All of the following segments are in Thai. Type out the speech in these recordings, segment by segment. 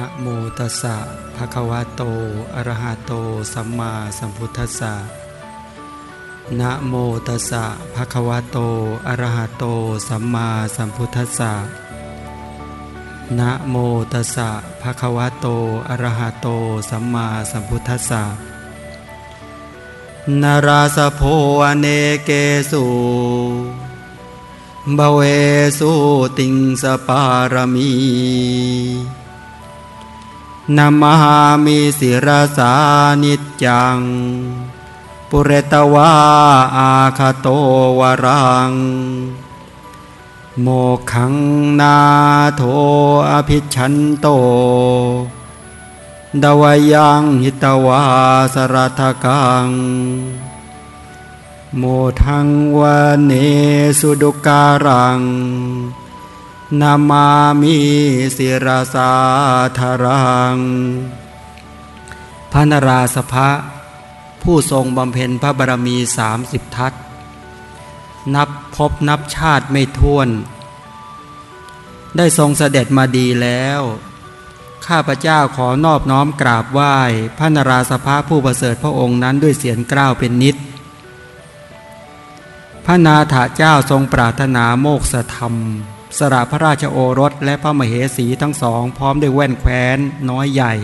นะโมตัสสะภะคะวะโต อะระหะโต สัมมาสัมพุทธัสสะนะโมตัสสะภะคะวะโต อะระหะโต สัมมาสัมพุทธัสสะนะโมตัสสะภะคะวะโต อะระหะโต สัมมาสัมพุทธัสสะนราสโพอเนเกสุบเวสุติงสปารมี นามามิสิรสานิจจัง ปุเรตวาอาคโตวรัง โมขังนาโทอภิชันโต ดวยังหิตวาสรัทกัง โมทังวเนสุดุการัง นามามิสิรสาธารัง พระนราสภะผู้ทรงบำเพ็ญพระบารมีสามสิบทัศนับพบนับชาติไม่ท้วน ได้ทรงเสด็จมาดีแล้ว ข้าพเจ้าขอนอบน้อมกราบไหว้พระนราสภะผู้ประเสริฐพระองค์นั้นด้วยเสียงกล้าวเป็นนิด พระนาถาเจ้าทรงปรารถนาโมกษธรรม สระพระราชโอรสและพระมเหสีทั้งสอง พร้อมด้วยแว่นแคว้นน้อยใหญ่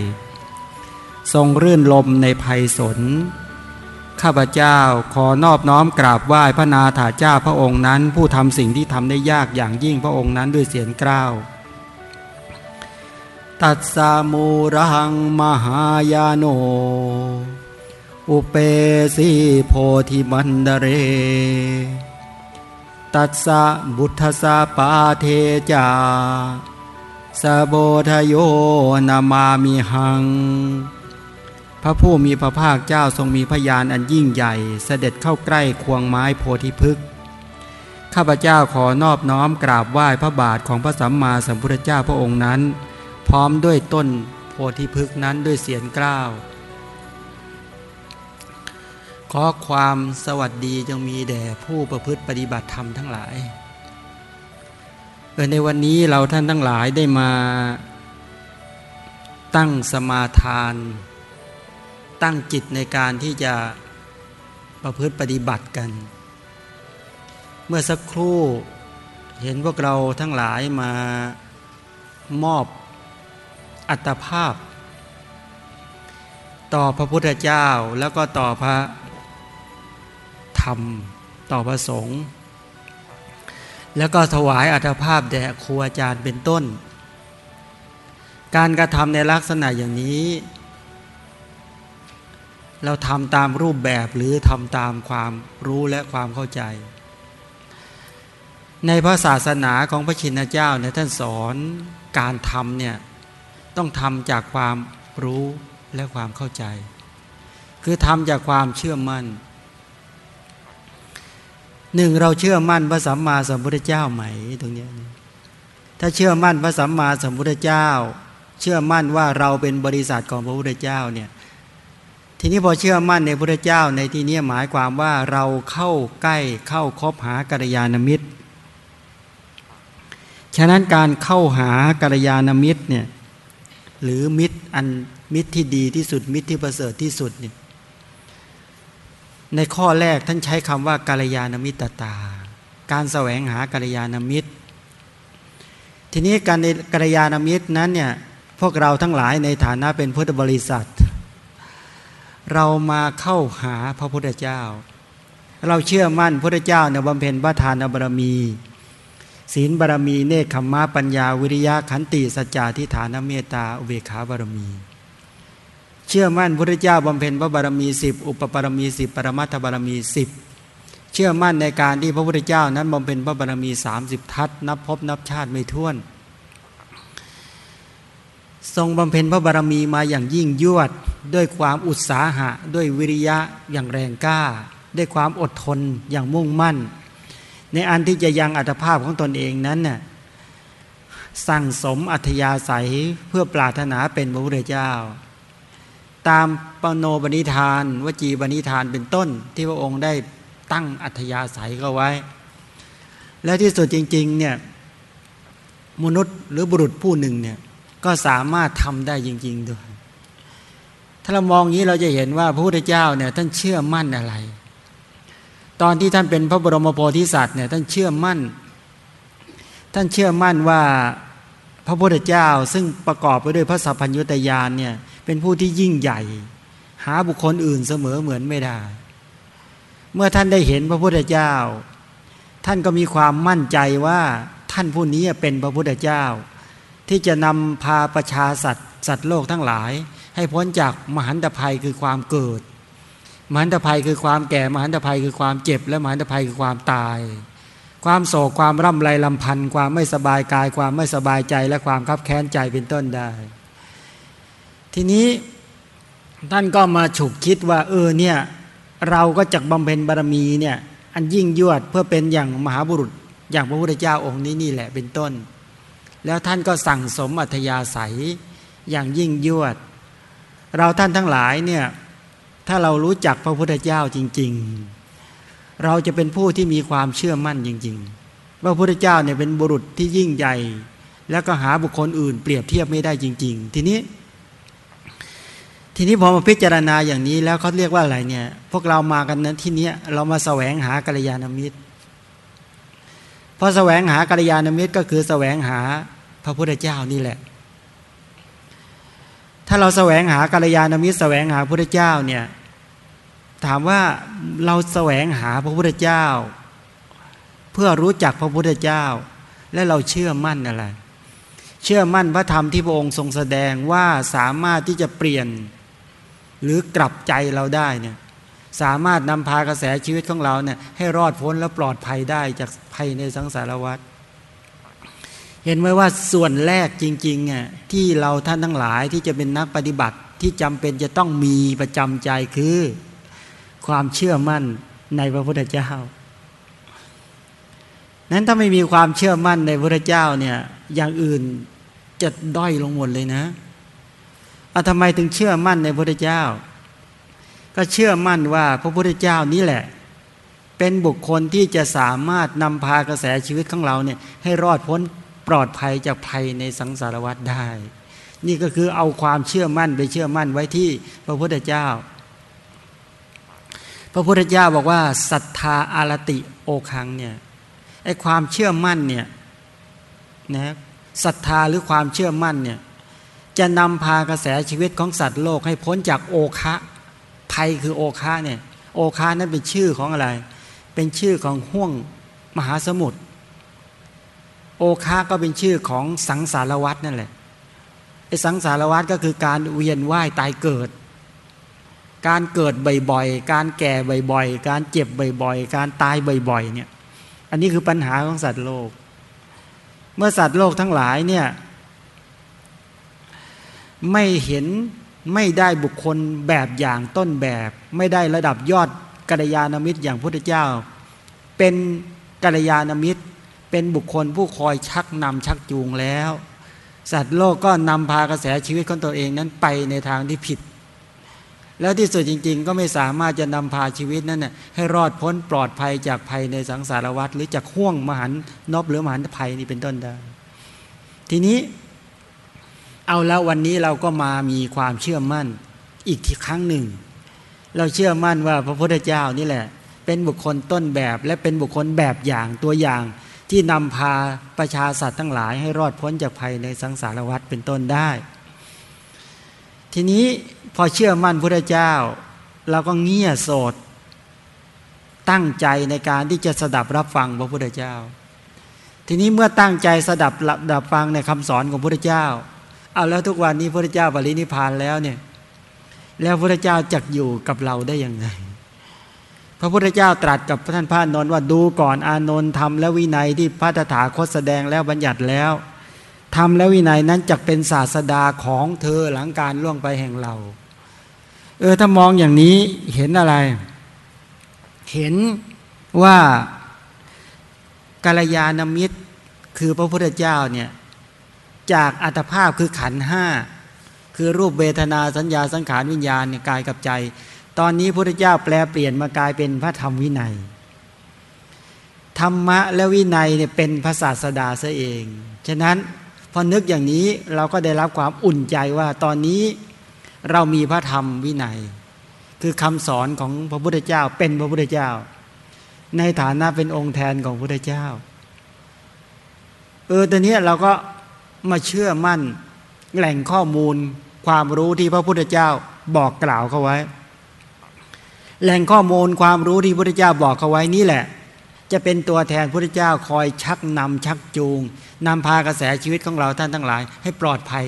ทรงรื่นลมในภัยสน ข้าพเจ้าขอนอบน้อมกราบไหว้พระนาถาเจ้าพระองค์นั้น ผู้ทำสิ่งที่ทำได้ยากอย่างยิ่งพระองค์นั้นด้วยเสียงกล้าวตัดสามูรังมหายาโน อุเปสีโพธิมันดเร ตัดสะบุทธสาปาเทจาสะโบทโยนามามิหัง พระผู้มีพระภาคเจ้าทรงมีพยานอันยิ่งใหญ่เสด็จเข้าใกล้ควงไม้โพธิพฤกษ์ข้าพเจ้าขอนอบน้อมกราบไหว้พระบาทของพระสัมมาสัมพุทธเจ้าพระองค์นั้น พร้อมด้วยต้นโพธิพฤกษ์นั้นด้วยเสียงกล้าว ขอความสวัสดีจงมีแด่ผู้ประพฤติปฏิบัติธรรมทั้งหลายเออในวันนี้เราท่านทั้งหลายได้มาตั้งสมาทาน ตั้งจิตในการที่จะประพฤติปฏิบัติกัน เมื่อสักครู่เห็นพวกเราทั้งหลายมามอบอัตภาพ ต่อพระพุทธเจ้าแล้วก็ต่อพระ รมต่อพระสงฆ์แล้วก็ถวายอัตภาพแด่ครูอาจารย์เป็นต้น การกระทำในลักษณะอย่างนี้ เราทำตามรูปแบบหรือทำตามความรู้และความเข้าใจ ในพระศาสนาของพระชินเจ้าเนี่ยท่านสอนการทำเนี่ยต้องทำจากความรู้และความเข้าใจ คือทำจากความเชื่อมั่น หนึ่งเราเชื่อมั่นพระสัมมาสัมพุทธเจ้าไหมตรงนี้ถ้าเชื่อมั่นพระสัมมาสัมพุทธเจ้า เชื่อมั่นว่าเราเป็นบริษัทของพระพุทธเจ้าเนี่ยทีนี้พอเชื่อมั่นในพระพุทธเจ้าในที่นี้หมายความว่าเราเข้าใกล้เข้าคบหากัลยาณมิตร ฉะนั้นการเข้าหากัลยาณมิตรเนี่ยหรือมิตรอันมิตรที่ดีที่สุดมิตรที่ประเสริฐที่สุดเนี่ย ในข้อแรกท่านใช้คำว่ากาลยานมิตรตา การแสวงหากาลยานมิตร ทีนี้การในกาลยานมิตรนั้นเนี่ยพวกเราทั้งหลายในฐานะเป็นพุทธบริษัท เรามาเข้าหาพระพุทธเจ้า เราเชื่อมั่นพระพุทธเจ้าในบำเพ็ญพระทานบารมี ศีลบารมีเนคขมะปัญญาวิริยะขันติสัจจะทิฏฐานเมตตาอุเบกขาบารมี เชื่อมั่นพระเจ้าบำเพ็ญพระบารมีสิบอุปบารมีสิบปรมัตถบารมีสิบเชื่อมั่นในการที่พระพุทธเจ้านั้นบำเพ็ญพระบารมีสามสิบทัศนับพบนับชาติไม่ถ้วน ทรงบำเพ็ญพระบารมีมาอย่างยิ่งยวดด้วยความอุตสาหะ ด้วยวิริยะอย่างแรงกล้า ด้วยความอดทนอย่างมุ่งมั่น ในอันที่จะยังอัตภาพของตนเองนั้นน่ะสั่งสมอัธยาศัยเพื่อปรารถนาเป็นพระพุทธเจ้า ตามปโนบณิธาน วจีบณิธานเป็นต้น ที่พระองค์ได้ตั้งอัธยาศัยเข้าไว้ และที่สุดจริงๆเนี่ยมนุษย์หรือบุรุษผู้หนึ่งเนี่ยก็สามารถทำได้จริง ๆด้วย ถ้าเรามองงี้เราจะเห็นว่าพระพุทธเจ้าเนี่ยท่านเชื่อมั่นอะไร ตอนที่ท่านเป็นพระบรมโพธิสัตว์เนี่ยท่านเชื่อมั่น ท่านเชื่อมั่นว่าพระพุทธเจ้าซึ่งประกอบไปด้วยพระสัพพัญญุตยานเนี่ย เป็นผู้ที่ยิ่งใหญ่ หาบุคคลอื่นเสมอเหมือนไม่ได้ เมื่อท่านได้เห็นพระพุทธเจ้า ท่านก็มีความมั่นใจว่าท่านผู้นี้เป็นพระพุทธเจ้า ที่จะนำพาประชาสัตว์สัตว์โลกทั้งหลาย ให้พ้นจากมหันตภัยคือความเกิด มหันตภัยคือความแก่มหันตภัยคือความเจ็บ และมหันตภัยคือความตาย ความโศกความร่ำไรลำพันธ์ความไม่สบายกาย ความไม่สบายใจและความคับแค้นใจเป็นต้นได้ ทีนี้ท่านก็มาฉุกคิดว่า เออเนี่ยเราก็จักบำเพ็ญบารมีเนี่ยอันยิ่งยวดเพื่อเป็นอย่างมหาบุรุษอย่างพระพุทธเจ้าองค์นี้นี่แหละเป็นต้น แล้วท่านก็สั่งสมอัธยาศัยอย่างยิ่งยวด เราท่านทั้งหลายเนี่ยถ้าเรารู้จักพระพุทธเจ้าจริง ๆ เราจะเป็นผู้ที่มีความเชื่อมั่นจริง ๆ ว่าพระพุทธเจ้าเนี่ยเป็นบุรุษที่ยิ่งใหญ่ แล้วก็หาบุคคลอื่นเปรียบเทียบไม่ได้จริง ๆ ทีนี้ ทีนี้พอมาพิจารณาอย่างนี้แล้วเขาเรียกว่าอะไรเนี่ย พวกเรามากันนั้นที่นี้เรามาแสวงหากัลยาณมิตรพอแสวงหากัลยาณมิตรก็คือแสวงหาพระพุทธเจ้านี่แหละ ถ้าเราแสวงหากัลยาณมิตรแสวงหาพระพุทธเจ้าเนี่ยถามว่าเราแสวงหาพระพุทธเจ้า เพื่อรู้จักพระพุทธเจ้า และเราเชื่อมั่นอะไร เชื่อมั่นพระธรรมที่พระองค์ทรงแสดงว่าสามารถที่จะเปลี่ยน หรือกลับใจเราได้เนี่ยสามารถนำพากระแสชีวิตของเราเนี่ยให้รอดพ้นและปลอดภัยได้จากภัยในสังสารวัฏเห็นไหมว่าส่วนแรกจริงๆเนี่ยที่เราท่านทั้งหลายที่จะเป็นนักปฏิบัติที่จำเป็นจะต้องมีประจำใจคือ ความเชื่อมั่นในพระพุทธเจ้า นั้นถ้าไม่มีความเชื่อมั่นในพระพุทธเจ้าเนี่ยอย่างอื่นจะด้อยลงหมดเลยนะเอาทำไมถึงเชื่อมั่นในพระพุทธเจ้า ก็เชื่อมั่นว่าพระพุทธเจ้านี่แหละ เป็นบุคคลที่จะสามารถนำพากระแสชีวิตของเราเนี่ยให้รอดพ้นปลอดภัยจากภัยในสังสารวัฏได้ นี่ก็คือเอาความเชื่อมั่นไปเชื่อมั่นไว้ที่พระพุทธเจ้า พระพุทธเจ้าบอกว่าศรัทธาอารติโอคังเนี่ยไอความเชื่อมั่นเนี่ยนะศรัทธาหรือความเชื่อมั่นเนี่ย จะนำพากระแสชีวิตของสัตว์โลกให้พ้นจากโอคะภัยคือโอคาเนี่ยโอคานั้นเป็นชื่อของอะไร เป็นชื่อของห่วงมหาสมุทรโอคาก็เป็นชื่อของสังสารวัตนั่นแหละไอ้สังสารวัตก็คือการเวียนว่ายตายเกิด การเกิดบ่อยๆ การแก่บ่อยๆ การเจ็บบ่อยๆ การตายบ่อยๆเนี่ย อันนี้คือปัญหาของสัตว์โลก เมื่อสัตว์โลกทั้งหลายเนี่ย ไม่เห็นไม่ได้บุคคลแบบอย่างต้นแบบ ไม่ได้ระดับยอดกัลยาณมิตรอย่างพุทธเจ้า เป็นกัลยาณมิตร เป็นบุคคลผู้คอยชักนำชักจูงแล้ว สัตว์โลกก็นำพากระแสชีวิตของตัวเองนั้นไปในทางที่ผิด แล้วที่สุดจริง ๆ ก็ไม่สามารถจะนำพาชีวิตนั้นให้รอดพ้นปลอดภัยจากภัยในสังสารวัฏหรือจากห่วงมหันนบหรือมหันภัยนี่เป็นต้นได้ทีนี้ เอาแล้ววันนี้เราก็มามีความเชื่อมั่นอีกทีครั้งหนึ่ง เราเชื่อมั่นว่าพระพุทธเจ้านี่แหละ เป็นบุคคลต้นแบบและเป็นบุคคลแบบอย่างตัวอย่างที่นำพาประชาสัตว์ทั้งหลายให้รอดพ้นจากภัยในสังสารวัฏเป็นต้นได้ ทีนี้พอเชื่อมั่นพระเจ้า เราก็เงี่ยโสดตั้งใจในการที่จะสดับรับฟังพระพุทธเจ้า ทีนี้เมื่อตั้งใจสดับรับฟังในคำสอนของพระพุทธเจ้า เอาแล้วทุกวันนี้พระเจ้าปรินิพานแล้วเนี่ย แล้วพระเจ้าจักอยู่กับเราได้ยังไง พระพุทธเจ้าตรัสกับท่านพระนนท์ว่าดูก่อนอานนท์ทำและวินัยที่พระตถาคตแสดงแล้วบัญญัติแล้วทำและวินัยนั้นจะเป็นศาสดาของเธอหลังการล่วงไปแห่งเรา เออถ้ามองอย่างนี้เห็นอะไร เห็นว่ากัลยาณมิตรคือพระพุทธเจ้าเนี่ย จากอัตภาพคือขันห้าคือรูปเวทนาสัญญาสังขารวิญญาณเนี่ยกายกับใจ ตอนนี้พระเจ้าแปลเปลี่ยนมากลายเป็นพระธรรมวินัย ธรรมะและวินัยเนี่ยเป็นภาษาสดาซะเอง ฉะนั้นพพอนึกอย่างนี้เราก็ได้รับความอุ่นใจว่าตอนนี้เรามีพระธรรมวินัย คือคำสอนของพระพุทธเจ้าเป็นพระพุทธเจ้า ในฐานะเป็นองค์แทนของพระพุทธเจ้า เออตอนนี้เราก็ มาเชื่อมั่น แหล่งข้อมูล ความรู้ที่พระพุทธเจ้าบอกกล่าวเขาไว้ แหล่งข้อมูลความรู้ที่พระพุทธเจ้าบอกเขาไว้นี่แหละ จะเป็นตัวแทนพระพุทธเจ้าคอยชักนำชักจูงนำพากระแสชีวิตของเราท่านทั้งหลาย ให้ปลอดภัย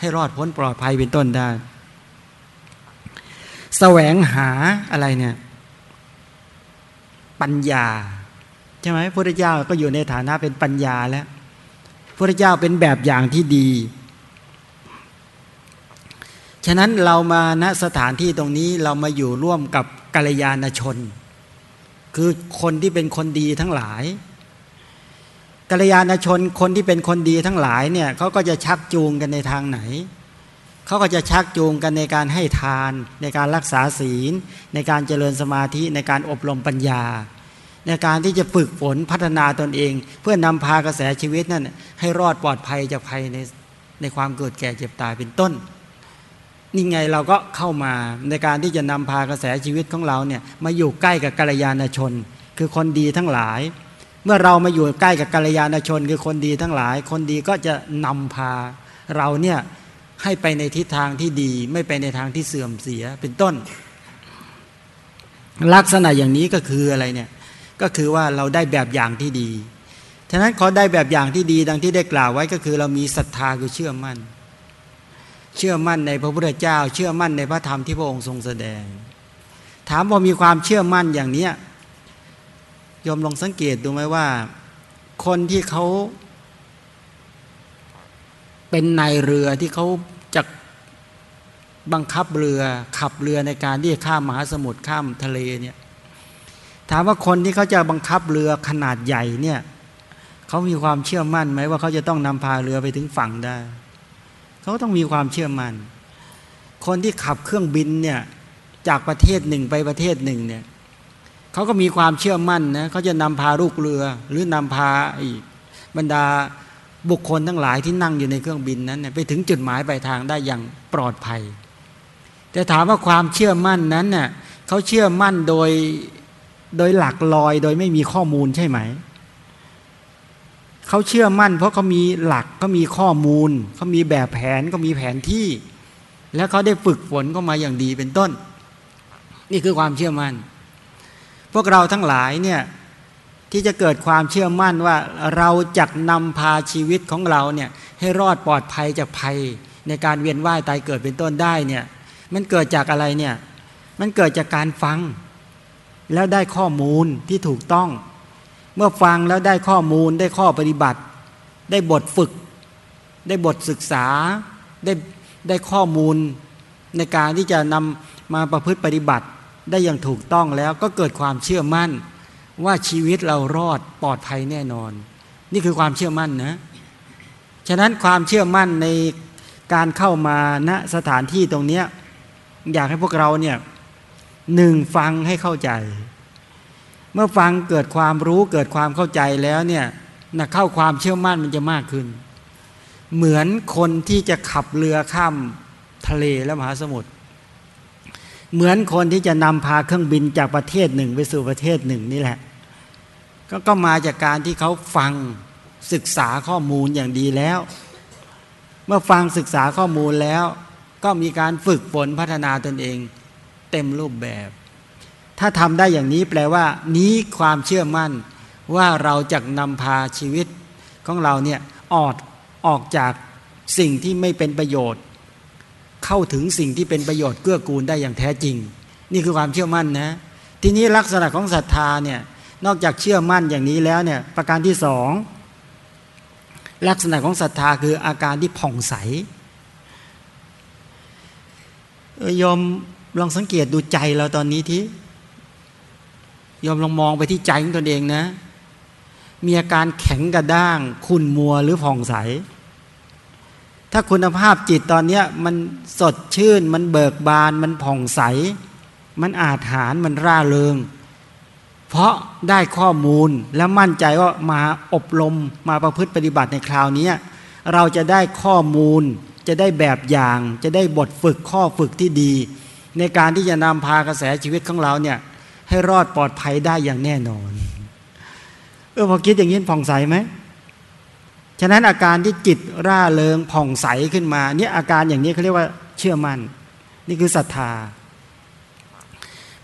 ให้รอดพ้นปลอดภัยเป็นต้นได้แสวงหาอะไรเนี่ย ปัญญา ใช่ไหมพระพุทธเจ้าก็อยู่ในฐานะเป็นปัญญาแล้ว พระเจ้าเป็นแบบอย่างที่ดี ฉะนั้นเรามาณสถานที่ตรงนี้เรามาอยู่ร่วมกับกัลยาณชน คือคนที่เป็นคนดีทั้งหลายกัลยาณชนคนที่เป็นคนดีทั้งหลายเนี่ยเขาก็จะชักจูงกันในทางไหน เขาก็จะชักจูงกันในการให้ทาน ในการรักษาศีล ในการเจริญสมาธิในการอบรมปัญญา ในการที่จะฝึกฝนพัฒนาตนเอง เพื่อนำพากระแสชีวิตนั่นให้รอดปลอดภัยจากภัยในในความเกิดแก่เจ็บตายเป็นต้นนี่ไงเราก็เข้ามาในการที่จะนำพากระแสชีวิตของเราเนี่ยมาอยู่ใกล้กับกัลยาณชน คือคนดีทั้งหลาย เมื่อเรามาอยู่ใกล้กับกัลยาณชน คือคนดีทั้งหลาย คนดีก็จะนำพาเราเนี่ยให้ไปในทิศทางที่ดี ไม่ไปในทางที่เสื่อมเสียเป็นต้น ลักษณะอย่างนี้ก็คืออะไรเนี่ย ก็คือว่าเราได้แบบอย่างที่ดีฉะนั้นขอได้แบบอย่างที่ดีดังที่ได้กล่าวไว้ก็คือ เรามีศรัทธาคือเชื่อมั่น เชื่อมั่นในพระพุทธเจ้า เชื่อมั่นในพระธรรมที่พระองค์ทรงแสดง ถามว่ามีความเชื่อมั่นอย่างเนี้ยยมลองสังเกตดูไหมว่า คนที่เขา เป็นนายเรือที่เขาจะบังคับเรือขับเรือในการที่จะข้ามมหาสมุทรข้ามทะเลเนี่ย ถามว่าคนที่เขาจะบังคับเรือขนาดใหญ่เนี่ยเขามีความเชื่อมั่นไหมว่าเขาจะต้องนำพาเรือไปถึงฝั่งได้เขาต้องมีความเชื่อมั่น คนที่ขับเครื่องบินเนี่ยจากประเทศหนึ่งไปประเทศหนึ่งเนี่ยเขาก็มีความเชื่อมั่นนะเขาจะนำพาลูกเรือ หรือนำพาบรรดาบุคคลทั้งหลายที่นั่งอยู่ในเครื่องบินนั้นไปถึงจุดหมายปลายทางได้อย่างปลอดภัย แต่ถามว่าความเชื่อมั่นนั้นเน่ยเขาเชื่อมั่นโดย โดยหลักลอยโดยไม่มีข้อมูลใช่ไหม เขาเชื่อมั่น เพราะเขามีหลักเขามีข้อมูลเขามีแบบแผนก็มีแผนที่ แล้วเขาได้ฝึกฝนก็มาอย่างดีเป็นต้น นี่คือความเชื่อมั่น พวกเราทั้งหลายเนี่ยที่จะเกิดความเชื่อมั่นว่าเราจะนำพาชีวิตของเราเนี่ยให้รอดปลอดภัยจากภัยในการเวียนว่ายตายเกิดเป็นต้นได้เนี่ยมันเกิดจากอะไรเนี่ยมันเกิดจากการฟัง แล้วได้ข้อมูลที่ถูกต้อง เมื่อฟังแล้วได้ข้อมูลได้ข้อปฏิบัติ ได้บทฝึก ได้บทศึกษา ได้ได้ข้อมูลในการที่จะนำมาประพฤติปฏิบัติได้อย่างถูกต้องแล้วก็เกิดความเชื่อมั่น ว่าชีวิตเรารอดปลอดภัยแน่นอน นี่คือความเชื่อมั่นนะฉะนั้นความเชื่อมั่นในการเข้ามาณสถานที่ตรงนี้อยากให้พวกเราเนี่ย หนึ่งฟังให้เข้าใจ เมื่อฟังเกิดความรู้เกิดความเข้าใจแล้วเนี่ยนะเข้าความเชื่อมั่นมันจะมากขึ้น เหมือนคนที่จะขับเรือข้ามทะเลและมหาสมุทรเหมือนคนที่จะนำพาเครื่องบินจากประเทศหนึ่งไปสู่ประเทศหนึ่งนี่แหละกก็มาจากการที่เขาฟังศึกษาข้อมูลอย่างดีแล้ว เมื่อฟังศึกษาข้อมูลแล้ว ก็มีการฝึกฝนพัฒนาตนเอง เต็มรูปแบบ ถ้าทำได้อย่างนี้แปลว่า นี้ความเชื่อมั่นว่าเราจะนำพาชีวิตของเราเนี่ยออกออกจากสิ่งที่ไม่เป็นประโยชน์ เข้าถึงสิ่งที่เป็นประโยชน์เกื้อกูลได้อย่างแท้จริง นี่คือความเชื่อมั่นนะทีนี้ลักษณะของศรัทธาเนี่ยนอกจากเชื่อมั่นอย่างนี้แล้วเนี่ยประการที่สองลักษณะของศรัทธาคืออาการที่ผ่องใสยอม ลองสังเกตดูใจเราตอนนี้ที่ยอมลองมองไปที่ใจของตนเองนะ มีอาการแข็งกระด้าง ขุ่นมัวหรือผ่องใส ถ้าคุณภาพจิตตอนนี้มันสดชื่น มันเบิกบาน มันผ่องใส มันอาถรรมันร่าเริง เพราะได้ข้อมูลและมั่นใจว่ามาอบรมมาประพฤติปฏิบัติในคราวนี้เราจะได้ข้อมูล จะได้แบบอย่าง จะได้บทฝึกข้อฝึกที่ดี ในการที่จะนำพากระแสชีวิตของเราเนี่ยให้รอดปลอดภัยได้อย่างแน่นอน เออพอคิดอย่างนี้ผ่องใสไหมฉะนั้นอาการที่จิตร่าเริงผ่องใสขึ้นมาเนี่ยอาการอย่างนี้เขาเรียกว่าเชื่อมัน่น นี่คือศรัทธา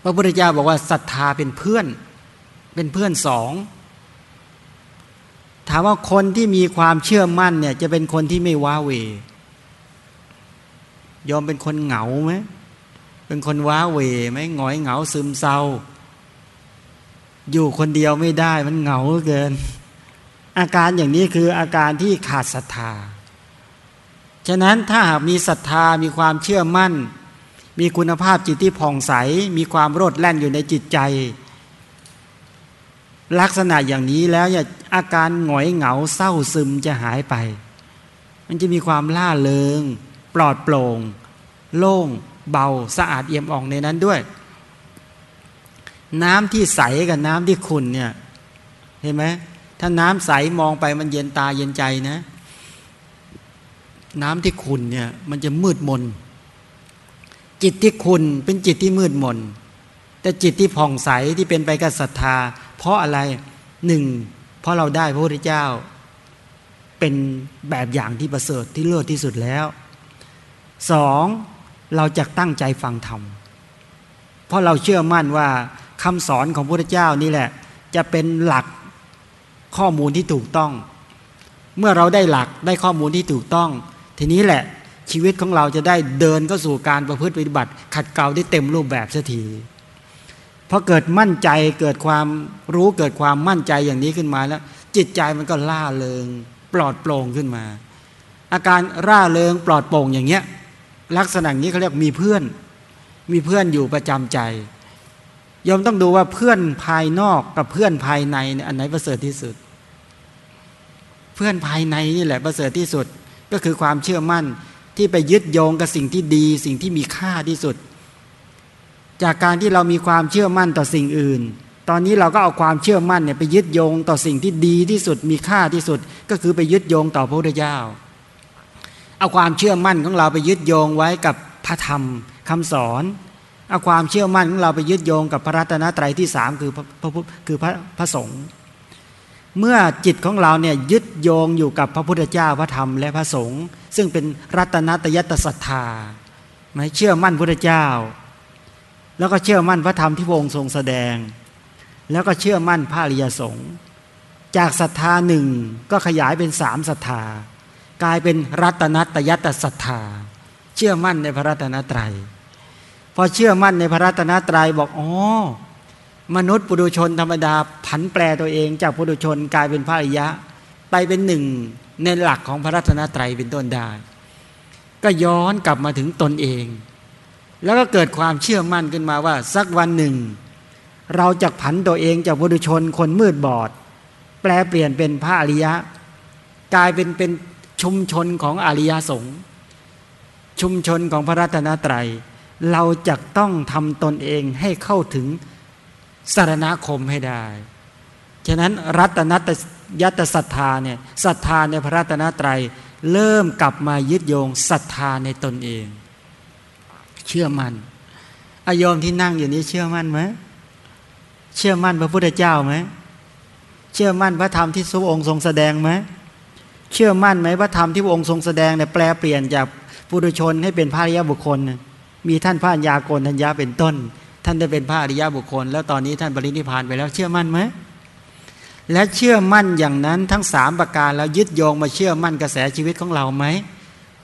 พระพุทธเจ้าบอกว่าศรัทธาเป็นเพื่อน เป็นเพื่อนสอง ถามว่าคนที่มีความเชื่อมั่นเนี่ยจะเป็นคนที่ไม่ว้าเวยอมเป็นคนเหงาไหม เป็นคนว้าเวไหมหงอยเหงาซึมเศร้า อยู่คนเดียวไม่ได้มันเหงาเกิน อาการอย่างนี้คืออาการที่ขาดศรัทธา ฉะนั้นถ้าหากมีศรัทธามีความเชื่อมั่น มีคุณภาพจิตที่ผ่องใส มีความโรดแล่นอยู่ในจิตใจ ลักษณะอย่างนี้แล้วเนี่ยอาการหงอยเหงาเศร้าซึมจะหายไป มันจะมีความล่าเริง ปลอดโปร่ง โล่ง เบาสะอาดเอี่ยมอ่องในนั้นด้วย น้ำที่ใสกับน้ำที่ขุ่นเนี่ยเห็นไหมถ้าน้ำใสมองไปมันเย็นตาเย็นใจนะ น้ำที่ขุ่นเนี่ยมันจะมืดมน จิตที่ขุ่นเป็นจิตที่มืดมน แต่จิตที่ผ่องใสที่เป็นไปกับศรัทธา เพราะอะไรหนึ่งเพราะเราได้พระพุทธเจ้า เป็นแบบอย่างที่ประเสริฐที่เลิศที่สุดแล้วสอง เราจะตั้งใจฟังธรรม เพราะเราเชื่อมั่นว่าคำสอนของพระพุทธเจ้านี่แหละ จะเป็นหลักข้อมูลที่ถูกต้อง เมื่อเราได้หลักได้ข้อมูลที่ถูกต้อง ทีนี้แหละชีวิตของเราจะได้เดินเข้าสู่การประพฤติปฏิบัติ ขัดเกลาได้เต็มรูปแบบสักทีพอเกิดมั่นใจเกิดความรู้เกิดความมั่นใจอย่างนี้ขึ้นมาแล้ว จิตใจมันก็ล่าเริง ปลอดโปร่งขึ้นมา อาการร่าเริงปลอดโปร่งอย่างเงี้ย ลักษณะนี้เขาเรียกมีเพื่อน มีเพื่อนอยู่ประจำใจยอมต้องดูว่าเพื่อนภายนอกกับเพื่อนภายในอันไหนประเสริฐที่สุด เพื่อนภายในนี่แหละประเสริฐที่สุดก็คือความเชื่อมั่นที่ไปยึดโยงกับสิ่งที่ดี สิ่งที่มีค่าที่สุด จากการที่เรามีความเชื่อมั่นต่อสิ่งอื่น ตอนนี้เราก็เอาความเชื่อมั่นเนี่ยไปยึดโยงต่อสิ่งที่ดีที่สุดมีค่าที่สุด ก็คือไปยึดโยงต่อพระพุทธเจ้า เอาความเชื่อมั่นของเราไปยึดโยงไว้กับพระธรรมคำสอนเอาความเชื่อมั่นของเราไปยึดโยงกับพระรัตนตรัยที่สามคือพระพระคือพระพระสงฆ์เมื่อจิตของเราเนี่ยยึดโยงอยู่กับพระพุทธเจ้าพระธรรมและพระสงฆ์ซึ่งเป็นรัตนตยตศรัทธาไม่เชื่อมั่นพระเจ้า แล้วก็เชื่อมั่นพระธรรมที่พระองค์ทรงแสดง แล้วก็เชื่อมั่นพระอริยสงฆ์จากศรัทธาหนึ่งก็ขยายเป็นสามศรัทธา กลายเป็นรัตนัตยัตศรัทธา เชื่อมั่นในพระรัตนตรยัย พอเชื่อมั่นในพระรัตนตรัยบอกอ๋อมนุษย์ปุถุชนธรรมดาผันแปรตัวเองจากปุถุชนกลายเป็นพระอริยะ ไปเป็นหนึ่งในหลักของพระรัตนตรัยเป็นต้นได้ ก็ย้อนกลับมาถึงตนเอง แล้วก็เกิดความเชื่อมั่นขึ้นมาว่า สักวันหนึ่ง เราจะผันตัวเองจากปุถุชนคนมืดบอด แปลเปลี่ยนเป็นพระอริยะ กลายเป็นเป็น ชุมชนของอริยสงฆ์ชุมชนของพระรัตนตรัย เราจะต้องทำตนเองให้เข้าถึงสารณคมให้ได้ ฉะนั้นรัตนตยัตศรัทธาเนี่ยศรัทธาในพระรัตนตรัย เริ่มกลับมายึดโยงศรัทธาในตนเอง เชื่อมัน่นอายอมที่นั่งอยู่นี้เชื่อมั่นไหมเชื่อมั่นพระพุทธเจ้าไหมเชื่อมั่นพระธรรมที่ทรงองค์ทรงแสดงไหม เชื่อมั่นไหมว่าธรรมที่พระองค์ทรงแสดงเนี่ยแปลเปลี่ยนจากปุถุชนให้เป็นพระอริยบุคคล มีท่านพระัญญาโกนทัญญาเป็นต้น ท่านได้เป็นพระอริยบุคคล แล้วตอนนี้ท่านปรินิพานไปแล้วเชื่อมั่นไหมและเชื่อมั่นอย่างนั้นทั้งสามประการแล้วยึดโยงมาเชื่อมั่นกระแสชีวิตของเราไหม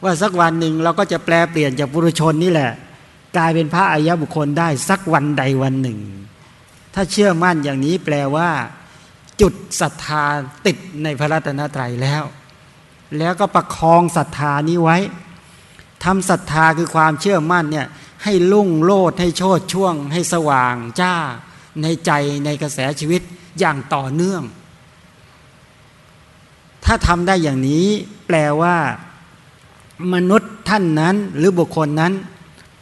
ว่าสักวันหนึ่งเราก็จะแปลเปลี่ยนจากปุถุชนนี่แหละ กลายเป็นพระอริยบุคคลได้สักวันใดวันหนึ่ง ถ้าเชื่อมั่นอย่างนี้แปลว่า จุดศรัทธาติดในพระรัตนตรัยแล้ว แล้วก็ประคองศรัทธานี้ไว้ทำศรัทธาคือความเชื่อมั่นเนี่ยให้ลุ่งโลดให้โชดช่วง ให้สว่างจ้าในใจในกระแสชีวิตอย่างต่อเนื่อง ถ้าทำได้อย่างนี้แปลว่า มนุษย์ท่านนั้นหรือบุคคลนั้น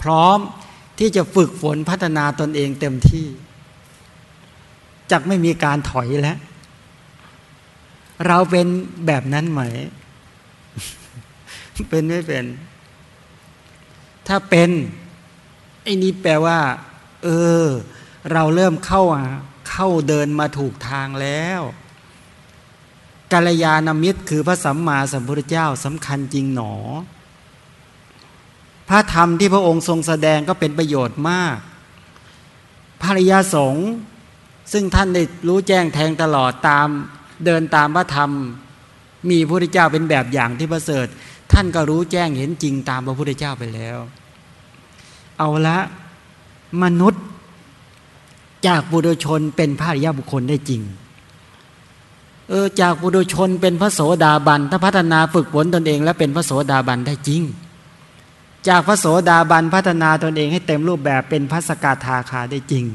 พร้อมที่จะฝึกฝนพัฒนาตนเองเต็มที่จะไม่มีการถอยแล้ว เราเป็นแบบนั้นไหม เป็นไม่เป็น ถ้าเป็นไอ้นี้แปลว่า เออ เราเริ่มเข้าเข้าเดินมาถูกทางแล้วกาลยานมิตรคือพระสัมมาสัมพุทธเจ้าสำคัญจริงหนอ พระธรรมที่พระองค์ทรงแสดงก็เป็นประโยชน์มาก ภริยาสงฆ์ซึ่งท่านได้รู้แจ้งแทงตลอดตาม เดินตามพระธรรม มีพระพุทธเจ้าเป็นแบบอย่างที่ประเสริฐ ท่านก็รู้แจ้งเห็นจริงตามพระพุทธเจ้าไปแล้ว เอาละมนุษย์จากบุรุชนเป็นพระริยบุคคลได้จริง เออจากบุรุชนเป็นพระโสดาบันถ้าพัฒนาฝึกฝนตนเอง แล้วเป็นพระโสดาบันได้จริง จากพระโสดาบันพัฒนาตนเองให้เต็มรูปแบบเป็นพระสกทาคาได้จริง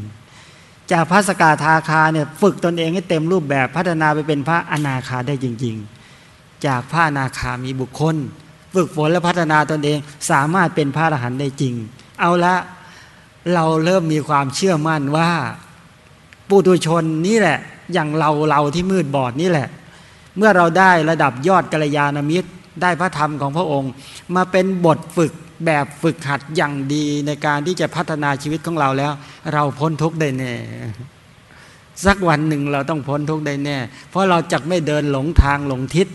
จากพระสกทาคาเนี่ยฝึกตนเองให้เต็มรูปแบบพัฒนาไปเป็นพระอนาคาได้จริง ๆ จากพระอนาคามีบุคคล ฝึกฝนและพัฒนาตนเอง สามารถเป็นพระอรหันต์ได้จริง เอาละเราเริ่มมีความเชื่อมั่นว่าปุถุชนนี่แหละ อย่างเราเราที่มืดบอดนี่แหละ เมื่อเราได้ระดับยอดกัลยาณมิตร ได้พระธรรมของพระองค์ มาเป็นบทฝึกแบบฝึกหัดอย่างดีในการที่จะพัฒนาชีวิตของเราแล้ว เราพ้นทุกข์ได้แน่สักวันหนึ่งเราต้องพ้นทุกข์ได้แน่ เพราะเราจะไม่เดินหลงทางหลงทิศ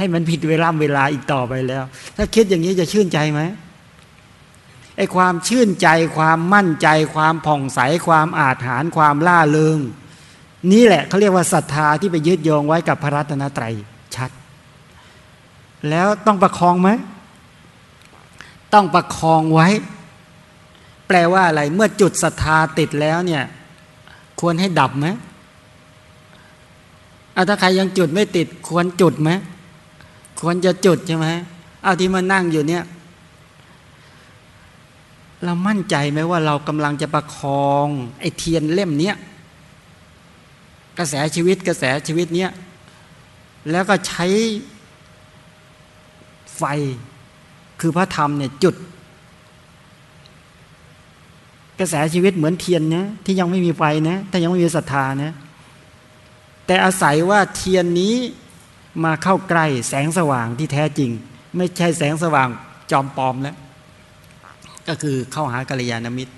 ให้มันผิดเวลาเวลาอีกต่อไปแล้ว ถ้าคิดอย่างนี้จะชื่นใจไหมไอ้ความชื่นใจความมั่นใจ ความผ่องใสความอาถรรพ์ความล่าเริงนี่แหละเขาเรียกว่าศรัทธาที่ไปยึดโยงไว้กับพระรัตนตรัยชัด แล้วต้องประคองไหมต้องประคองไว้ แปลว่าอะไรเมื่อจุดศรัทธาติดแล้วเนี่ย ควรให้ดับไหมถ้าใครยังจุดไม่ติด ควรจุดไหม ควรจะจุดใช่ไหมเอาที่มานั่งอยู่เนี่ยเรามั่นใจไหมว่าเรากำลังจะประคองไอ้เทียนเล่มเนี้ยกระแสชีวิตกระแสชีวิตเนี้ยแล้วก็ใช้ไฟคือพระธรรมเนี่ยจุด กระแสชีวิตเหมือนเทียนนะที่ยังไม่มีไฟนะแต่ยังไม่มีศรัทธานะแต่อาศัยว่าเทียนนี้ มาเข้าใกล้แสงสว่างที่แท้จริง ไม่ใช่แสงสว่างจอมปลอมแล้ว ก็คือเข้าหากัลยาณมิตร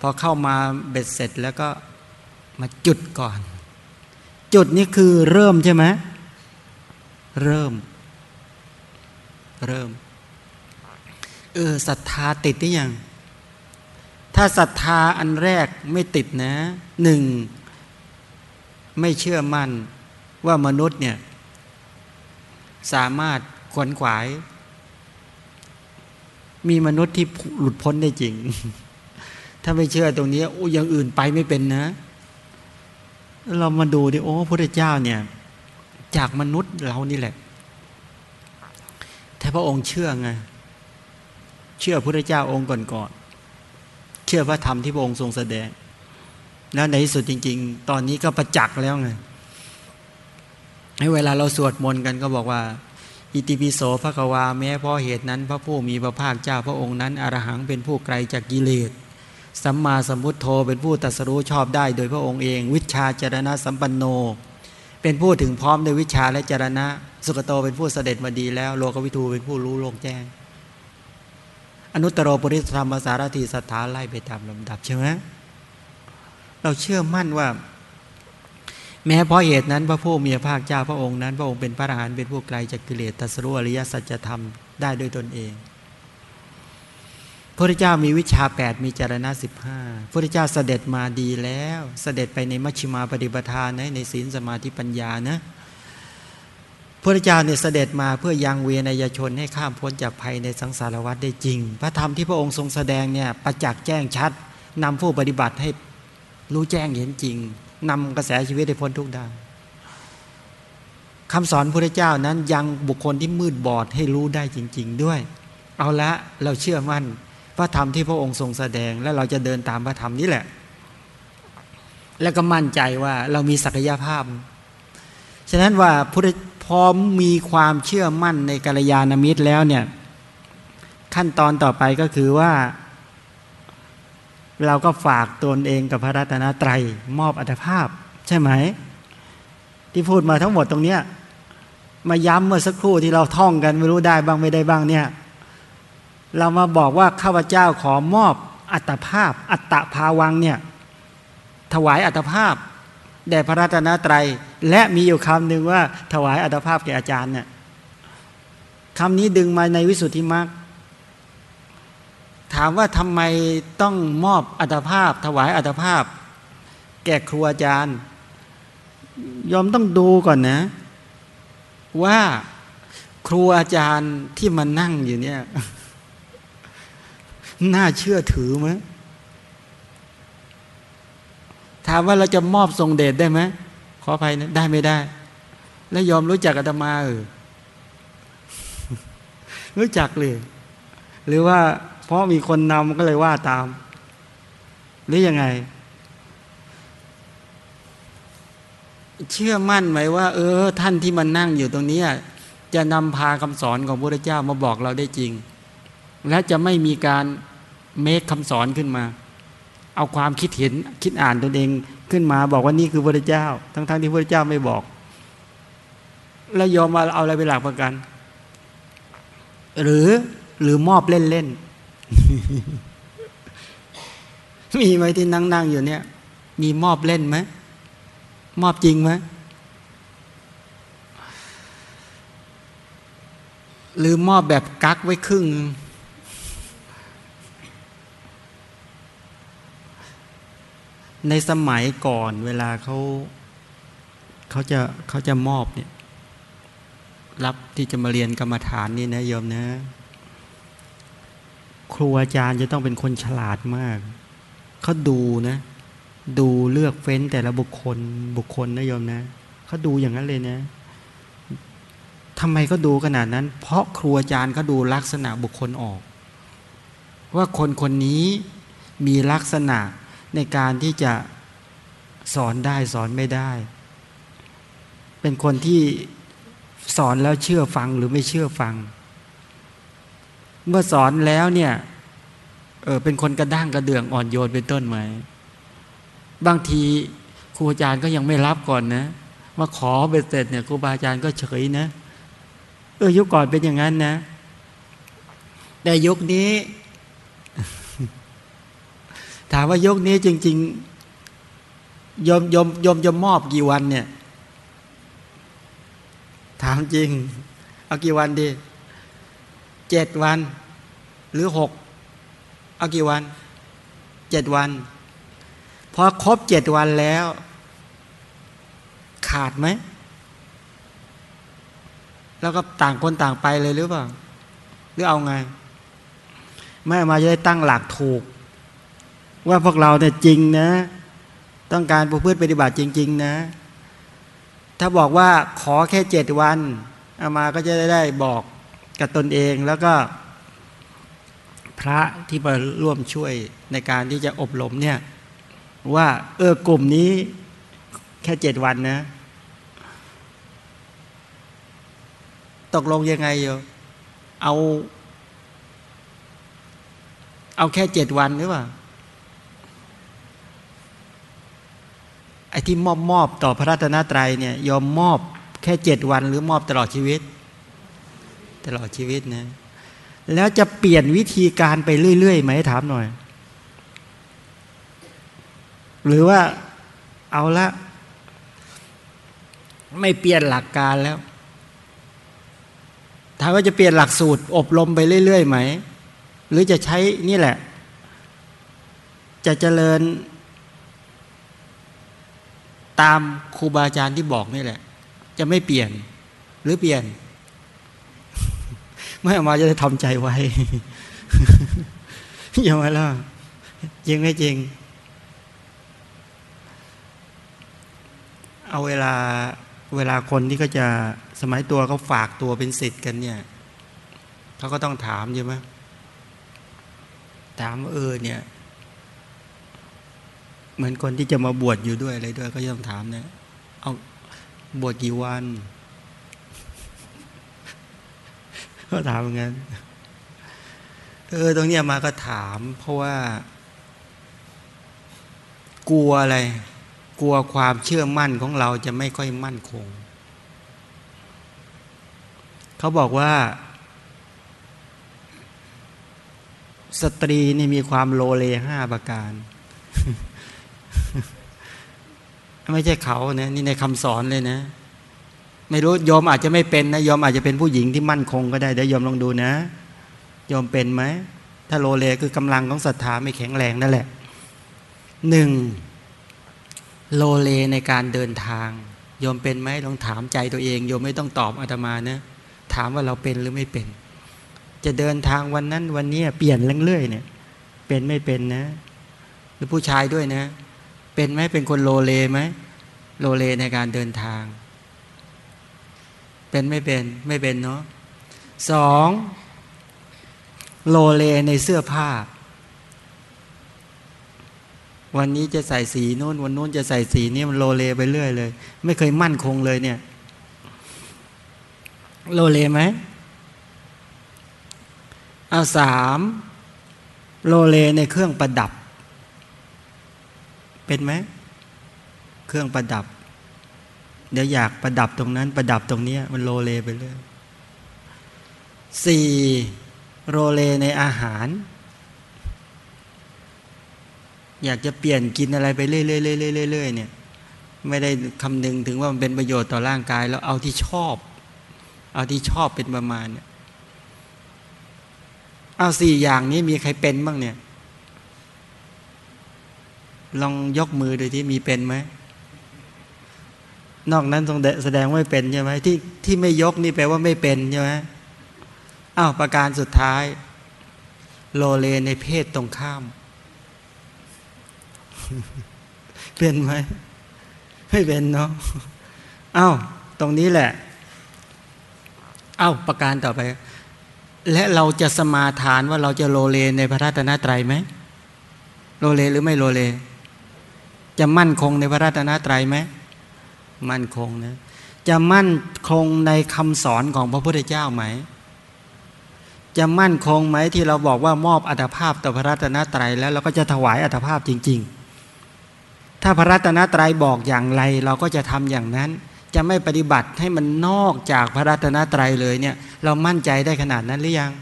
พอเข้ามาเบ็ดเสร็จแล้วก็มาจุดก่อน จุดนี้คือเริ่มใช่ไหมเริ่ม เริ่ม เออศรัทธาติดหรือยัง ถ้าศรัทธาอันแรกไม่ติดนะหนึ่งไม่เชื่อมั่น ว่ามนุษย์เนี่ยสามารถขวนขวาย มีมนุษย์ที่หลุดพ้นได้จริง ถ้าไม่เชื่อตรงนี้โอ้ยังอื่นไปไม่เป็นนะ เรามาดูดิโอ้พระเจ้าเนี่ย จากมนุษย์เรานี่แหละแต่พระองค์เชื่อไงเชื่อพระเจ้าองค์ก่อนๆเชื่อพระธรรมที่พระองค์ทรงแสดง แล้วในที่สุดจริง ๆ ตอนนี้ก็ประจักษ์แล้วไง ให้เวลาเราสวดมนต์กันก็บอกว่า อิติปิโสพระกวาแม้เพราะเหตุนั้น พระผู้มีพระภาคเจ้าพระองค์นั้นอรหังเป็นผู้ไกลจากกิเลสสัมมาสัมพุทโธเป็นผู้ตัสรู้ชอบได้โดยพระองค์เอง วิชาจารณะสัมปันโน เป็นผู้ถึงพร้อมในวิชาและจารณะ สุกโตเป็นผู้เสด็จมาดีแล้ว โลกวิทูเป็นผู้รู้โลกแจ้ง อนุตตรปริธรรมสารถีสัทธาไล่ไปตามลำดับใช่ไหมเราเชื่อมั่นว่า แม้เพราะเหตุนั้นพระผู้มีพระภาคเจ้าพระองค์นั้น พระองค์เป็นพระอรหันต์เป็นผู้ไกลจากกิเลสตัสรู้อริยสัจธรรมได้ด้วยตนเองพระเจ้ามีวิชาแปดมีจารณะสิบห้าพระเจ้าเสด็จมาดีแล้ว เสด็จไปในมัชฌิมาปฏิปทานนะในศีลสมาธิปัญญานะพระเจ้าเนี่ยเสด็จมาเพื่อยังเวนยชนให้ข้ามพ้นจากภัยในสังสารวัฏได้จริง พระธรรมที่พระองค์ทรงแสดงเนี่ยประจักษ์แจ้งชัดนำผู้ปฏิบัติให้รู้แจ้งเห็นจริง นำกระแสชีวิตให้พ้นทุกข์ได้คำสอนพระเจ้านั้นยังบุคคลที่มืดบอดให้รู้ได้จริง ๆ ด้วย เอาละเราเชื่อมั่นพระธรรมที่พระองค์ทรงแสดง และเราจะเดินตามพระธรรมนี้แหละ แล้วก็มั่นใจว่าเรามีศักยภาพ ฉะนั้นว่าพร้อมมีความเชื่อมั่นในกัลยาณมิตรแล้วเนี่ยขั้นตอนต่อไปก็คือว่า เราก็ฝากตนเองกับพระรัตนตรัย มอบอัตภาพ ใช่ไหม ที่พูดมาทั้งหมดตรงเนี้ยมาย้ำเมื่อสักครู่ที่เราท่องกันไม่รู้ได้บ้างไม่ได้บ้างเนี่ย เรามาบอกว่าข้าพเจ้าขอมอบอัตภาพ อัตตภาวังเนี่ยถวายอัตภาพแด่พระรัตนตรัย และมีอยู่คำหนึ่งว่าถวายอัตภาพแก่อาจารย์เนี่ยคำนี้ดึงมาในวิสุทธิมรรค ถามว่าทำไมต้องมอบอัตภาพ ถวายอัตภาพ แก่ครูอาจารย์ยอมต้องดูก่อนนะ ว่าครูอาจารย์ที่มานั่งอยู่เนี่ย น่าเชื่อถือไหมถามว่าเราจะมอบทรงเดชได้ไหมขออภัยนะได้ไม่ได้ แล้วยอมรู้จักอาตมาเออรู้จักเลย หรือว่า ราะมีคนนำก็เลยว่าตาม หรือยังไง เชื่อมั่นไหมว่า เออ ท่านที่มานั่งอยู่ตรงนี้จะนำพาคำสอนของพระเจ้ามาบอกเราได้จริง และจะไม่มีการเมคคำสอนขึ้นมา เอาความคิดเห็นคิดอ่านตนเองขึ้นมา บอกว่านี่คือพระเจ้า ทั้งๆทที่พระเจ้าไม่บอก แล้วยอมมาเอาอะไรไปหลักประกัน หรือหรือมอบเล่นๆ มีไหมที่นั่งนั่งอยู่เนี่ย มีมอบเล่นไหมมอบจริงไหมหรือมอบแบบกักไว้ครึ่ง ในสมัยก่อนเวลาเขาเขาจะเขาจะมอบเนี่ย รับที่จะมาเรียนกรรมฐานนี่นะโยมนะ ครูอาจารย์จะต้องเป็นคนฉลาดมาก เขาดูนะ ดูเลือกเฟ้นแต่ละบุคคลบุคคลนะโยมนะ เขาดูอย่างนั้นเลยนะทำไมเขาดูขนาดนั้น เพราะครูอาจารย์เขาดูลักษณะบุคคลออก ว่าคนคนนี้มีลักษณะในการที่จะสอนได้สอนไม่ได้ เป็นคนที่สอนแล้วเชื่อฟังหรือไม่เชื่อฟัง เมื่อสอนแล้วเนี่ยเออเป็นคนกระด้างกระเดื่องอ่อนโยนเป็นต้นไหม บางทีครูอาจารย์ก็ยังไม่รับก่อนนะมาขอเบ็ดเสร็จเนี่ยครูบาอาจารย์ก็เฉยนะ เออยุคก่อนเป็นอย่างนั้นนะ แต่ยุคนี้ ถามว่ายกนี้จริง ๆยมยมยมจะมอบกี่วันเนี่ย ถามจริง เอากี่วันดี เจ็ดวัน หรือหกเอากี่วันเจ็ดวัน พอครบเจ็ดวันแล้ว ขาดไหม แล้วก็ต่างคนต่างไปเลยหรือเปล่า หรือเอาไงแม่มาจะได้ตั้งหลักถูก ว่าพวกเราเนี่ยจริงนะ ต้องการประพฤติปฏิบัติจริง ๆ นะ ถ้าบอกว่าขอแค่เจ็ดวันอามาก็จะได้บอก กับตนเองแล้วก็พระที่มาร่วมช่วยในการที่จะอบรมเนี่ยว่าเออกลุ่มนี้แค่เจ็ดวันนะ ตกลงยังไงโยเอา เอาแค่เจ็ดวันหรือเปล่าไอ้ที่มอบมอบต่อพระรัตนตรัยเนี่ยยอมมอบแค่เจ็ดวันหรือมอบตลอดชีวิต ตลอดชีวิตนะ แล้วจะเปลี่ยนวิธีการไปเรื่อยๆไหมถามหน่อย หรือว่าเอาละ ไม่เปลี่ยนหลักการแล้วถามว่าจะเปลี่ยนหลักสูตร อบรมไปเรื่อยๆไหม หรือจะใช้นี่แหละ จะเจริญ ตามครูบาอาจารย์ที่บอกนี่แหละ จะไม่เปลี่ยนหรือเปลี่ยน เมื่อมาจะได้ทำใจไว้ยังไงล่ะจริงไม่จริง เอาเวลาเวลาคนที่ก็จะสมัยตัวเขาฝากตัวเป็นสิทธิ์กันเนี่ยเขาก็ต้องถามใช่ไหมถามเออเนี่ย เหมือนคนที่จะมาบวชอยู่ด้วยอะไรด้วย ก็ย่อมถามเนี่ยเอาบวชกี่วัน ก็ถามเหมือนกันเออตรงเนี้ยมาก็ถาม เพราะว่า กลัวอะไร กลัวความเชื่อมั่นของเราจะไม่ค่อยมั่นคง เขาบอกว่า สตรีนี่มีความโลเลห้าประการ ไม่ใช่เขาเนะนี่ในคำสอนเลยนะ ไม่รู้ยอมอาจจะไม่เป็นนะยอมอาจจะเป็นผู้หญิงที่มั่นคงก็ได้เดี๋ยวยอมลองดูนะยอมเป็นไหมถ้าโลเลคือกำลังของศรัทธาไม่แข็งแรงนั่นแหละหนึ่งโลเลในการเดินทางยอมเป็นไหมลองถามใจตัวเองโยมไม่ต้องตอบอาตมานะถามว่าเราเป็นหรือไม่เป็น จะเดินทางวันนั้นวันนี้เปลี่ยนเรื่อยๆเนี่ย เป็นไม่เป็นนะ หรือผู้ชายด้วยนะ เป็นไหมเป็นคนโลเลไหมโลเลในการเดินทาง เป็นไม่เป็นไม่เป็นเนาะสองโลเลในเสื้อผ้า วันนี้จะใส่สีโน้นวันโน้นจะใส่สีนี้มันโลเลไปเรื่อยเลย ไม่เคยมั่นคงเลยเนี่ย โลเลไหมเอาสามโลเลในเครื่องประดับ เป็นไหมเครื่องประดับ เดี๋ยวอยากประดับตรงนั้น ประดับตรงนี้มันโลเลไปเรื่อยสี่โรเลในอาหาร อยากจะเปลี่ยนกินอะไรไปเรื่อยๆๆๆเนี่ย ไม่ได้คำนึงถึงว่ามันเป็นประโยชน์ต่อร่างกาย แล้วเอาที่ชอบ เอาที่ชอบเป็นประมาณเนี่ยเอาสี่อย่างนี้มีใครเป็นบ้างเนี่ย ลองยกมือดูที่มีเป็นไหม นอกนั้นต้องแสดงว่าไม่เป็นใช่ไหมที่ที่ไม่ยกนี่แปลว่าไม่เป็นใช่ไหมอ้าวประการสุดท้าย โลเลในเพศตรงข้าม เป็นไหมไม่เป็นเนาะอ้าวตรงนี้แหละอ้าวประการต่อไป และเราจะสมาทานว่าเราจะโลเลในพระรัตนตรัยไหมโลเลหรือไม่โลเล จะมั่นคงในพระรัตนตรัยไหม มั่นคงนะ จะมั่นคงในคำสอนของพระพุทธเจ้าไหม จะมั่นคงไหมที่เราบอกว่ามอบอัตภาพต่อพระรัตนตรัยแล้วเราก็จะถวายอัตภาพจริง ๆ ถ้าพระรัตนตรัยบอกอย่างไรเราก็จะทำอย่างนั้น จะไม่ปฏิบัติให้มันนอกจากพระรัตนตรัยเลยเนี่ย เรามั่นใจได้ขนาดนั้นหรือยัง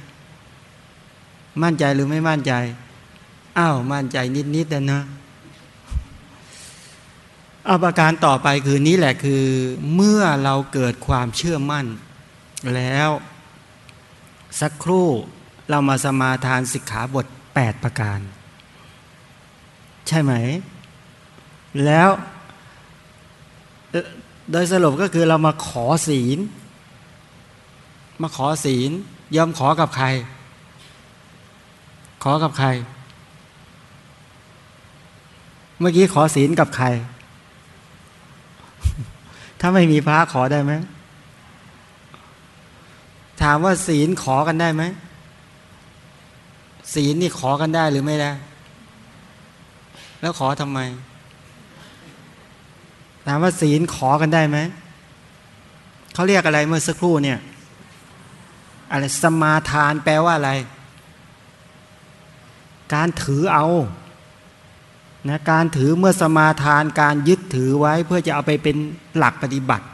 มั่นใจหรือไม่มั่นใจ อ้าวมั่นใจนิดๆนะเอาประการต่อไปคือนี้แหละคือเมื่อเราเกิดความเชื่อมั่น แล้วสักครู่เรามาสมาทานสิกขาบท 8 ประการ ใช่ไหม แล้วโดยสรุปก็คือเรามาขอศีล มาขอศีลยอมขอกับใคร ขอกับใคร เมื่อกี้ขอศีลกับใคร ถ้าไม่มีพระขอได้ไหมถามว่าศีลขอกันได้ไหมศีลนี่ขอกันได้หรือไม่ได้ แล้วขอทำไม ถามว่าศีลขอกันได้ไหมเขาเรียกอะไรเมื่อสักครู่เนี่ยอะไรสมาทานแปลว่าอะไร การถือเอา นะการถือเมื่อสมาทานการยึดถือไว้เพื่อจะเอาไปเป็นหลักปฏิบัติ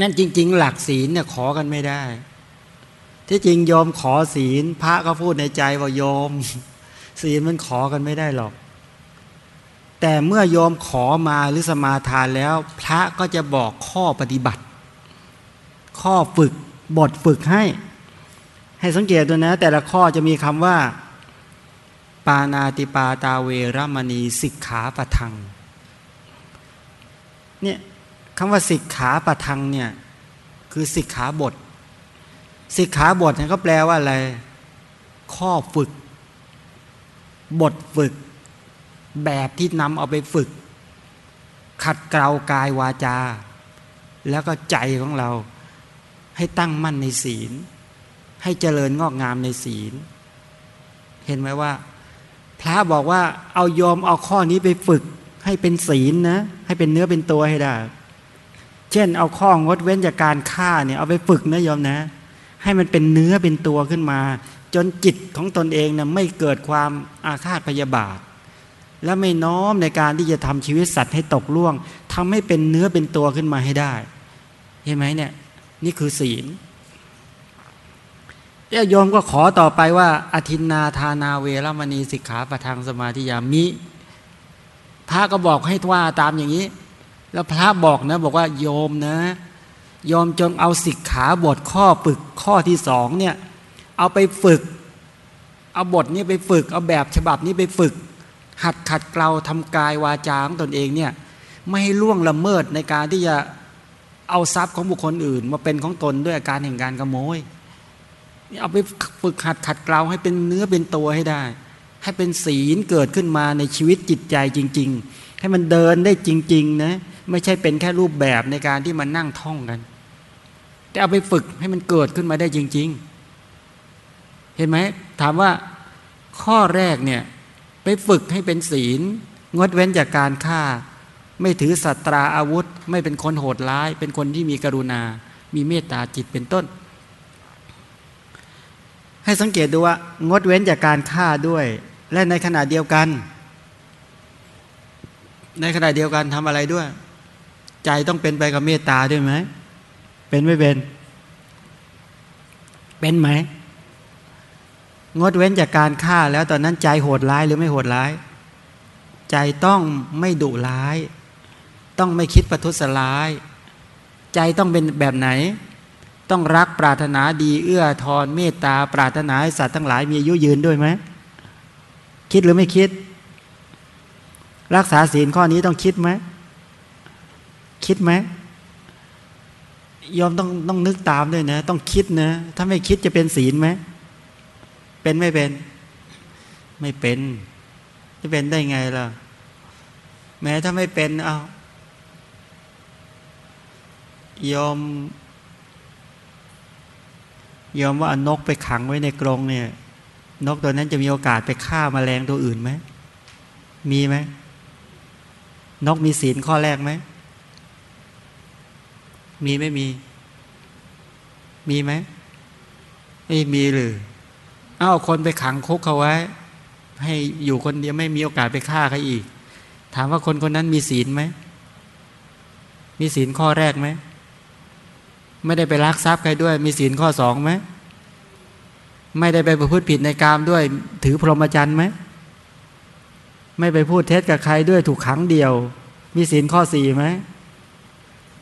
นั่นจริง ๆ หลักศีลเนี่ยขอกันไม่ได้ ที่จริงยอมขอศีล พระก็พูดในใจว่าโยมศีลมันขอกันไม่ได้หรอก แต่เมื่อโยมขอมาหรือสมาทานแล้ว พระก็จะบอกข้อปฏิบัติ ข้อฝึกบทฝึกให้ ให้สังเกตดูนะ แต่ละข้อจะมีคำว่า ปานาติปาตาเวรมณีสิกขาปะทังเนี่ยคำว่าสิกขาปะทังเนี่ยคือสิกขาบท สิกขาบทเนี่ยก็แปลว่าอะไร ข้อฝึก บทฝึก แบบที่นำเอาไปฝึก ขัดเกลากายวาจา แล้วก็ใจของเรา ให้ตั้งมั่นในศีล ให้เจริญงอกงามในศีล เห็นไหมว่า พระบอกว่าเอายอมเอาข้อนี้ไปฝึกให้เป็นศีลนะ ให้เป็นเนื้อเป็นตัวให้ได้ เช่น เอาข้องดเว้นจากการฆ่าเนี่ยเอาไปฝึกนะยอมนะ ให้มันเป็นเนื้อเป็นตัวขึ้นมา จนจิตของตนเองนะไม่เกิดความอาฆาตพยาบาท และไม่น้อมในการที่จะทำชีวิตสัตว์ให้ตกล่วงทำให้เป็นเนื้อเป็นตัวขึ้นมาให้ได้เห็นไหมเนี่ย นี่คือศีล โยมก็ขอต่อไปว่าอธินนาทานาเวรมณีสิกขาประทางสมาธิยามิพระก็บอกให้ว่าตามอย่างนี้ แล้วพระบอกนะ บอกว่าโยมนะ โยมจงเอาสิกขาบทข้อปึกข้อที่สองเนี่ย เอาไปฝึก เอาบทนี้ไปฝึก เอาแบบฉบับนี้ไปฝึก หัดขัดเกลาทำกายวาจาของตนเองเนี่ย ไม่ให้ล่วงละเมิดในการที่จะเอาทรัพย์ของบุคคลอื่น มาเป็นของตนด้วยอาการแห่งการขโมย เอาไปฝึกหัดขัดเกลาให้เป็นเนื้อเป็นตัวให้ได้ ให้เป็นศีลเกิดขึ้นมาในชีวิตจิตใจจริง ๆ ให้มันเดินได้จริง ๆ นะ ไม่ใช่เป็นแค่รูปแบบในการที่มันนั่งท่องกัน แต่เอาไปฝึกให้มันเกิดขึ้นมาได้จริง ๆ เห็นไหมถามว่าข้อแรกเนี่ยไปฝึกให้เป็นศีล งดเว้นจากการฆ่า ไม่ถือสัตราอาวุธ ไม่เป็นคนโหดร้าย เป็นคนที่มีกรุณา มีเมตตาจิตเป็นต้น ให้สังเกตดูว่างดเว้นจากการฆ่าด้วย และในขณะเดียวกัน ในขณะเดียวกันทำอะไรด้วย ใจต้องเป็นไปกับเมตตาด้วยไหมเป็นไม่เป็น เป็นไหมงดเว้นจากการฆ่าแล้วตอนนั้นใจโหดร้ายหรือไม่โหดร้าย ใจต้องไม่ดุร้าย ต้องไม่คิดประทุษร้าย ใจต้องเป็นแบบไหน ต้องรักปรารถนาดีเอื้อทอนเมตตา ปรารถนาให้สัตว์ทั้งหลายมีอายุยืนด้วยไหมคิดหรือไม่คิด รักษาศีลข้อนี้ต้องคิดไหมคิดไหมยอมต้องต้องนึกตามด้วยนะ ต้องคิดนะ ถ้าไม่คิดจะเป็นศีลไหมเป็นไม่เป็น ไม่เป็น จะเป็นได้ไงล่ะ แม้ถ้าไม่เป็นเอายอม ยอมว่าอนกไปขังไว้ในกรงเนี่ย นกตัวนั้นจะมีโอกาสไปฆ่ามาแมลงตัวอื่นไหม มีไหม นกมีศีลข้อแรกไหม มีไม่มี มีไหมไม่มีหรือเอาคนไปขังคุกเขาไว้ ให้อยู่คนเดียวไม่มีโอกาสไปฆ่าใครอีก ถามว่าคนคนนั้นมีศีลไหม มีศีลข้อแรกไหม ไม่ได้ไปลักทรัพย์ใครด้วย มีศีลข้อสองไหมไม่ได้ไปประพฤติผิดในกามด้วย ถือพรหมจรรย์ไหมไม่ไปพูดเท็จกับใครด้วยถูกขังเดียว มีศีลข้อสี่ไหม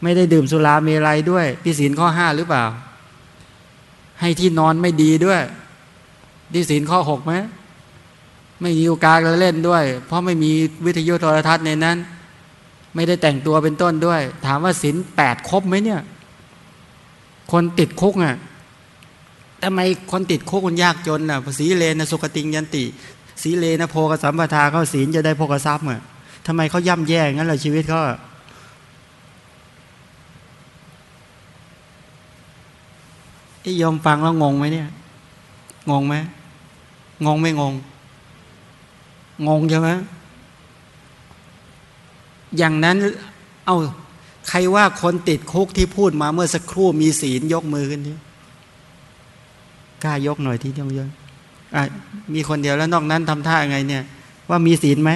ไม่ได้ดื่มสุราเมลัยด้วยมีศีลข้อห้าหรือเปล่า ให้ที่นอนไม่ดีด้วยที่ศีลข้อหกไหมไม่มีโอกาสเล่นด้วย เพราะไม่มีวิทยุโทรทัศน์ในนั้น ไม่ได้แต่งตัวเป็นต้นด้วย ถามว่าศีลแปดครบไหมเนี่ย คนติดคุกอะทำไมคนติดคุกมันยากจนอะสีเลนะสุกติงยันติ สีเลนะโพกสัมปทาเขาศีลจะได้โพกทรัพย์อะทำไมเขาย่ำแย่งั้นเลยชีวิตเขาไอ้ยอมฟังแล้วงงไหมเนี่ย งงไหมงงไม่งง งงใช่ไหมอย่างนั้น เอา ใครว่าคนติดคุกที่พูดมาเมื่อสักครู่มีศีลยกมือขึ้นทีกล้ายกหน่อยที่เดียวเยอะมีคนเดียวแล้วนอกนั้นทำท่าไงเนี่ย ว่ามีศีลไหม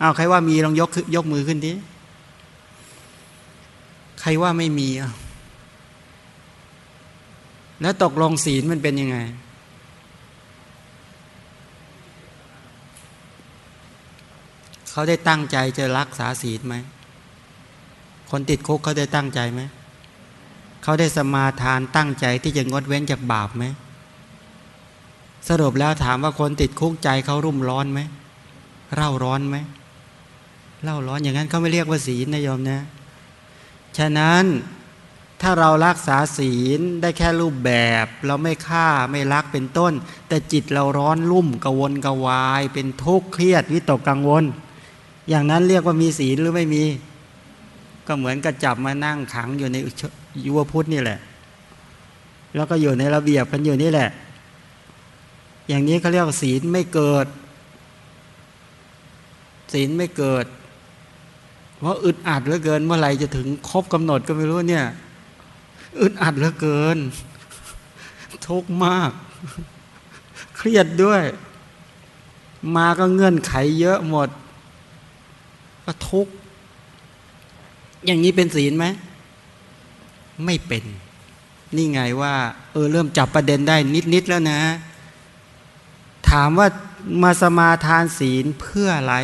เอาใครว่ามีลองยกยกมือขึ้นทีใครว่าไม่มีอะแล้วตกลงศีลมันเป็นยังไง เขาได้ตั้งใจจะรักษาศีลไหม คนติดคุกเขาได้ตั้งใจไหม เขาได้สมาทานตั้งใจที่จะงดเว้นจากบาปไหม สรุปแล้วถามว่าคนติดคุกใจเขารุ่มร้อนไหม เร่าร้อนไหมเล่าร้อนอย่างนั้นเขาไม่เรียกว่าศีลนะโยมนะ ฉะนั้นถ้าเรารักษาศีลได้แค่รูปแบบ เราไม่ฆ่าไม่รักเป็นต้น แต่จิตเราร้อนรุ่มกวนกวาย เป็นทุกข์เครียดวิตกกังวล อย่างนั้นเรียกว่ามีศีลหรือไม่มี ก็เหมือนกับจับมานั่งขังอยู่ในยุวพุทธนี่แหละ แล้วก็อยู่ในระเบียบกันอยู่นี่แหละ อย่างนี้เขาเรียกศีลไม่เกิด ศีลไม่เกิด เพราะอึดอัดเหลือเกิน เมื่อไหร่จะถึงครบกำหนดก็ไม่รู้เนี่ย อึดอัดเหลือเกิน ทุกข์มาก เครียดด้วย มาก็เงื่อนไขเยอะหมด ก็ทุกข์ อย่างนี้เป็นศีลไหมไม่เป็น นี่ไงว่า เออเริ่มจับประเด็นได้นิด ๆ แล้วนะ ถามว่ามาสมาทานศีลเพื่ออะไร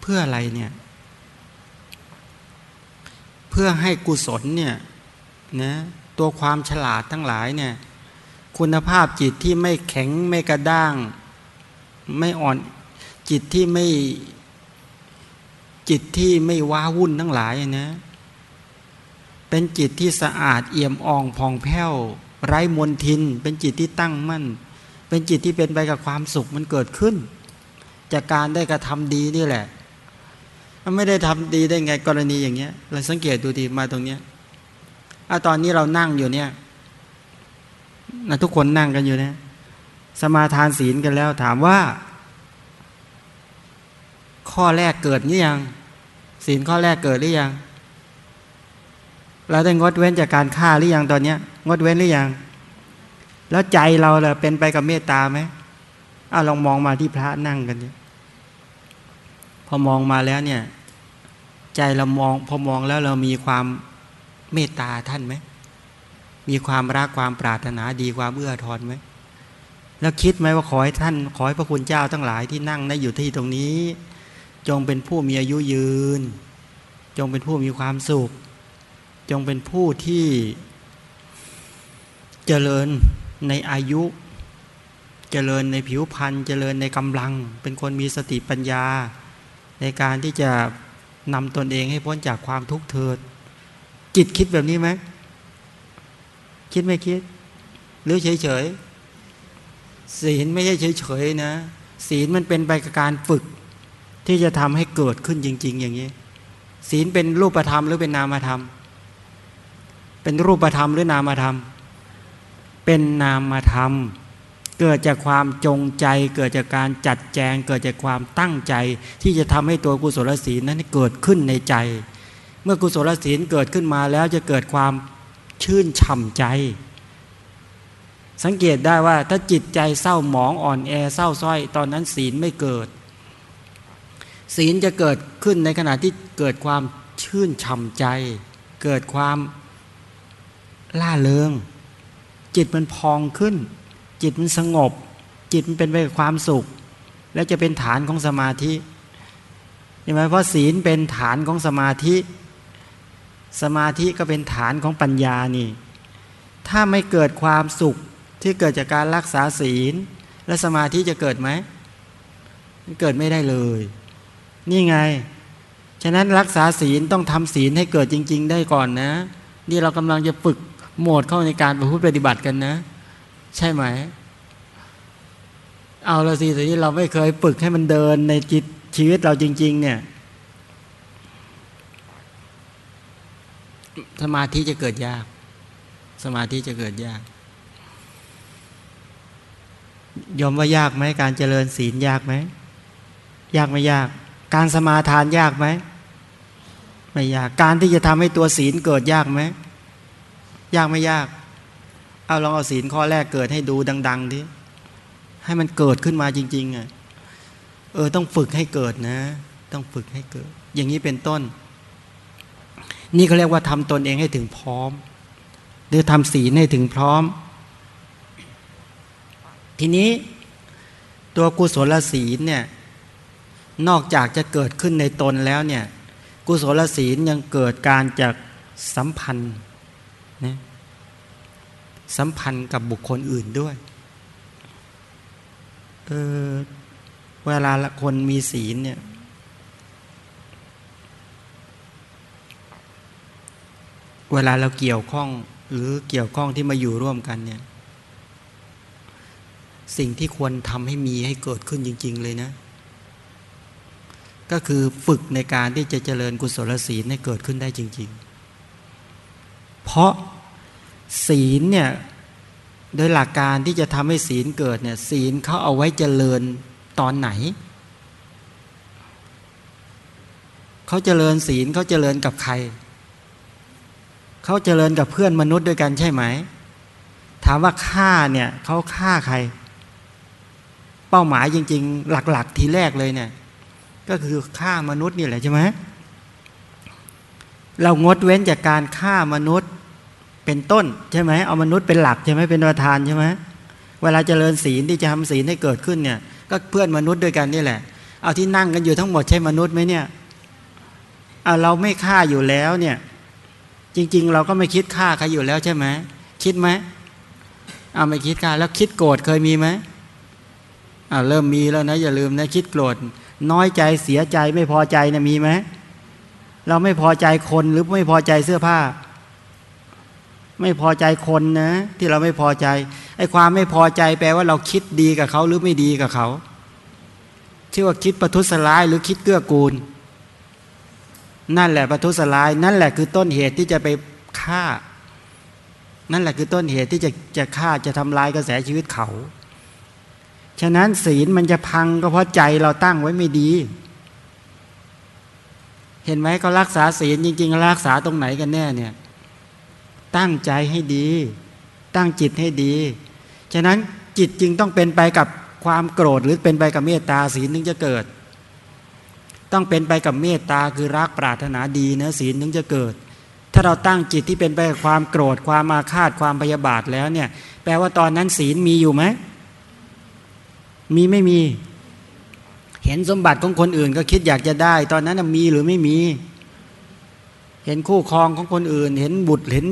เพื่ออะไรเนี่ย เพื่อให้กุศลเนี่ยนะตัวความฉลาดทั้งหลายเนี่ย คุณภาพจิตที่ไม่แข็งไม่กระด้าง ไม่อ่อนจิตที่ไม่ จิตที่ไม่ว้าวุ่นทั้งหลายนะ เป็นจิตที่สะอาดเอี่ยมอ่องผ่องแผ้ว ไร้มนทิน เป็นจิตที่ตั้งมั่น เป็นจิตที่เป็นไปกับความสุขมันเกิดขึ้น จากการได้กระทำดีนี่แหละมันไม่ได้ทำดีได้ไงกรณีอย่างเงี้ย เราสังเกตดูดีมาตรงเนี้ยอะตอนนี้เรานั่งอยู่เนี่ยนะทุกคนนั่งกันอยู่เนี่ยสมาทานศีลกันแล้วถามว่า ข้อแรกเกิดหรือยังศีลข้อแรกเกิดหรือยังเราได้งดเว้นจากการฆ่าหรือยังตอนเนี้ย งดเว้นหรือยังแล้วใจเราเล่ะเป็นไปกับเมตตาไหมเอาลองมองมาที่พระนั่งกันเนี่ยพอมองมาแล้วเนี่ย ใจเรามองพอมองแล้วเรามีความเมตตาท่านไหมมีความรักความปรารถนาดีความเอื้อทอนไหมแล้วคิดไหมว่าขอให้ท่าน ขอให้พระคุณเจ้าทั้งหลายที่นั่งในอยู่ที่ตรงนี้ จงเป็นผู้มีอายุยืน จงเป็นผู้มีความสุข จงเป็นผู้ที่เจริญในอายุ เจริญในผิวพรรณเจริญในกำลัง เป็นคนมีสติปัญญา ในการที่จะนำตนเองให้พ้นจากความทุกข์เถิด จิตคิดแบบนี้ไหมคิดไม่คิด หรือเฉยเฉยศีลไม่ใช่เฉยเฉยนะ ศีลมันเป็นไปกับการฝึก ที่จะทำให้เกิดขึ้นจริง ๆ อย่างนี้ ศีลเป็นรูปธรรมหรือเป็นนามธรรม เป็นรูปธรรมหรือนามธรรม เป็นนามธรรม เกิดจากความจงใจ เกิดจากการจัดแจง เกิดจากความตั้งใจ ที่จะทำให้ตัวกุศลศีลนั้นเกิดขึ้นในใจ เมื่อกุศลศีลเกิดขึ้นมาแล้วจะเกิดความชื่นฉ่ำใจ สังเกตได้ว่าถ้าจิตใจเศร้าหมองอ่อนแอเศร้าส้อย ตอนนั้นศีลไม่เกิด ศีลจะเกิดขึ้นในขณะที่เกิดความชื่นฉ่ำใจ เกิดความล่าเริง จิตมันพองขึ้น จิตมันสงบ จิตมันเป็นไปกับความสุข แล้วจะเป็นฐานของสมาธิใช่ไหมเพราะศีลเป็นฐานของสมาธิ สมาธิก็เป็นฐานของปัญญานี่ ถ้าไม่เกิดความสุขที่เกิดจากการรักษาศีล และสมาธิจะเกิดไหมเกิดไม่ได้เลย นี่ไง ฉะนั้นรักษาศีลต้องทำศีลให้เกิดจริง ๆ ได้ก่อนนะ นี่เรากำลังจะฝึกโหมดเข้าในการประพฤติปฏิบัติกันนะ ใช่ไหม เอาละสิแต่นี้เราไม่เคยฝึกให้มันเดินในจิตชีวิตเราจริง ๆ เนี่ยสมาธิจะเกิดยาก สมาธิจะเกิดยาก ยอมว่ายากไหมการเจริญศีลยากไหม ยากไม่ยาก การสมาทานยากไหมไม่ยากการที่จะทำให้ตัวศีลเกิดยากไหมยากไม่ยาก เอาลองเอาศีลข้อแรกเกิดให้ดูดังๆดิให้มันเกิดขึ้นมาจริงๆอะเออต้องฝึกให้เกิดนะ ต้องฝึกให้เกิด อย่างนี้เป็นต้น นี่เขาเรียกว่าทำตนเองให้ถึงพร้อม หรือทำศีลให้ถึงพร้อม ทีนี้ตัวกุศลศีลเนี่ย นอกจากจะเกิดขึ้นในตนแล้วเนี่ยกุศลศีลยังเกิดการจากสัมพันธ์นะสัมพันธ์กับบุคคลอื่นด้วยเออเวลาคนมีศีลเนี่ยเวลาเราเกี่ยวข้องหรือเกี่ยวข้องที่มาอยู่ร่วมกันเนี่ยสิ่งที่ควรทำให้มีให้เกิดขึ้นจริง ๆ เลยนะ ก็คือฝึกในการที่จะเจริญกุศลศีลให้เกิดขึ้นได้จริง ๆ เพราะศีลเนี่ยโดยหลักการที่จะทำให้ศีลเกิดเนี่ยศีลเขาเอาไว้เจริญตอนไหน เขาเจริญศีลเขาเจริญกับใคร เขาเจริญกับเพื่อนมนุษย์ด้วยกันใช่ไหม ถามว่าฆ่าเนี่ยเขาฆ่าใคร เป้าหมายจริง ๆ หลัก ๆ ทีแรกเลยเนี่ย ก็คือฆ่ามนุษย์นี่แหละใช่ไหมเรางดเว้นจากการฆ่ามนุษย์เป็นต้นใช่ไหมเอามนุษย์เป็นหลักใช่ไหมเป็นประธานใช่ไหมเวลาเจริญศีลที่จะทำศีลให้เกิดขึ้นเนี่ย ก็เพื่อนมนุษย์ด้วยกันนี่แหละ เอาที่นั่งกันอยู่ทั้งหมดใช่มนุษย์ไหมเนี่ยเอาเราไม่ฆ่าอยู่แล้วเนี่ย จริง ๆ เราก็ไม่คิดฆ่าใครอยู่แล้วใช่ไหมคิดไหมเอาไม่คิดฆ่าแล้วคิดโกรธเคยมีไหมอ่าเริ่มมีแล้วนะอย่าลืมนะคิดโกรธ น้อยใจเสียใจไม่พอใจเนะมีไหมเราไม่พอใจคนหรือไม่พอใจเสื้อผ้า ไม่พอใจคนนะ ที่เราไม่พอใจไอ้ความไม่พอใจแปลว่าเราคิดดีกับเขาหรือไม่ดีกับเขาที่ว่าคิดประทุษร้ายหรือคิดเกื้อกูล นั่นแหละประทุษร้าย นั่นแหละคือต้นเหตุที่จะไปฆ่า นั่นแหละคือต้นเหตุที่จะจะฆ่าจะทำลายกระแสชีวิตเขา ฉะนั้นศีลมันจะพังก็เพราะใจเราตั้งไว้ไม่ดี เห็นไหมเขารักษาศีลจริงๆรักษาตรงไหนกันแน่เนี่ย ตั้งใจให้ดี ตั้งจิตให้ดี ฉะนั้นจิตจึงต้องเป็นไปกับความโกรธหรือเป็นไปกับเมตตาศีลถึงจะเกิด ต้องเป็นไปกับเมตตาคือรักปรารถนาดีนะศีลถึงจะเกิด ถ้าเราตั้งจิตที่เป็นไปกับความโกรธความมาคาดความพยาบาทแล้วเนี่ย แปลว่าตอนนั้นศีลมีอยู่ไหม มีไม่มี เห็นสมบัติของคนอื่น ก็คิดอยากจะได้ ตอนนั้นมีหรือไม่มี เห็นคู่ครองของคนอื่น เห็นบุตรเห็น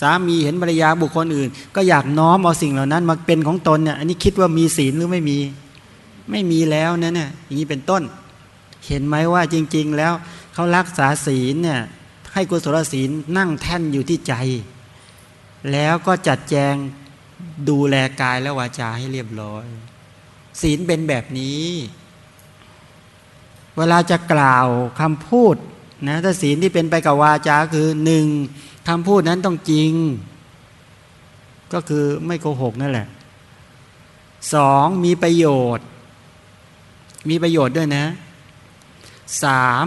สามีเห็นภรรยาบุคคลอื่น ก็อยากน้อมเอาสิ่งเหล่านั้น มาเป็นของตนเนี่ยอันนี้คิดว่ามีศีลหรือไม่มี ไม่มีแล้วนะเนี่ยอย่างนี้เป็นต้น เห็นไหมว่าจริง ๆ แล้วเขารักษาศีลเนี่ยให้กุศลศีลนั่งแท่นอยู่ที่ใจ แล้วก็จัดแจงดูแลกายและวาจาให้เรียบร้อย ศีลเป็นแบบนี้ เวลาจะกล่าวคำพูดนะถ้าศีลที่เป็นไปกับวาจาคือหนึ่งคำพูดนั้นต้องจริง ก็คือไม่โกหกนั่นแหละสองมีประโยชน์ มีประโยชน์ด้วยนะสาม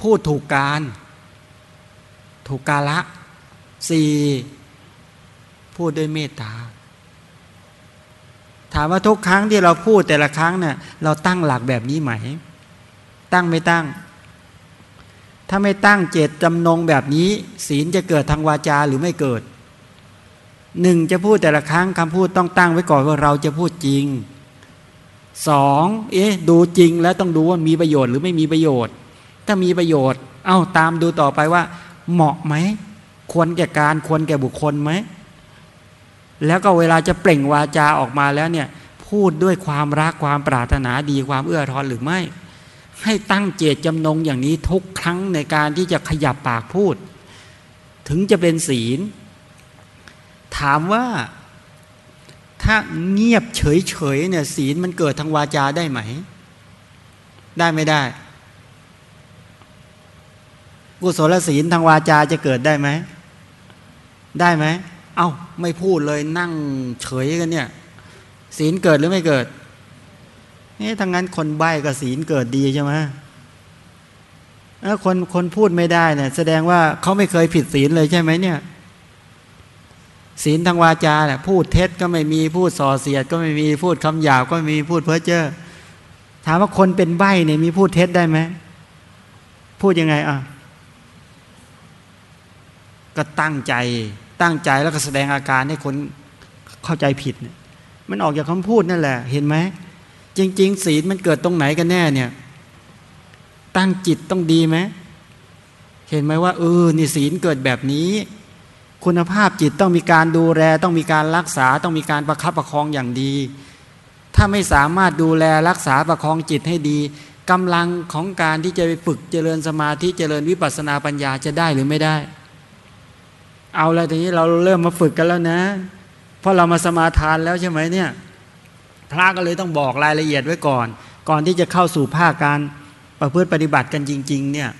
พูดถูกการ ถูกกาละสี่พูดด้วยเมตตา ถามว่าทุกครั้งที่เราพูดแต่ละครั้งเนี่ยเราตั้งหลักแบบนี้ไหม ตั้งไม่ตั้ง ถ้าไม่ตั้งเจตจำนงแบบนี้ ศีลจะเกิดทางวาจาหรือไม่เกิดหนึ่งจะพูดแต่ละครั้งคำพูดต้องตั้งไว้ก่อนว่าเราจะพูดจริงสองเอ๊ะดูจริงแล้วต้องดูว่ามีประโยชน์หรือไม่มีประโยชน์ ถ้ามีประโยชน์ เอ้าตามดูต่อไปว่า เหมาะไหมควรแก่การควรแก่บุคคลไหม แล้วก็เวลาจะเปล่งวาจาออกมาแล้วเนี่ยพูดด้วยความรักความปรารถนาดีความเอื้อทอนหรือไม่ ให้ตั้งเจตจำนงอย่างนี้ทุกครั้งในการที่จะขยับปากพูด ถึงจะเป็นศีล ถามว่าถ้าเงียบเฉยๆเนี่ยศีลมันเกิดทางวาจาได้ไหม ได้ไม่ได้ กุศลศีลทางวาจาจะเกิดได้ไหม ได้ไหม เอา้า ไม่พูดเลยนั่งเฉยกันเนี่ย ศีลเกิดหรือไม่เกิดนี่ทั้งนั้นคนใบ้กับศีลเกิดดีใช่ไหมคนคนพูดไม่ได้เนี่ย แสดงว่าเขาไม่เคยผิดศีลเลยใช่ไหมเนี่ยศีลทางวาจาเนี่ยพูดเท็จก็ไม่มีพูดส่อเสียด ก็ไม่มีพูดคำหยาบก็ไม่มีพูดเพ้อเจ้อถามว่าคนเป็นใบ้เนี่ยมีพูดเท็จได้ไหมพูดยังไงอะก็ตั้งใจ ตั้งใจแล้วก็แสดงอาการให้คนเข้าใจผิดเนี่ยมันออกจากคำพูดนั่นแหละ เห็นไหม จริง ๆ ศีลมันเกิดตรงไหนกันแน่เนี่ย ตั้งจิตต้องดีไหม เห็นไหมว่าเออนี่ศีลเกิดแบบนี้ คุณภาพจิตต้องมีการดูแล ต้องมีการรักษา ต้องมีการประคับประคองอย่างดี ถ้าไม่สามารถดูแลรักษาประคองจิตให้ดีกำลังของการที่จะไปฝึกเจริญสมาธิเจริญวิปัสสนาปัญญาจะได้หรือไม่ได้ เอาแล้วทีนี้เราเริ่มมาฝึกกันแล้วนะ เพราะเรามาสมาทานแล้วใช่ไหมเนี่ย พระก็เลยต้องบอกรายละเอียดไว้ก่อน ก่อนที่จะเข้าสู่ภาคการประพฤติปฏิบัติกันจริง ๆ เนี่ย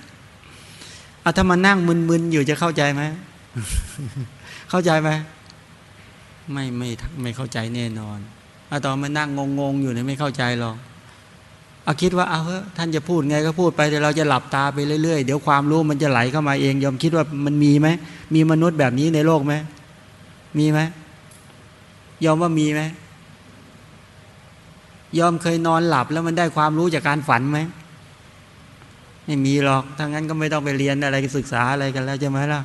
เอาถ้ามานั่งมึนๆอยู่จะเข้าใจไหมเข้าใจไหมไม่ไม่ไม่เข้าใจแน่นอนเอาตอนมานั่งงงๆอยู่เนี่ยไม่เข้าใจหรอก เอาคิดว่าเอาเถอะท่านจะพูดไงก็พูดไปแต่เราจะหลับตาไปเรื่อยๆ เดี๋ยวความรู้มันจะไหลเข้ามาเองยอมคิดว่ามันมีไหมมีมนุษย์แบบนี้ในโลกไหมมีไหมยอมว่ามีไหมยอมเคยนอนหลับแล้วมันได้ความรู้จากการฝันไหมไม่มีหรอกถ้างั้นก็ไม่ต้องไปเรียนอะไรศึกษาอะไรกันแล้วใช่ไหมล่ะ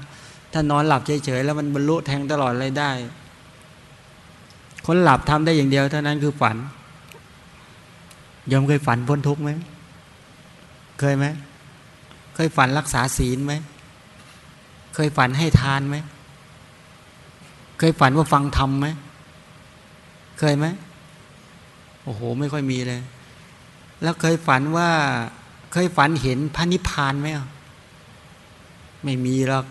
ถ้านอนหลับเฉยๆแล้วมันบรรลุแทงตลอดอะไรได้ คนหลับทำได้อย่างเดียวเท่านั้นคือฝัน ยอมเคยฝันพ้นทุกข์ไหม เคยไหม เคยฝันรักษาศีลไหม เคยฝันให้ทานไหม เคยฝันว่าฟังธรรมไหม เคยไหม โอ้โห ไม่ค่อยมีเลย แล้วเคยฝันว่า เคยฝันเห็นพระนิพพานไหมไม่มีหรอก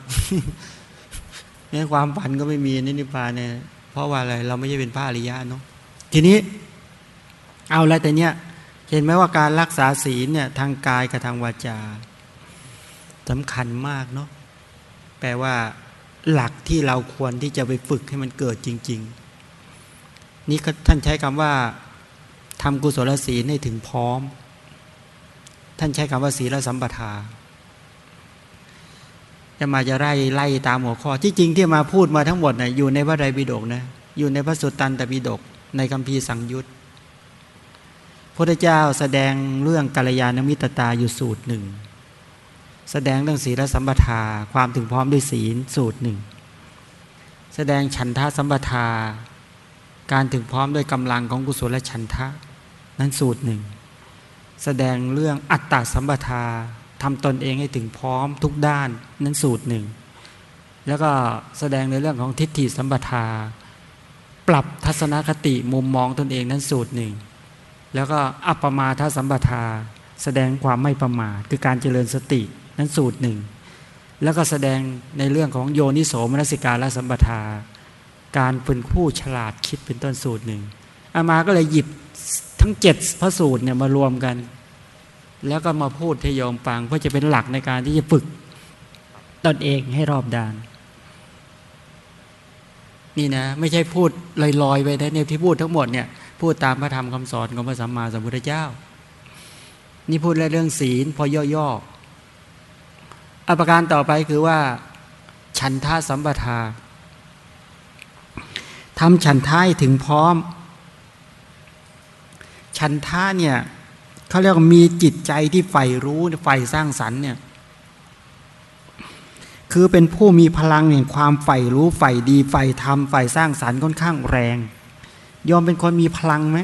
ในความฝันก็ไม่มีนิพพานเนี่ย เพราะว่าอะไร เราไม่ใช่เป็นพระอริยะเนาะ ทีนี้ เอาแล้วแต่เนี้ย เห็นไหมว่าการรักษาศีลเนี่ยทางกายกับทางวาจาสำคัญมากเนาะแปลว่าหลักที่เราควรที่จะไปฝึกให้มันเกิดจริง ๆ นี่ท่านใช้คำว่าทำกุศลศีลให้ถึงพร้อม ท่านใช้คำว่าศีลสัมปทาจะมาจะไล่ไล่ตามหัวข้อ ที่จริงที่มาพูดมาทั้งหมดนะ่ยอยู่ในพระไตรปิฎกนะอยู่ในพระสุตตันตปิฎกในคัมภีร์สังยุต พระเจ้าแสดงเรื่องกัลยาณมิตรตาอยู่สูตรหนึ่ง แสดงเรื่องศีลสัมปทาความถึงพร้อมด้วยศีลสูตรหนึ่ง แสดงฉันทะสัมปทา การถึงพร้อมด้วยกำลังของกุศลและฉันทะ นั้นสูตรหนึ่ง แสดงเรื่องอัตตาสัมปทาทำตนเองให้ถึงพร้อมทุกด้านนั้นสูตรหนึ่ง แล้วก็แสดงในเรื่องของทิฏฐิสัมปทา ปรับทัศนคติมุมมองตนเองนั้นสูตรหนึ่ง แล้วก็อัปปมาทสัมปทา แสดงความไม่ประมาทคือการเจริญสตินั้นสูตรหนึ่ง แล้วก็แสดงในเรื่องของโยนิโสมนสิการและสัมปทา การเป็นผู้ฉลาดคิดเป็นต้นสูตรหนึ่งอามาก็เลยหยิบทั้งเจ็ดพระสูตรเนี่ยมารวมกัน แล้วก็มาพูดให้โยมฟังเพื่อจะเป็นหลักในการที่จะฝึกตนเองให้รอบด้าน นี่นะ ไม่ใช่พูดลอยๆไปนะเนี่ยที่พูดทั้งหมดเนี่ย พูดตามพระธรรมคำสอนของพระสัมมาสัมพุทธเจ้า นี่พูดเรื่องศีลพอย่อๆอภิการต่อไปคือว่า ฉันท่าสัมปทาทำฉันท่าถึงพร้อม ฉันท่าเนี่ยเขาเรียกมีจิตใจที่ใฝ่รู้ใฝ่สร้างสรรค์เนี่ยคือเป็นผู้มีพลังแห่งความใฝ่รู้ใฝ่ดีใฝ่ธรรมใฝ่สร้างสรรค์ค่อนข้างแรง ยอมเป็นคนมีพลังไหม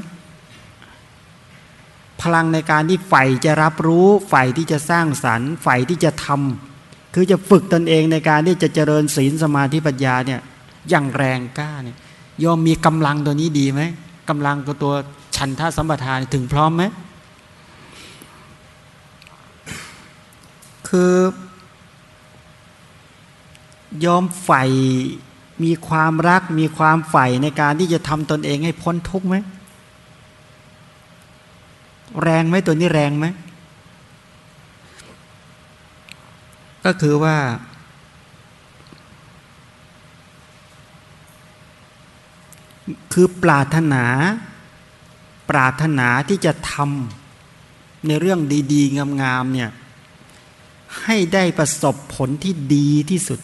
พลังในการที่ใฝ่จะรับรู้ใฝ่ที่จะสร้างสรรค์ใฝ่ที่จะทำคือจะฝึกตนเองในการที่จะเจริญศีลสมาธิปัญญาเนี่ยอย่างแรงกล้าเนี่ยยอมมีกำลังตัวนี้ดีไหมกำลังตัวตัวฉันท่าสัมปทานถึงพร้อมไหมคือยอมใฝ่ มีความรักมีความใฝ่ในการที่จะทำตนเองให้พ้นทุกข์ไหมแรงไหมตัวนี้แรงไหมก็คือว่า คือปรารถนา ปรารถนาที่จะทำในเรื่องดี ๆ งามๆเนี่ยให้ได้ประสบผลที่ดีที่สุด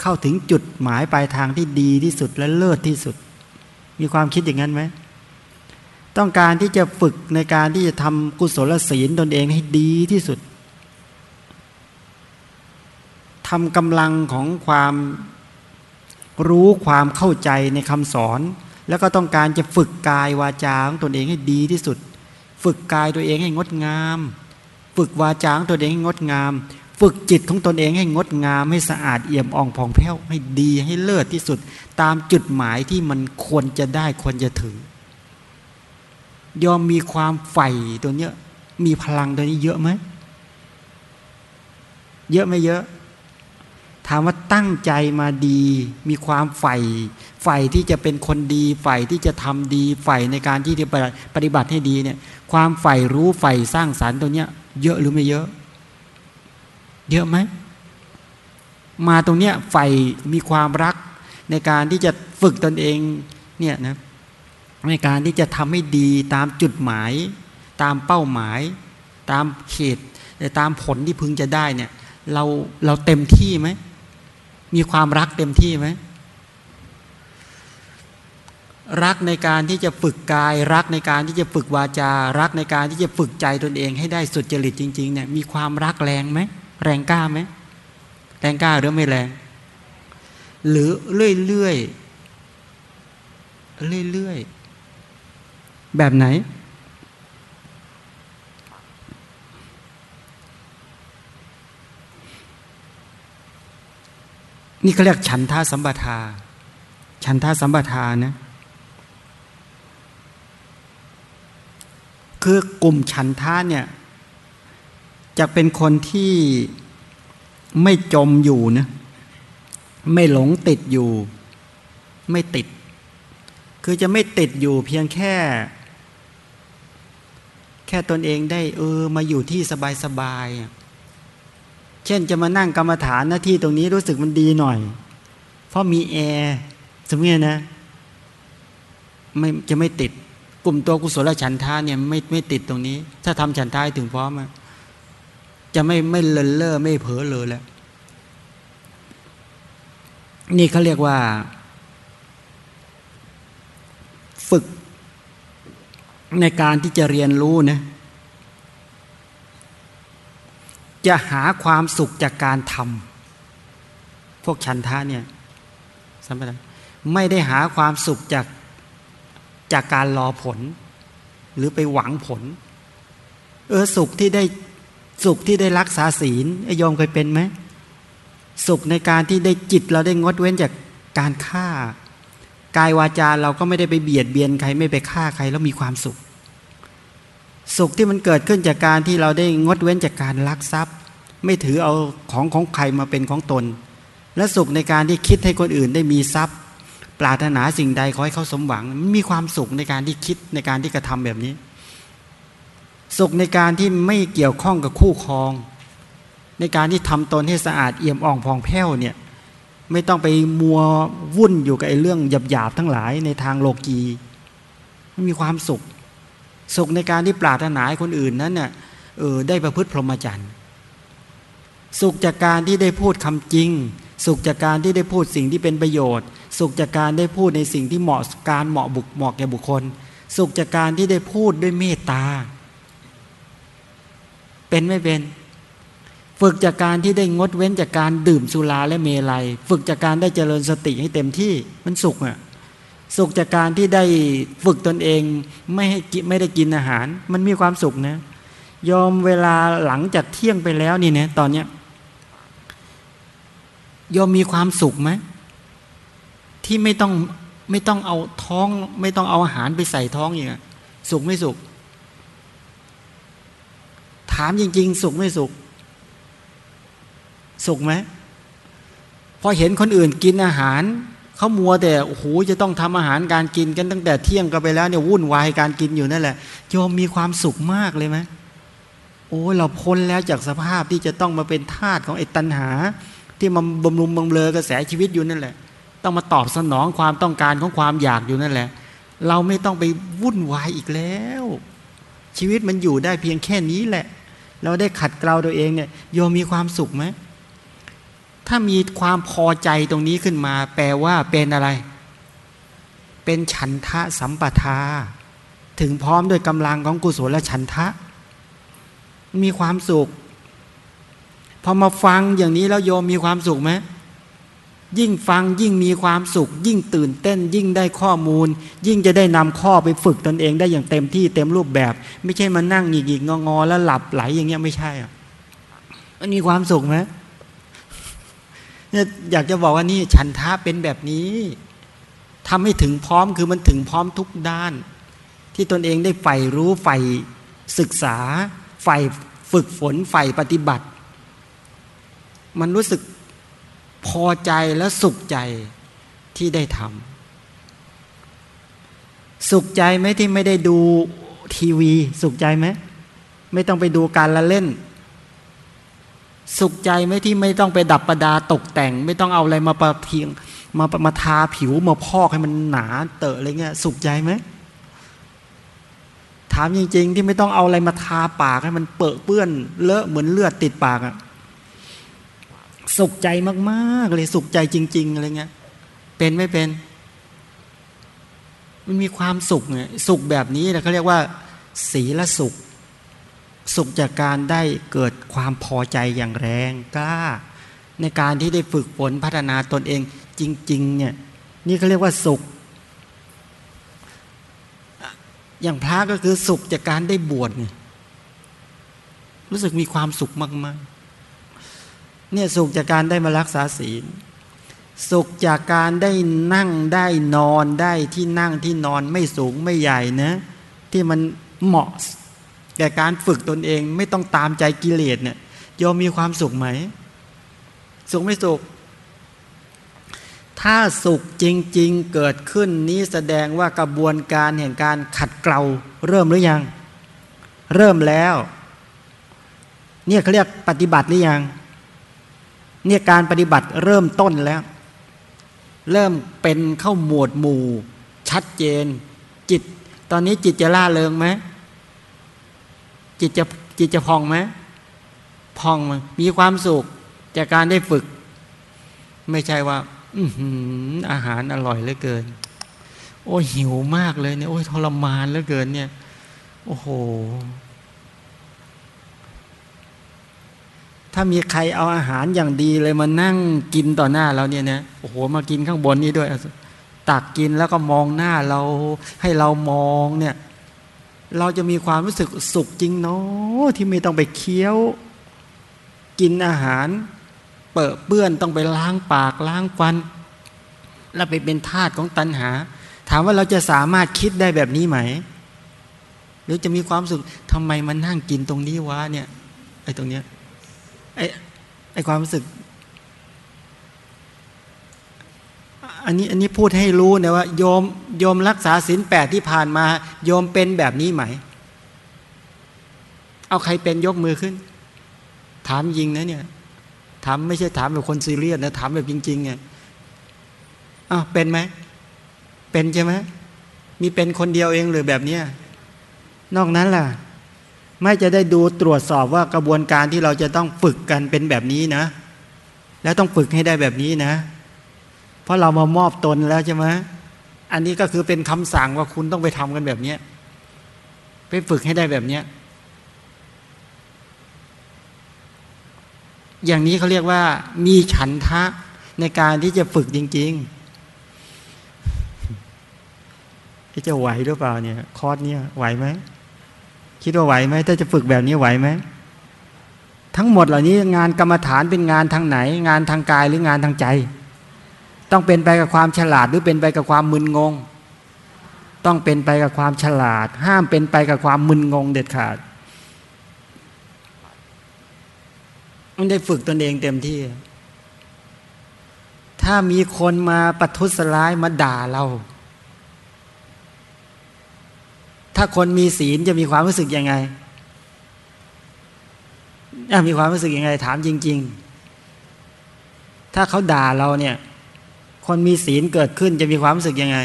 เข้าถึงจุดหมายปลายทางที่ดีที่สุดและเลิศที่สุด มีความคิดอย่างนั้นไหมต้องการที่จะฝึกในการที่จะทำกุศลศีลตนเองให้ดีที่สุดทำกำลังของความรู้ความเข้าใจในคำสอน แล้วก็ต้องการจะฝึกกายวาจาของตนเองให้ดีที่สุด ฝึกกายตัวเองให้งดงาม ฝึกวาจาของตนเองให้งดงาม ฝึกจิตของตนเองให้งดงามให้สะอาดเอี่ยมอ่องผ่องแผ้วให้ดีให้เลิศที่สุด ตามจุดหมายที่มันควรจะได้ควรจะถึง ยอมมีความใฝ่ตัวเนี้ยมีพลังตัวนี้เยอะไหมเยอะไม่เยอะ ถามว่าตั้งใจมาดี มีความใฝ่ใฝ่ที่จะเป็นคนดีใฝ่ที่จะทำดีใฝ่ในการที่จะปฏิบัติให้ดีเนี่ย ความใฝ่รู้ใฝ่สร้างสารรค์ตัวเนี้ย เยอะหรือไม่เยอะ เยอะไหม มาตรงเนี้ยไฟมีความรักในการที่จะฝึกตนเองเนี่ยนะในการที่จะทำให้ดีตามจุดหมาย ตามเป้าหมาย ตามเขตตามผลที่พึงจะได้เนี่ย เราเราเต็มที่ไหม มีความรักเต็มที่ไหมรักในการที่จะฝึกกาย รักในการที่จะฝึกวาจา รักในการที่จะฝึกใจตนเองให้ได้สุดจริตจริงๆเนี่ยมีความรักแรงไหม แรงกล้าไหมแรงกล้าหรือไม่แรง หรือเรื่อยเรื่อยเรื่อยๆแบบไหน นี่เขาเรียกฉันท่าสัมปทา ฉันท่าสัมปทานะคือกลุ่มฉันท่าเนี่ย จะเป็นคนที่ไม่จมอยู่นะไม่หลงติดอยู่ ไม่ติด คือจะไม่ติดอยู่เพียงแค่ แค่ตนเองได้ เออ มาอยู่ที่สบายๆเช่นจะมานั่งกรรมฐานหน้าที่ตรงนี้รู้สึกมันดีหน่อย เพราะมีแอร์สมมตินะไม่จะไม่ติด กลุ่มตัวกุศลฉันทาเนี่ยไม่ไม่ติดตรงนี้ ถ้าทำฉันทาถึงพร้อม จะไม่ไม่เลินเล่อไม่เผลอเลยแล้ว นี่เขาเรียกว่า ฝึก ในการที่จะเรียนรู้นะจะหาความสุขจากการทำพวกฉันทะเนี่ยสมไม่ได้หาความสุขจากจากการรอผล หรือไปหวังผล เออสุขที่ได้ สุขที่ได้รักษาศีลไอยอมเคยเป็นไหมสุขในการที่ได้จิตเราได้งดเว้นจากการฆ่ากายวาจาเราก็ไม่ได้ไปเบียดเบียนใครไม่ไปฆ่าใครแล้วมีความสุข สุขที่มันเกิดขึ้นจากการที่เราได้งดเว้นจากการลักทรัพย์ ไม่ถือเอาของของใครมาเป็นของตน และสุขในการที่คิดให้คนอื่นได้มีทรัพย์ ปรารถนาสิ่งใดขอให้เขาสมหวังมีความสุขในการที่คิดในการที่กระทำแบบนี้ สุขในการที่ไม่เกี่ยวข้องกับคู่ครอง ในการที่ทำตนให้สะอาดเอี่ยมอ่องผ่องแผ้วเนี่ยไม่ต้องไปมัววุ่นอยู่กับไอ้เรื่องหยาบๆทั้งหลายในทางโลกีมันมีความสุข สุขในการที่ปรารถนาให้คนอื่นนั้นเนี่ยเออได้ประพฤติพรหมจรรย์สุขจากการที่ได้พูดคำจริง สุขจากการที่ได้พูดสิ่งที่เป็นประโยชน์ สุขจากการได้พูดในสิ่งที่เหมาะการเหมาะบุกเหมาะแก่บุคคล สุขจากการที่ได้พูดด้วยเมตตา เป็นไม่เป็น ฝึกจากการที่ได้งดเว้นจากการดื่มสุราและเมลัย ฝึกจากการได้เจริญสติให้เต็มที่มันสุขอะสุขจากการที่ได้ฝึกตนเองไม่ให้ไม่ได้กินอาหาร มันมีความสุขนะยอมเวลาหลังจากเที่ยงไปแล้วนี่เนี่ยตอนเนี้ยยอมมีความสุขไหมที่ไม่ต้องไม่ต้องเอาท้อง ไม่ต้องเอาอาหารไปใส่ท้องอย่างเงี้ยสุขไม่สุข ถามจริง ๆ สุขไม่สุข สุขไหมพอเห็นคนอื่นกินอาหารเขามัวแต่โอ้โหจะต้องทำอาหารการกินกันตั้งแต่เที่ยงกันไปแล้วเนี่ยวุ่นวายการกินอยู่นั่นแหละโยมมีความสุขมากเลยไหมโอ้เราพ้นแล้วจากสภาพที่จะต้องมาเป็นทาสของไอ้ตัณหา ที่มันบำรุงบำเรอกระแสชีวิตอยู่นั่นแหละ ต้องมาตอบสนองความต้องการของความอยากอยู่นั่นแหละ เราไม่ต้องไปวุ่นวายอีกแล้ว ชีวิตมันอยู่ได้เพียงแค่นี้แหละ เราได้ขัดเกลาตัวเองเนี่ยโยมมีความสุขไหมถ้ามีความพอใจตรงนี้ขึ้นมา แปลว่าเป็นอะไร เป็นฉันทะสัมปทา ถึงพร้อมด้วยกำลังของกุศลและฉันทะ มีความสุข พอมาฟังอย่างนี้แล้วโยมมีความสุขไหม ยิ่งฟังยิ่งมีความสุข ยิ่งตื่นเต้น ยิ่งได้ข้อมูล ยิ่งจะได้นำข้อไปฝึกตนเองได้อย่างเต็มที่เต็มรูปแบบ ไม่ใช่มานั่งหยิกๆงอๆแล้วหลับไหลอย่างเงี้ยไม่ใช่อะมันมีความสุขไหมอยากจะบอกว่านี่ฉันท้าเป็นแบบนี้ทำให้ถึงพร้อมคือมันถึงพร้อมทุกด้าน ที่ตนเองได้ใฝ่รู้ใฝ่ศึกษาใฝ่ฝึกฝนใฝ่ปฏิบัติ มันรู้สึก พอใจและสุขใจที่ได้ทำสุขใจไหมที่ไม่ได้ดูทีวี สุขใจไหมไม่ต้องไปดูการละเล่น สุขใจไหมที่ไม่ต้องไปดับประดาตกแต่ง ไม่ต้องเอาอะไรมาประเทียงมามาทาผิวมาพอกให้มันหนาเตอะอะไรเงี้ยสุขใจไหมถามจริง ๆ ที่ไม่ต้องเอาอะไรมาทาปากให้มันเปอะเปื้อนเลอะเหมือนเลือดติดปากอะ สุขใจมากๆเลยสุขใจจริง ๆอะไรเงี้ย เป็นไม่เป็น มันมีความสุขไงสุขแบบนี้เขาเรียกว่า ศีลสุข สุขจากการได้เกิดความพอใจอย่างแรงกล้า ในการที่ได้ฝึกฝนพัฒนาตนเองจริง ๆ เนี่ย นี่เขาเรียกว่าสุข อย่างพระก็คือสุขจากการได้บวชเนี่ยรู้สึกมีความสุขมาก ๆ เนี่ยสุขจากการได้มารักษาศีล สุขจากการได้นั่งได้นอนได้ที่นั่งที่นอนไม่สูงไม่ใหญ่นะ ที่มันเหมาะแก่การฝึกตนเองไม่ต้องตามใจกิเลสเนี่ยยอมมีความสุขไหม สุขไม่สุข ถ้าสุขจริง ๆ เกิดขึ้นนี้แสดงว่ากระบวนการแห่งการขัดเกลาเริ่มหรือยัง เริ่มแล้ว เนี่ยเขาเรียกปฏิบัติหรือยัง เนี่ยการปฏิบัติเริ่มต้นแล้ว เริ่มเป็นเข้าหมวดหมู่ ชัดเจน จิต ตอนนี้จิตจะล่าเริงไหมจิตจะจิตจะพองไหมพองม,มีความสุขจากการได้ฝึก ไม่ใช่ว่าอือาหารอร่อยเหลือเกิน โอ้หิวมากเลยเนี่ยโอ้ยทรมานเหลือเกินเนี่ย โอ้โห ถ้ามีใครเอาอาหารอย่างดีเลยมานั่งกินต่อหน้าเราเนี่ยนะโอ้โหมากินข้างบนนี้ด้วยตักกินแล้วก็มองหน้าเราให้เรามองเนี่ย เราจะมีความรู้สึกสุขจริงเนาะที่ไม่ต้องไปเคี้ยว กินอาหาร เปิดเปื้อนต้องไปล้างปากล้างฟัน แล้วไปเป็นทาสของตัณหา ถามว่าเราจะสามารถคิดได้แบบนี้ไหม หรือจะมีความสุขทำไมมันนั่งกินตรงนี้วะเนี่ยไอ้ตรงเนี้ย ไอ้ไอ้ความรู้สึก อันนี้อันนี้พูดให้รู้นะว่าโยมโยมรักษาศีลแปดที่ผ่านมา โยมเป็นแบบนี้ไหม เอาใครเป็นยกมือขึ้น ถามยิงนะเนี่ย ถามไม่ใช่ถามแบบคนซีเรียสนะ ถามแบบจริงๆไงอ้าวเป็นไหม เป็นใช่ไหมมีเป็นคนเดียวเองหรือแบบเนี้ยนอกนั้นล่ะ ไม่จะได้ดูตรวจสอบว่ากระบวนการที่เราจะต้องฝึกกันเป็นแบบนี้นะ แล้วต้องฝึกให้ได้แบบนี้นะ เพราะเรามามอบตนแล้วใช่ไหมอันนี้ก็คือเป็นคำสั่งว่าคุณต้องไปทำกันแบบเนี้ยไปฝึกให้ได้แบบเนี้ยอย่างนี้เขาเรียกว่า มีฉันทะในการที่จะฝึกจริง ๆ จะไหวหรือเปล่าเนี่ย คอร์สเนี่ยไหวไหม คิดว่าไหวไหมถ้าจะฝึกแบบนี้ไหวไหมทั้งหมดเหล่านี้งานกรรมฐานเป็นงานทางไหน งานทางกายหรืองานทางใจ ต้องเป็นไปกับความฉลาดหรือเป็นไปกับความมึนงง ต้องเป็นไปกับความฉลาด ห้ามเป็นไปกับความมึนงงเด็ดขาดมันได้ฝึกตนเองเต็มที่ ถ้ามีคนมาปัทุสร้ายมาด่าเรา ถ้าคนมีศีลจะมีความรู้สึกยังไงมีความรู้สึกยังไง ถามจริง ๆ ถ้าเขาด่าเราเนี่ย คนมีศีลเกิดขึ้นจะมีความรู้สึกยังไง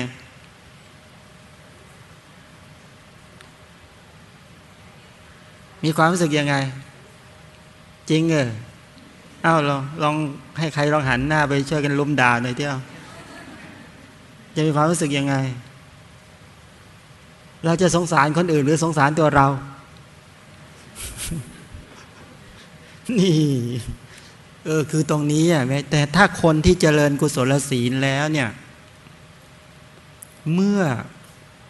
มีความรู้สึกยังไง จริงเอออ้าวลองลองให้ใครลองหันหน้าไปช่วยกันลุมด่าหน่อยเที่ยวจะมีความรู้สึกยังไง เราจะสงสารคนอื่น หรือสงสารตัวเรา นี่เออคือตรงนี้อะแต่ถ้าคนที่เจริญกุศลศีลแล้วเนี่ย เมื่อ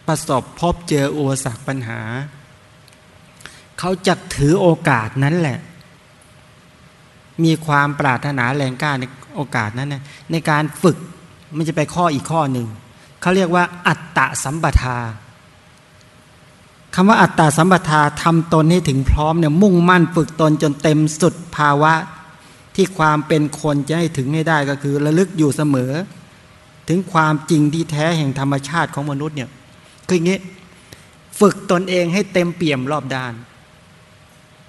ประสบพบเจออุปสรรคปัญหา เขาจะถือโอกาสนั้นแหละ มีความปรารถนาแรงกล้าในโอกาสนั้นนะในการฝึกมันจะไปข้ออีกข้อหนึ่ง เขาเรียกว่าอัตตะสัมปทา คำว่าอัตตาสัมปทาทำตนให้ถึงพร้อมเนี่ยมุ่งมั่นฝึกตนจนเต็มสุดภาวะที่ความเป็นคนจะให้ถึงให้ได้ก็คือ ระลึกอยู่เสมอ ถึงความจริงที่แท้แห่งธรรมชาติของมนุษย์เนี่ยคืออย่างนี้ ฝึกตนเองให้เต็มเปี่ยมรอบด้าน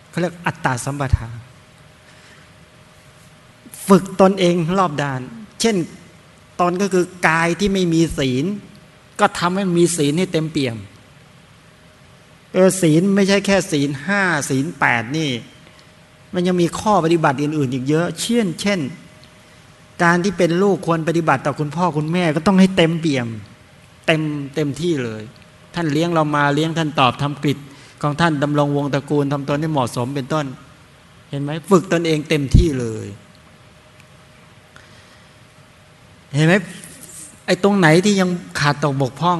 เขาเรียกอัตตาสัมปทาฝึกตนเองรอบด้าน เช่นตอนก็คือกายที่ไม่มีศีล ก็ทำให้มีศีลให้เต็มเปี่ยม เออศีลไม่ใช่แค่ศีลห้าศีลแปดนี่ มันยังมีข้อปฏิบัติอื่น ๆ อีกเยอะ เช่น เช่น การที่เป็นลูกควรปฏิบัติต่อคุณพ่อคุณแม่ก็ต้องให้เต็มเปี่ยม เต็มเต็มที่เลย ท่านเลี้ยงเรามาเลี้ยงท่านตอบทำกริดของท่านดำรงวงตระกูลทำตนให้เหมาะสมเป็นต้น เห็นไหมฝึกตนเองเต็มที่เลย เห็นไหมไอ้ตรงไหนที่ยังขาดตกบกพร่อง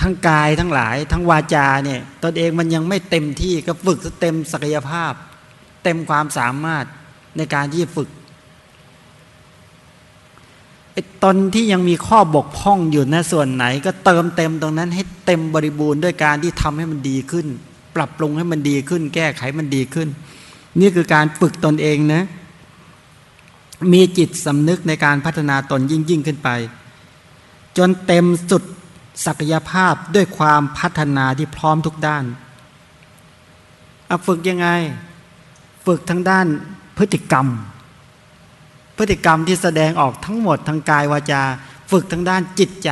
ทั้งกายทั้งหลาย ทั้งวาจาเนี่ยตนเองมันยังไม่เต็มที่ก็ฝึกเต็มศักยภาพ เต็มความสามารถในการที่ฝึกไอ้ตนที่ยังมีข้อบกพร่องอยู่ในส่วนไหน ก็เติมเต็มตรงนั้นให้เต็มบริบูรณ์ด้วยการที่ทำให้มันดีขึ้น ปรับปรุงให้มันดีขึ้น แก้ไขมันดีขึ้น นี่คือการฝึกตนเองนะ มีจิตสำนึกในการพัฒนาตนยิ่งยิ่งขึ้นไป จนเต็มสุด ศักยภาพด้วยความพัฒนาที่พร้อมทุกด้านเอาฝึกยังไง ฝึกทั้งด้านพฤติกรรม พฤติกรรมที่แสดงออกทั้งหมดทางกายวาจา ฝึกทั้งด้านจิตใจ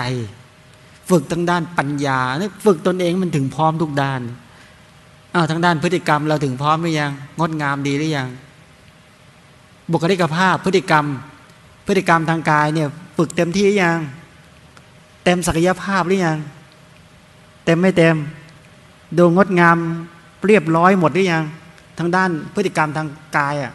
ฝึกทั้งด้านปัญญา ฝึกตนเองมันถึงพร้อมทุกด้านอ้าวทางด้านพฤติกรรมเราถึงพร้อมหรือยัง งดงามดีหรือยัง บุคลิกภาพพฤติกรรม พฤติกรรมทางกายเนี่ย ฝึกเต็มที่หรือยัง ต็มศักยภาพหรือยัง เต็มไม่เต็ม ดูงดงามเรียบร้อยหมดหรือยัง ทางด้านพฤติกรรมทางกายอะ่ะ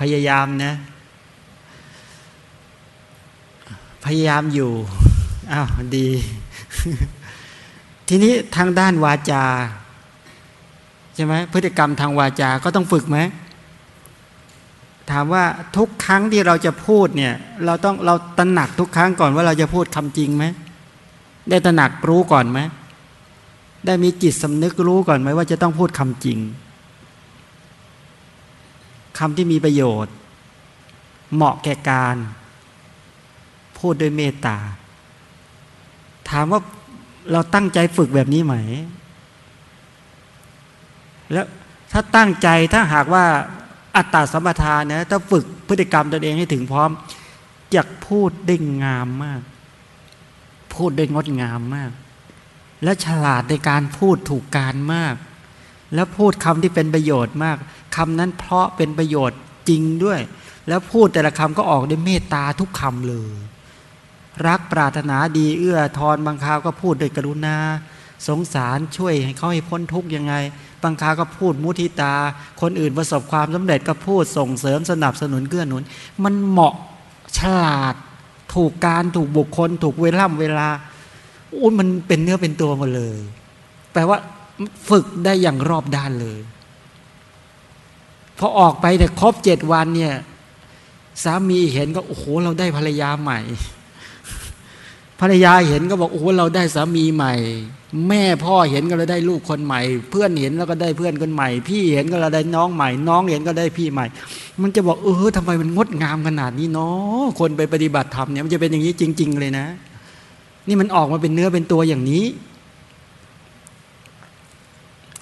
พยายามนะ พยายามอยู่ อ้าวดี ทีนี้ทางด้านวาจา ใช่ไหมพฤติกรรมทางวาจา ก็ต้องฝึกไหมถามว่าทุกครั้งที่เราจะพูดเนี่ย เราต้องเราตระหนักทุกครั้งก่อนว่าเราจะพูดคำจริงไหมได้ตระหนักรู้ก่อนไหมได้มีจิตสำนึกรู้ก่อนไหมว่าจะต้องพูดคำจริงคำที่มีประโยชน์ เหมาะแก่การ พูดด้วยเมตตา ถามว่าเราตั้งใจฝึกแบบนี้ไหม แล้วถ้าตั้งใจถ้าหากว่าอัตตาสัมปทานนะถ้าฝึกพฤติกรรมตนเองให้ถึงพร้อมอยากพูดได้งามมาก พูดได้งดงามมาก และฉลาดในการพูดถูกการมาก แล้วพูดคำที่เป็นประโยชน์มากคำนั้นเพราะเป็นประโยชน์จริงด้วย แล้วพูดแต่ละคำก็ออกด้วยเมตตาทุกคำเลย รักปรารถนาดีเอื้อทอนบางคราวก็พูดด้วยกรุณา สงสารช่วยให้เขาให้พ้นทุกข์ยังไง บางคราวก็พูดมุทิตา คนอื่นประสบความสำเร็จก็พูดส่งเสริมสนับสนุนเกื้อหนุน มันเหมาะฉลาด ถูกการถูกบุคคล ถูกเวล่ำเวลาอุ้ยมันเป็นเนื้อเป็นตัวหมาเลย แปลว่าฝึกได้อย่างรอบด้านเลยพอออกไปแต่ครบเจ็ดวันเนี่ย สามีเห็นก็โอ้โหเราได้ภรรยาใหม่ ภรรยาเห็นก็บอกโอ้เราได้สามีใหม่ แม่พ่อเห็นก็เราได้ลูกคนใหม่ เพื่อนเห็นแล้วก็ได้เพื่อนคนใหม่ พี่เห็นก็เราได้น้องใหม่ น้องเห็นก็ได้พี่ใหม่ มันจะบอกเออทำไมมันงดงามขนาดนี้เนาะคนไปปฏิบัติธรรมเนี่ยมันจะเป็นอย่างนี้จริง ๆ เลยนะ นี่มันออกมาเป็นเนื้อเป็นตัวอย่างนี้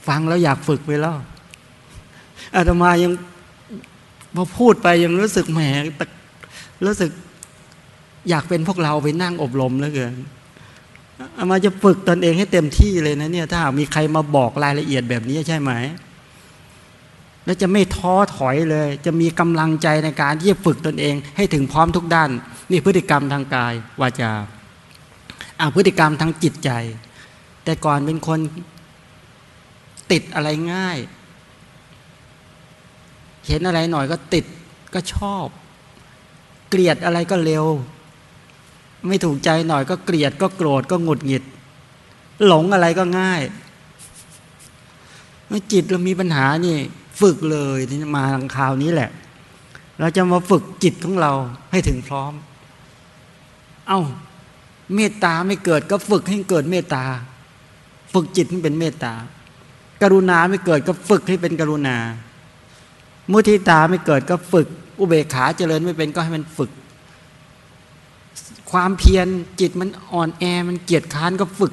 ฟังแล้วอยากฝึกไปแล้วอาตมายังพอพูดไปยังรู้สึกแหมรู้สึก อยากเป็นพวกเราไปนั่งอบรมแล้วเกินอามาจะฝึกตนเองให้เต็มที่เลยนะเนี่ยถ้ามีใครมาบอกรายละเอียดแบบนี้ใช่ไหม แล้วจะไม่ท้อถอยเลย จะมีกำลังใจในการที่จะฝึกตนเอง ให้ถึงพร้อมทุกด้าน นี่พฤติกรรมทางกายวาจาอ่าพฤติกรรมทางจิตใจ แต่ก่อนเป็นคนติดอะไรง่าย เห็นอะไรหน่อยก็ติดก็ชอบ เกลียดอะไรก็เร็ว ไม่ถูกใจหน่อยก็เกลียดก็โกรธก็หงุดหงิด หลงอะไรก็ง่ายเมื่อจิตเรามีปัญหานี่ ฝึกเลยที่มาทางคราวนี้แหละ เราจะมาฝึกจิตของเราให้ถึงพร้อม เอา้าเมตตาไม่เกิดก็ฝึกให้เกิดเมตตา ฝึกจิตให้เป็นเมตตา กรุณาไม่เกิดก็ฝึกให้เป็นกรุณา มุทิตาไม่เกิดก็ฝึก อุเบกขาเจริญไม่เป็นก็ให้มันฝึก ความเพียรจิตมันอ่อนแอมันเกียจค้านก็ฝึก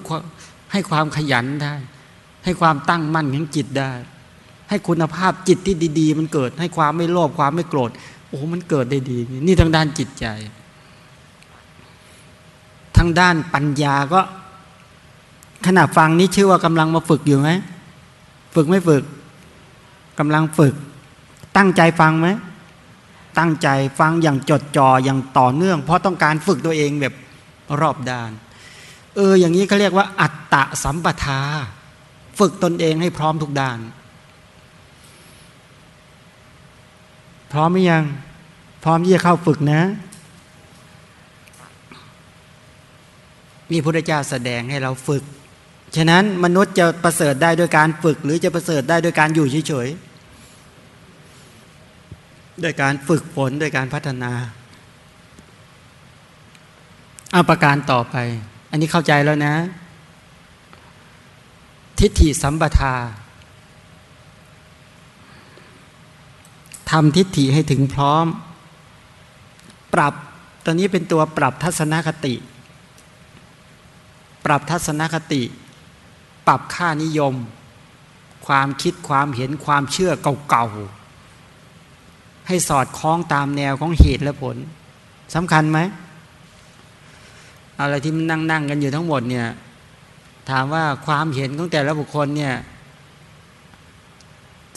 ให้ความขยันได้ ให้ความตั้งมั่นของจิตได้ ให้คุณภาพจิตที่ดี ๆ มันเกิด ให้ความไม่โลภความไม่โกรธโอ้มันเกิดได้ดี นี่ทางด้านจิตใจ ทางด้านปัญญาก็ ขณะฟังนี้ชื่อว่ากำลังมาฝึกอยู่ไหมฝึกไม่ฝึกกำลังฝึก ตั้งใจฟังไหม ตั้งใจฟังอย่างจดจ่ออย่างต่อเนื่อง เพราะต้องการฝึกตัวเองแบบรอบด้าน เอออย่างนี้เขาเรียกว่า อัตตะสัมปทา ฝึกตนเองให้พร้อมทุกด้าน พร้อมไหมยัง พร้อมที่จะเข้าฝึกนะมีพระเจ้าแสดงให้เราฝึก ฉะนั้นมนุษย์จะประเสริฐได้ด้วยการฝึก หรือจะประเสริฐได้ด้วยการอยู่เฉยๆ ด้วยการฝึกฝนด้วยการพัฒนาเอาประการต่อไป อันนี้เข้าใจแล้วนะ ทิฏฐิสัมปทาทำทิฏฐิให้ถึงพร้อม ปรับตอนนี้เป็นตัวปรับทัศนคติ ปรับทัศนคติ ปรับค่านิยม ความคิดความเห็นความเชื่อเก่าๆ ให้สอดคล้องตามแนวของเหตุและผลสำคัญไหมอะไรที่มันนั่งๆกันอยู่ทั้งหมดเนี่ย ถามว่าความเห็นของแต่ละบุคคลเนี่ย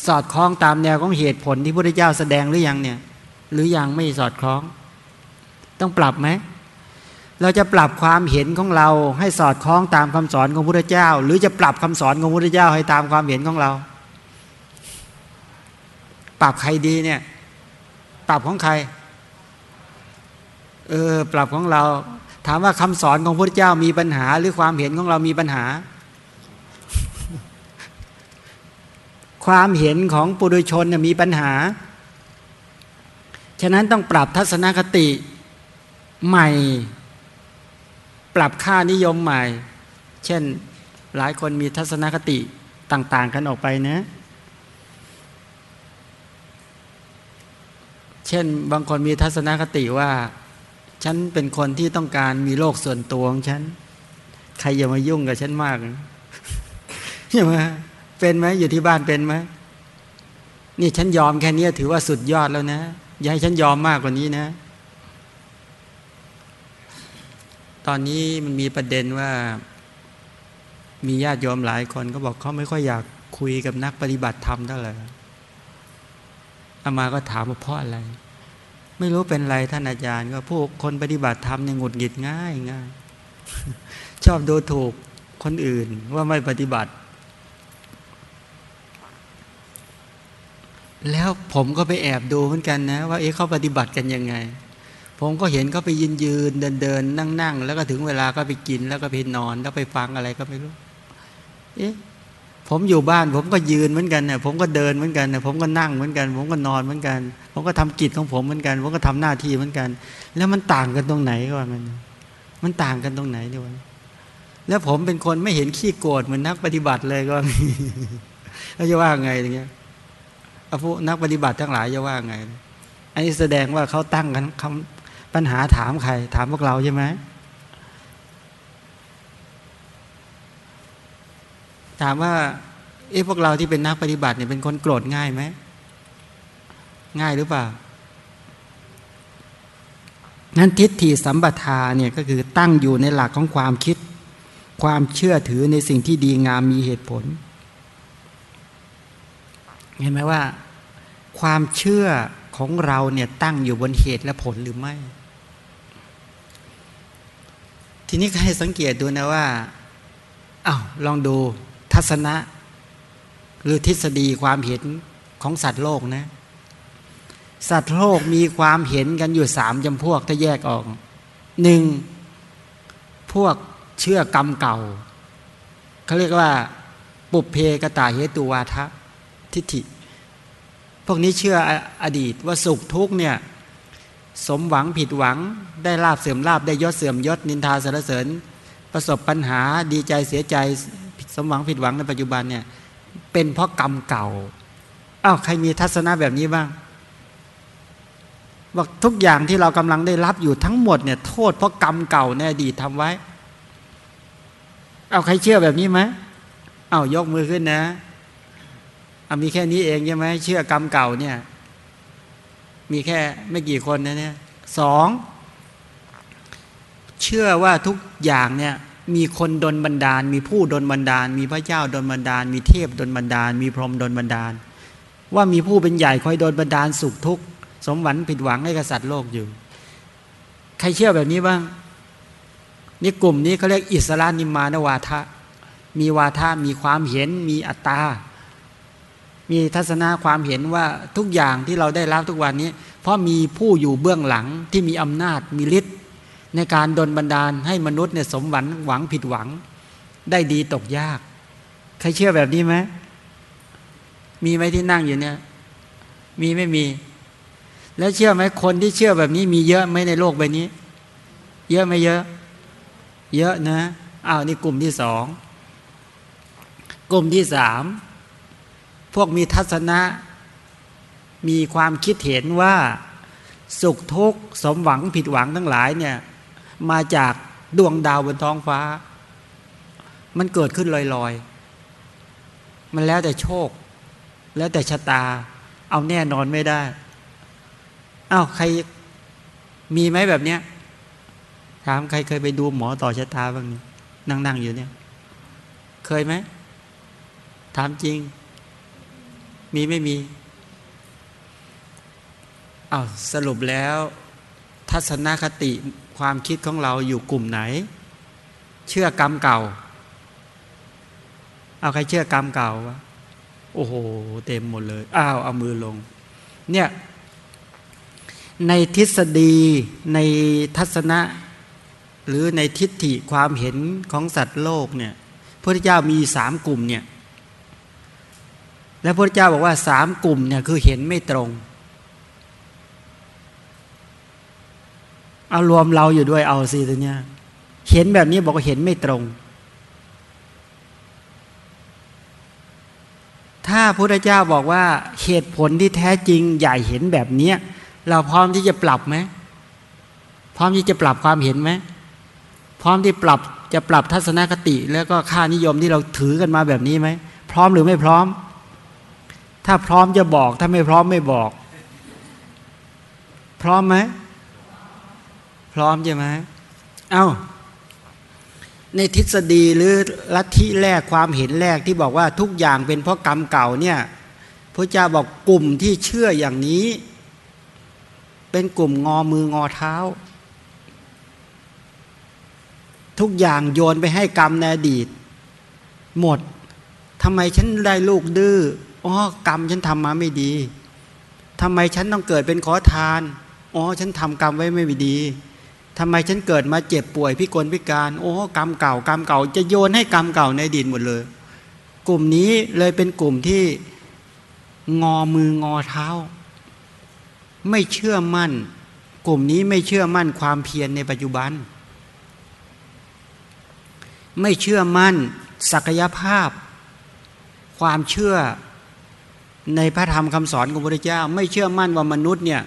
สอดคล้องตามแนวของเหตุผลที่พระพุทธเจ้าแสดงหรือยังเนี่ย หรือยังไม่สอดคล้อง ต้องปรับไหมเราจะปรับความเห็นของเราให้สอดคล้องตามคำสอนของพระพุทธเจ้า หรือจะปรับคำสอนของพระพุทธเจ้าให้ตามความเห็นของเรา ปรับใครดีเนี่ย ปรับของใคร เออ ปรับของเรา ถามว่าคำสอนของพระพุทธเจ้ามีปัญหา หรือความเห็นของเรามีปัญหา ความเห็นของปุถุชนมีปัญหา ฉะนั้นต้องปรับทัศนคติใหม่ ปรับค่านิยมใหม่ เช่นหลายคนมีทัศนคติต่าง ๆ กันออกไปนะ เช่น บางคนมีทัศนคติว่า ฉันเป็นคนที่ต้องการมีโลกส่วนตัวของฉัน ใครอย่ามายุ่งกับฉันมากใช่ไหมเป็นไหมอยู่ที่บ้านเป็นไหมนี่ฉันยอมแค่นี้ถือว่าสุดยอดแล้วนะ อย่าให้ฉันยอมมากกว่านี้นะ ตอนนี้มันมีประเด็นว่า มีญาติโยมหลายคนก็บอกเขาไม่ค่อยอยากคุยกับนักปฏิบัติธรรมเท่าไหร่ อามาก็ถามว่าเพราะอะไร ไม่รู้เป็นไรท่านอาจารย์ ก็พวกคนปฏิบัติธรรมเนี่ยหงุดหงิดง่ายง่ายชอบดูถูกคนอื่นว่าไม่ปฏิบัติ แล้วผมก็ไปแอบดูเหมือนกันนะ ว่าเอ๊ะเขาปฏิบัติกันยังไง ผมก็เห็นเขาไปยืนยืนเดินเดินนั่งนั่งแล้วก็ถึงเวลาก็ไปกินแล้วก็ไปนอนแล้วไปฟังอะไรก็ไม่รู้ เอ๊ะ ผมอยู่บ้าน ผมก็ยืนเหมือนกันเนี่ยผมก็เดินเหมือนกันเนี่ยผมก็นั่งเหมือนกัน ผมก็นอนเหมือนกัน ผมก็ทำกิจของผมเหมือนกัน ผมก็ทำหน้าที่เหมือนกัน แล้วมันต่างกันตรงไหนก็ว่ามันมันต่างกันตรงไหนเนี่ยวะแล้วผมเป็นคนไม่เห็นขี้โกรธเหมือนนักปฏิบัติเลยก็แล้วจะว่าไงอย่างเงี้ยอาพวกนักปฏิบัติทั้งหลายจะว่าไงอันนี้แสดงว่าเขาตั้งกันคปัญหาถามใคร ถามพวกเราใช่ไหม ถามว่า เอ๊ะพวกเราที่เป็นนักปฏิบัติเนี่ยเป็นคนโกรธง่ายไหมง่ายหรือเปล่า นั้นทิฏฐิสัมปทาเนี่ยก็คือตั้งอยู่ในหลักของความคิด ความเชื่อถือในสิ่งที่ดีงามมีเหตุผล เห็นไหมว่า ความเชื่อของเราเนี่ยตั้งอยู่บนเหตุและผลหรือไม่ ทีนี้ให้สังเกตดูนะว่าอา้าวลองดู ทัศนะหรือทฤษฎีความเห็นของสัตว์โลกนะ สัตว์โลกมีความเห็นกันอยู่สามจำพวกถ้าแยกออกหนึ่งพวกเชื่อกรรมเก่าเขาเรียกว่า ปุเพกตาเหตุวาทะทิฏฐิ พวกนี้เชื่ออดีตว่าสุขทุกเนี่ยสมหวังผิดหวังได้ลาบเสื่อมลาบได้ยศเสื่อมยศนินทาสรรเสริญ ประสบปัญหาดีใจเสียใจ สมหวังผิดหวังในปัจจุบันเนี่ย เป็นเพราะกรรมเก่าอ้าวใครมีทัศนะแบบนี้บ้างบอกทุกอย่างที่เรากำลังได้รับอยู่ทั้งหมดเนี่ยโทษเพราะกรรมเก่าในอดีตทำไว้ เอาใครเชื่อแบบนี้ไหมเอายกมือขึ้นนะเอามีแค่นี้เองใช่ไหมเชื่อกรรมเก่าเนี่ย มีแค่ไม่กี่คนนะเนี่ยสองเชื่อว่าทุกอย่างเนี่ย มีคนดนบันดาล มีผู้ดนบันดาล มีพระเจ้าดนบันดาล มีเทพดนบันดาล มีพรหมดนบันดาล ว่ามีผู้เป็นใหญ่คอยดนบันดาลสุขทุกข์สมหวังผิดหวังให้กษัตริย์โลกอยู่ ใครเชื่อแบบนี้บ้างนี่กลุ่มนี้เขาเรียกอิสรานิมานวาทะ มีวาทะมีความเห็นมีอัตตา มีทัศนะความเห็นว่าทุกอย่างที่เราได้รับทุกวันนี้ เพราะมีผู้อยู่เบื้องหลังที่มีอำนาจมีฤทธิ์ ในการดนบันดาลให้มนุษย์เนี่ยสมหวังหวังผิดหวัง ได้ดีตกยาก ใครเชื่อแบบนี้ไหมมีไหมที่นั่งอยู่เนี่ย มีไม่มี แล้วเชื่อไหมคนที่เชื่อแบบนี้ มีเยอะไหมในโลกใบนี้ เยอะไหมเยอะ เยอะนะอ้าวนี่กลุ่มที่สองกลุ่มที่สามพวกมีทัศนะ มีความคิดเห็นว่า สุขทุกข์สมหวังผิดหวังทั้งหลายเนี่ย มาจากดวงดาวบนท้องฟ้า มันเกิดขึ้นลอยๆ มันแล้วแต่โชค แล้วแต่ชะตา เอาแน่นอนไม่ได้เอา้าใครมีไหมแบบเนี้ยถามใครเคยไปดูหมอต่อชะตาบ้างนั่งๆอยู่เนี่ย เคยไหม ถามจริง มีไม่มีอา้าวสรุปแล้ว ทัศนคติความคิดของเราอยู่กลุ่มไหน เชื่อกรรมเก่า เอาใครเชื่อกรรมเก่าวะโอ้โห เต็มหมดเลยอ้าวเอามือลง เนี่ย ในทฤษฎีในทัศนะ หรือในทิฏฐิความเห็นของสัตว์โลกเนี่ยพระเจ้ามีสามกลุ่มเนี่ย และพระเจ้าบอกว่าสามกลุ่มเนี่ยคือเห็นไม่ตรง เอารวมเราอยู่ด้วยเอาสิตัวเนี้ยเห็นแบบนี้บอกว่าเห็นไม่ตรง ถ้าพระเจ้าบอกว่าเหตุผลที่แท้จริงใหญ่เห็นแบบเนี้ยเราพร้อมที่จะปรับไหมพร้อมที่จะปรับความเห็นไหมพร้อมที่ปรับจะปรับทัศนคติ แล้วก็ค่านิยมที่เราถือกันมาแบบนี้ไหมพร้อมหรือไม่พร้อม ถ้าพร้อมจะบอกถ้าไม่พร้อมไม่บอก พร้อมไหม พร้อมใช่ไหมเอา้า ในทฤษฎีหรือลัทธิแรกความเห็นแรกที่บอกว่าทุกอย่างเป็นเพราะกรรมเก่าเนี่ยพระเจ้าบอกกลุ่มที่เชื่ออย่างนี้ เป็นกลุ่มงอมืองอเท้า ทุกอย่างโยนไปให้กรรมในอดีต หมดทำไมฉันได้ลูกดื้ออ๋อกรรมฉันทำมาไม่ดีทำไมฉันต้องเกิดเป็นขอทาน อ๋อ ฉันทำกรรมไว้ไม่ดี ทำไมฉันเกิดมาเจ็บป่วยพิกลพิการ โอ้กรรมเก่ากรรมเก่า จะโยนให้กรรมเก่าในดินหมดเลย กลุ่มนี้เลยเป็นกลุ่มที่งอมืองอเท้า ไม่เชื่อมั่น กลุ่มนี้ไม่เชื่อมั่นความเพียรในปัจจุบัน ไม่เชื่อมั่นศักยภาพ ความเชื่อในพระธรรมคำสอนของพระพุทธเจ้า ไม่เชื่อมั่นว่ามนุษย์เนี่ย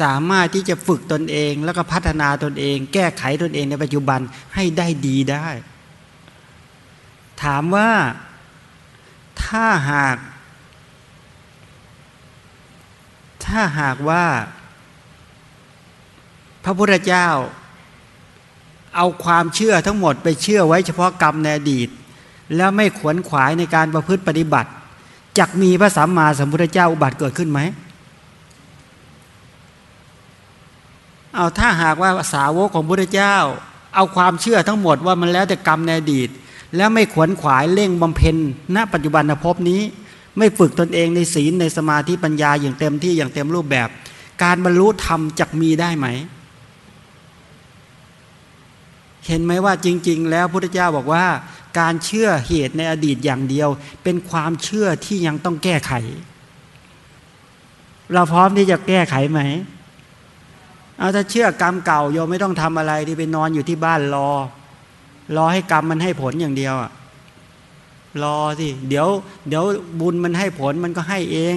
สามารถที่จะฝึกตนเอง แล้วก็พัฒนาตนเอง แก้ไขตนเองในปัจจุบันให้ได้ดีได้ ถามว่าถ้าหาก ถ้าหากว่า พระพุทธเจ้า เอาความเชื่อทั้งหมดไปเชื่อไว้เฉพาะกรรมในอดีต แล้วไม่ขวนขวายในการประพฤติปฏิบัติ จักมีพระสัมมาสัมพุทธเจ้าอุบัติเกิดขึ้นไหม เอาถ้าหากว่าสาวกของพระเจ้า เอาความเชื่อทั้งหมดว่ามันแล้วแต่กรรมในอดีต แล้วไม่ขวนขวายเร่งบำเพ็ญณปัจจุบันภพนี้ ไม่ฝึกตนเองในศีลในสมาธิปัญญาอย่างเต็มที่อย่างเต็มรูปแบบ การบรรลุธรรมจะมีได้ไหม เห็นไหมว่าจริง ๆ แล้วพระพุทธเจ้าบอกว่า การเชื่อเหตุในอดีตอย่างเดียว เป็นความเชื่อที่ยังต้องแก้ไข เราพร้อมที่จะแก้ไขไหม เอาถ้าเชื่อกรรมเก่าโยมไม่ต้องทำอะไรที่ไปนอนอยู่ที่บ้านรอ รอให้กรรมมันให้ผลอย่างเดียวอะรอสิเดี๋ยว เดี๋ยวบุญมันให้ผลมันก็ให้เอง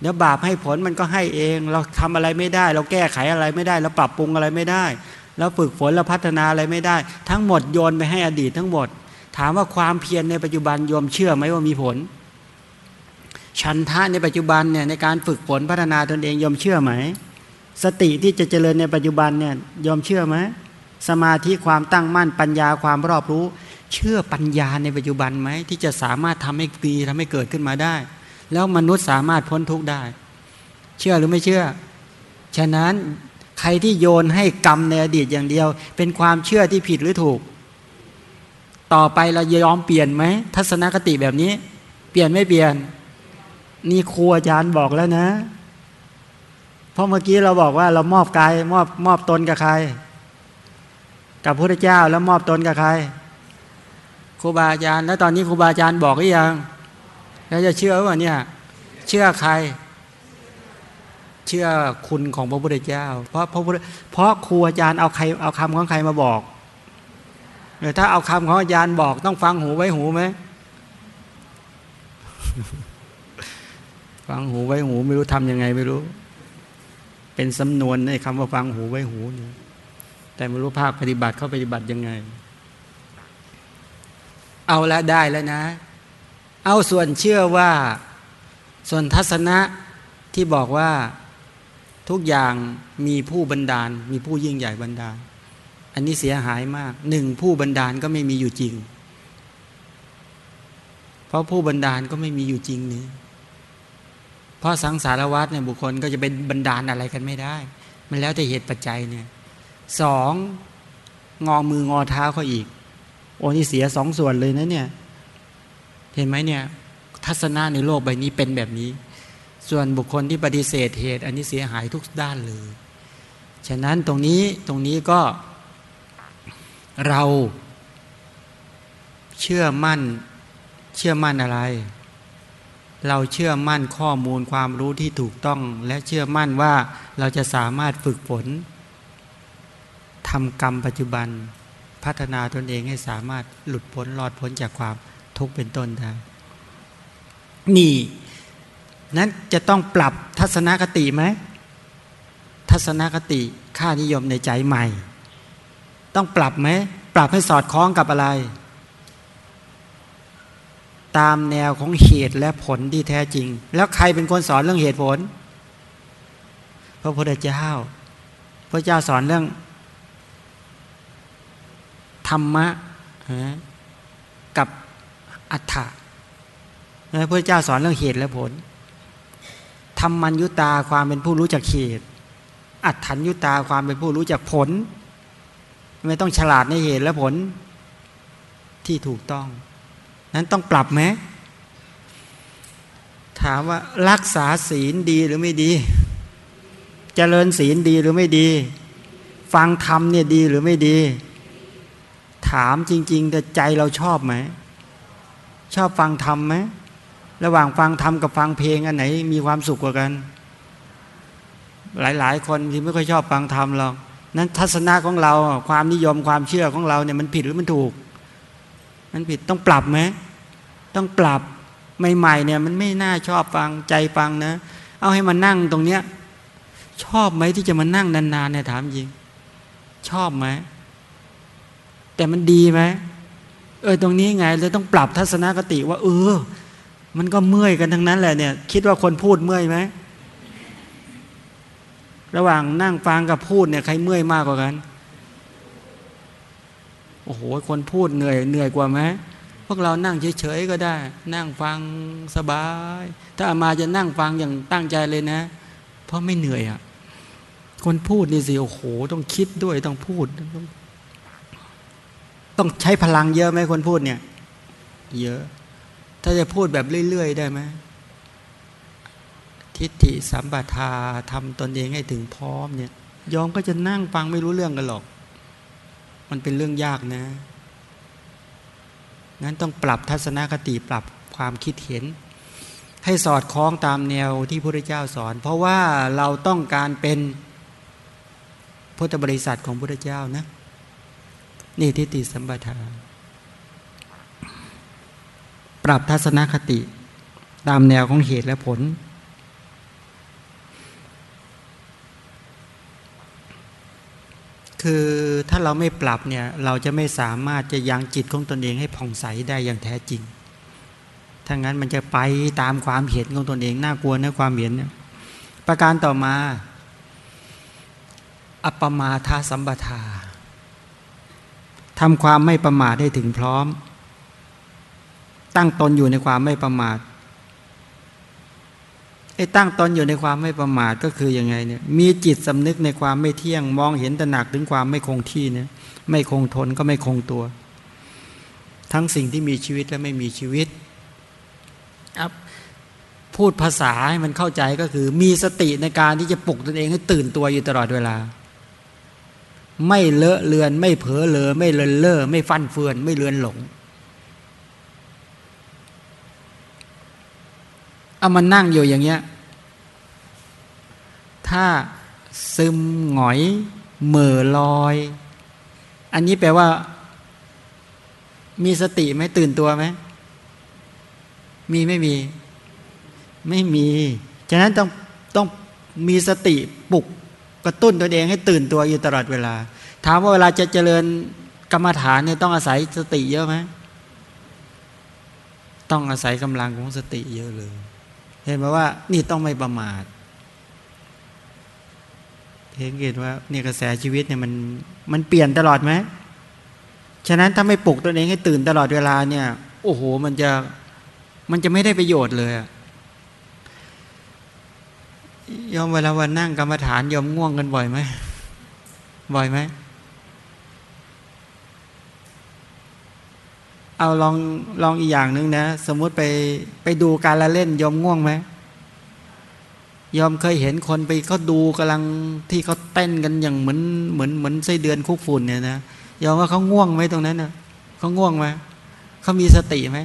เดี๋ยวบาปให้ผลมันก็ให้เอง เราทำอะไรไม่ได้ เราแก้ไขอะไรไม่ได้ เราปรับปรุงอะไรไม่ได้ เราฝึกฝนเราพัฒนาอะไรไม่ได้ ทั้งหมดโยนไปให้อดีตทั้งหมด ถามว่าความเพียรในปัจจุบันโยมเชื่อไหมว่ามีผลชันทะในปัจจุบันเนี่ยในการฝึกฝนพัฒนาตนเองโยมเชื่อไหม สติที่จะเจริญในปัจจุบันเนี่ยยอมเชื่อไหมสมาธิความตั้งมั่นปัญญาความรอบรู้ เชื่อปัญญาในปัจจุบันไหมที่จะสามารถทำให้ปีทำให้เกิดขึ้นมาได้ แล้วมนุษย์สามารถพ้นทุกข์ได้ เชื่อหรือไม่เชื่อ ฉะนั้นใครที่โยนให้กรรมในอดีตอย่างเดียว เป็นความเชื่อที่ผิดหรือถูก ต่อไปเรายอมเปลี่ยนไหมทัศนคติแบบนี้ เปลี่ยนไม่เปลี่ยน นี่ครูอาจารย์บอกแล้วนะ เพราะเมื่อกี้เราบอกว่าเรามอบกายมอบมอบตนกับใคร กับพระเจ้าแล้วมอบตนกับใครครูบาอาจารย์ แล้วตอนนี้ครูบาอาจารย์บอกหรือยัง แล้วจะเชื่อว่าเนี่ย เชื่อใคร เชื่อคุณของพระพุทธเจ้า เพราะพระพุทธเพราะครูอาจารย์เอาใครเอาคำของใครมาบอกเถ้าเอาคำของอาจารย์บอกต้องฟังหูไว้หูไหมฟังหูไว้หูไม่รู้ทำยังไงไม่รู้ เป็นสำนวนในคำว่าฟังหูไว้หูนี่แต่ไม่รู้ภาคปฏิบัติเขาปฏิบัติยังไง เอาละได้แล้วนะ เอาส่วนเชื่อว่า ส่วนทัศนะที่บอกว่าทุกอย่างมีผู้บันดาล มีผู้ยิ่งใหญ่บันดาล อันนี้เสียหายมากหนึ่งผู้บันดาลก็ไม่มีอยู่จริง เพราะผู้บันดาลก็ไม่มีอยู่จริงนี้ เพราะสังสารวัฏเนี่ยบุคคลก็จะเป็นบันดาลอะไรกันไม่ได้ มันแล้วแต่เหตุปัจจัยเนี่ยสองงอมืองอเท้าเขาอีก โอ้นี่เสียสองส่วนเลยนะเนี่ย เห็นไหมเนี่ยทัศนะในโลกใบนี้เป็นแบบนี้ ส่วนบุคคลที่ปฏิเสธเหตุ อันนี้เสียหายทุกด้านเลย ฉะนั้นตรงนี้ตรงนี้ก็เราเชื่อมั่น เชื่อมั่นอะไร เราเชื่อมั่นข้อมูลความรู้ที่ถูกต้อง และเชื่อมั่นว่าเราจะสามารถฝึกฝนทำกรรมปัจจุบันพัฒนาตนเองให้สามารถหลุดพ้นรอดพ้นจากความทุกข์เป็นต้นได้นี่นั้นจะต้องปรับทัศนคติไหมทัศนคติค่านิยมในใจใหม่ ต้องปรับไหม ปรับให้สอดคล้องกับอะไร ตามแนวของเหตุและผลที่แท้จริง แล้วใครเป็นคนสอนเรื่องเหตุผล พระพุทธเจ้า พระเจ้าสอนเรื่อง ธรรมะกับอัฏฐะพระเจ้าสอนเรื่องเหตุและผลธรรมัญยุตาความเป็นผู้รู้จักเหตุ อัฏฐัญยุตาความเป็นผู้รู้จักผล ไม่ต้องฉลาดในเหตุและผลที่ถูกต้อง นั้นต้องปรับไหมถามว่ารักษาศีลดีหรือไม่ดีเจริญศีลดีหรือไม่ดี ฟังธรรมเนี่ยดีหรือไม่ดี ถามจริง ๆ แต่ใจเราชอบไหม ชอบฟังธรรมไหมระหว่างฟังธรรมกับฟังเพลงอันไหน มีความสุขกว่ากัน หลาย ๆ คนที่ไม่ค่อยชอบฟังธรรมหรอกนั้นทัศนะของเราความนิยมความเชื่อของเราเนี่ยมันผิดหรือมันถูก มันผิดต้องปรับไหมต้องปรับใหม่ๆเนี่ย มันไม่น่าชอบฟังใจฟังนะ เอาให้มานั่งตรงเนี้ย ชอบไหมที่จะมานั่งนานๆเนี่ยถามจริง ชอบไหมแต่มันดีไหมเออตรงนี้ไงเลยต้องปรับทัศนคติว่า เออ มันก็เมื่อยกันทั้งนั้นแหละเนี่ย คิดว่าคนพูดเมื่อยไหมระหว่างนั่งฟังกับพูดเนี่ยใครเมื่อยมากกว่ากัน อ้โห คนพูดเหนื่อยเหนื่อยกว่าไหมพวกเรานั่งเฉยๆก็ได้ นั่งฟังสบาย ถ้าอามาจะนั่งฟังอย่างตั้งใจเลยนะ เพราะไม่เหนื่อยอะ่ะ คนพูดนี่สิโอ้โห ต้องคิดด้วยต้องพูดต้องต้องใช้พลังเยอะไหมคนพูดเนี่ย เยอะ ถ้าจะพูดแบบเรื่อยๆได้ไหมทิฏฐิสัมปทาทำตนเองให้ถึงพร้อมเนี่ยยอมก็จะนั่งฟังไม่รู้เรื่องกันหรอก มันเป็นเรื่องยากนะนั้นต้องปรับทัศนคติปรับความคิดเห็น ให้สอดคล้องตามแนวที่พระเจ้าสอน เพราะว่าเราต้องการเป็นพุทธบริษัทของพระเจ้านะ นี่ทิฏฐิสัมปทาปรับทัศนคติ ตามแนวของเหตุและผล คือถ้าเราไม่ปรับเนี่ยเราจะไม่สามารถจะยังจิตของตนเองให้ผ่องใสได้อย่างแท้จริง ถ้างั้นมันจะไปตามความเห็นของตนเองน่ากลัวนะความเห็นเนี่ยประการต่อมา อัปมาทาสัมปทาทำความไม่ประมาทให้ถึงพร้อม ตั้งตนอยู่ในความไม่ประมาท ไอ้ตั้งตนอยู่ในความไม่ประมาทก็คือยังไงเนี่ยมีจิตสำนึกในความไม่เที่ยง มองเห็นตระหนักถึงความไม่คงที่เนี่ยไม่คงทนก็ไม่คงตัว ทั้งสิ่งที่มีชีวิตและไม่มีชีวิตพูดภาษาให้มันเข้าใจก็คือ มีสติในการที่จะปลุกตนเองให้ตื่นตัวอยู่ตลอดเวลา ไม่เลอะเลือน ไม่เผลอเลอไม่เลินเล่อไม่ฟันเฟือน ไม่เลือนหลง เอามันนั่งอยู่อย่างเงี้ย ถ้าซึมหงอยเหม่อลอย อันนี้แปลว่า มีสติไหมตื่นตัวไหม มีไม่มี ไม่มี ฉะนั้นต้องต้องมีสติปลุกกระตุ้นตัวเองให้ตื่นตัวอยู่ตลอดเวลา ถามว่าเวลาจะเจริญกรรมฐานเนี่ยต้องอาศัยสติเยอะไหม ต้องอาศัยกำลังของสติเยอะเลย ห็นไหมว่า นี่ต้องไม่ประมาทเห็นเห็นว่าเนี่ยกระแสชีวิตเนี่ยมันมันเปลี่ยนตลอดไหมฉะนั้นถ้าไม่ปลุกตัวเองให้ตื่นตลอดเวลาเนี่ย โอ้โห มันจะมันจะไม่ได้ประโยชน์เลยยอมเวลาวันนั่งกรรมฐานยอมง่วงกันบ่อยไหมบ่อยไหม เอาลองลองอีกอย่างหนึ่งนะ สมมุติไปไปดูการละเล่นยอมง่วงไหมยอมเคยเห็นคนไปเขาดูกำลังที่เขาเต้นกันอย่างเหมือนเหมือนเหมือนไส้เดือนคุกฝุ่นเนี่ยนะยอมว่าเขาง่วงไหมตรงนั้นนะเขาง่วงไหมเขามีสติไหม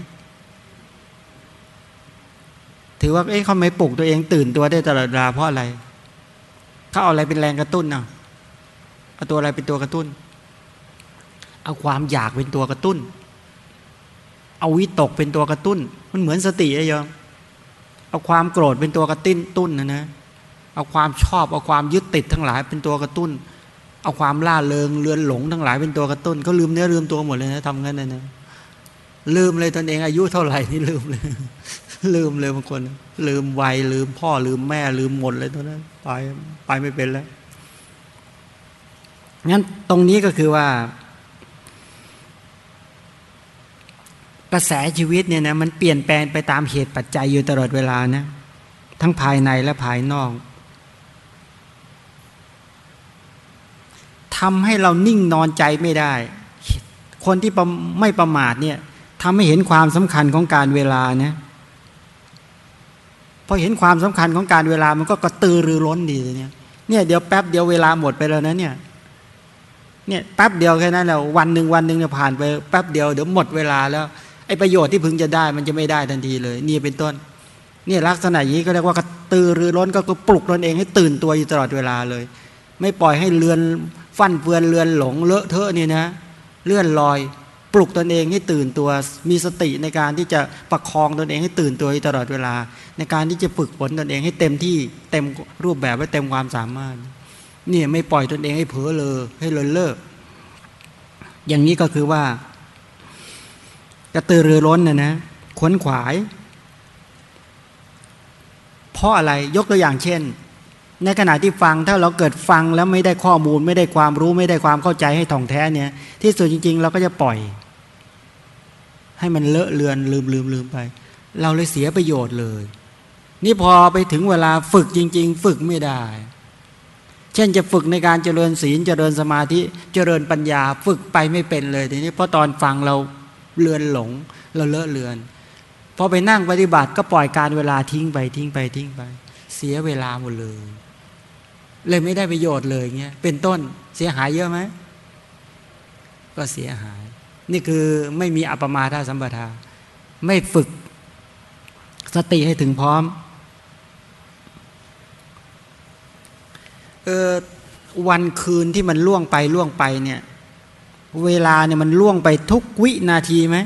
ถือว่าเอ้เขาไม่ปลุกตัวเองตื่นตัวได้ตลอดเวลาเพราะอะไรเขาเอาอะไรเป็นแรงกระตุ้นเนะเอาตัวอะไรเป็นตัวกระตุ้น เอาความอยากเป็นตัวกระตุ้น เอาวิตกเป็นตัวกระตุ้น มันเหมือนสติอะยอมเอาความโกรธเป็นตัวกระตุ้นตุ้นนะนะเอาความชอบเอาความยึดติดทั้งหลายเป็นตัวกระตุ้น เอาความล่าเริงเลือนหลงทั้งหลายเป็นตัวกระตุ้นเขาลืมเนื้อลืมตัวหมดเลยนะทำงั้นนะนะลืมเลยตนเองอายุเท่าไหร่นี่ลืมเลย ลืมเลยบางคน ลืมวัยลืมพ่อลืมแม่ลืมหมดเลยตอนนั้นไปไปไม่เป็นแล้วงั้นตรงนี้ก็คือว่า ระแสชีวิตเนี่ยนะมันเปลี่ยนแปลงไปตามเหตุปัจจัยอยู่ตลอดเวลานะทั้งภายในและภายนอกทำให้เรานิ่งนอนใจไม่ได้ คนที่ไม่ประมาทเนี่ยทำให้เห็นความสำคัญของการเวลานี่ยพอเห็นความสำคัญของการเวลามันก็กระตือรือร้นดีเนี่ยเนี่ยเดี๋ยวแป๊บเดียวเวลาหมดไปแล้วนะเนี่ยเนี่ยแป๊บเดียวแค่นั้นแล้ววันหนึ่งวันหนึ่งเนี่ยผ่านไปแป๊บเดียวเดี๋ยวหมดเวลาแล้ว ไอประโยชน์ที่พึงจะได้มันจะไม่ได้ทันทีเลย นี่เป็นต้นนี่ลักษณะอย่างนี้ก็เรียกว่ากระตือรือร้นก็คือปลุกตนเองให้ตื่นตัวอยู่ตลอดเวลาเลย ไม่ปล่อยให้เลือนฟั่นเฟือนเลือนหลงเลอะเทอะนี่นะ เลื่อนลอยปลุกตนเองให้ตื่นตัวมีสติในการที่จะประคองตนเองให้ตื่นตัวอยู่ตลอดเวลา ในการที่จะฝึกฝนตนเองให้เต็มที่เต็มรูปแบบไว้เต็มความสามารถนี่ไม่ปล่อยตนเองให้เผลอเลยให้เลินเล่ออย่างนี้ก็คือว่า กระตือรือร้นนะนะขวนขวาย เพราะอะไรยกตัวอย่างเช่น ในขณะที่ฟังถ้าเราเกิดฟังแล้วไม่ได้ข้อมูล ไม่ได้ความรู้ไม่ได้ความเข้าใจให้ถ่องแท้เนี่ย ที่สุดจริง ๆ เราก็จะปล่อย ให้มันเลอะเลือนลืมลืมลืมไป เราเลยเสียประโยชน์เลย นี่พอไปถึงเวลาฝึกจริง ๆ ฝึกไม่ได้เช่นจะฝึกในการเจริญศีลเจริญสมาธิเจริญปัญญา ฝึกไปไม่เป็นเลยทีนี้เพราะตอนฟังเรา เลือนหลง เราเลอะเลือน พอไปนั่งปฏิบัติก็ปล่อยการเวลาทิ้งไปทิ้งไปทิ้งไป เสียเวลาหมดเลย เลยไม่ได้ประโยชน์เลยเงี้ยเป็นต้นเสียหายเยอะไหมก็เสียหาย นี่คือไม่มีอัปมาทาสัมปทา ไม่ฝึกสติให้ถึงพร้อมเออวันคืนที่มันล่วงไปล่วงไปเนี่ย เวลาเนี่ยมันล่วงไปทุกวินาทีไหม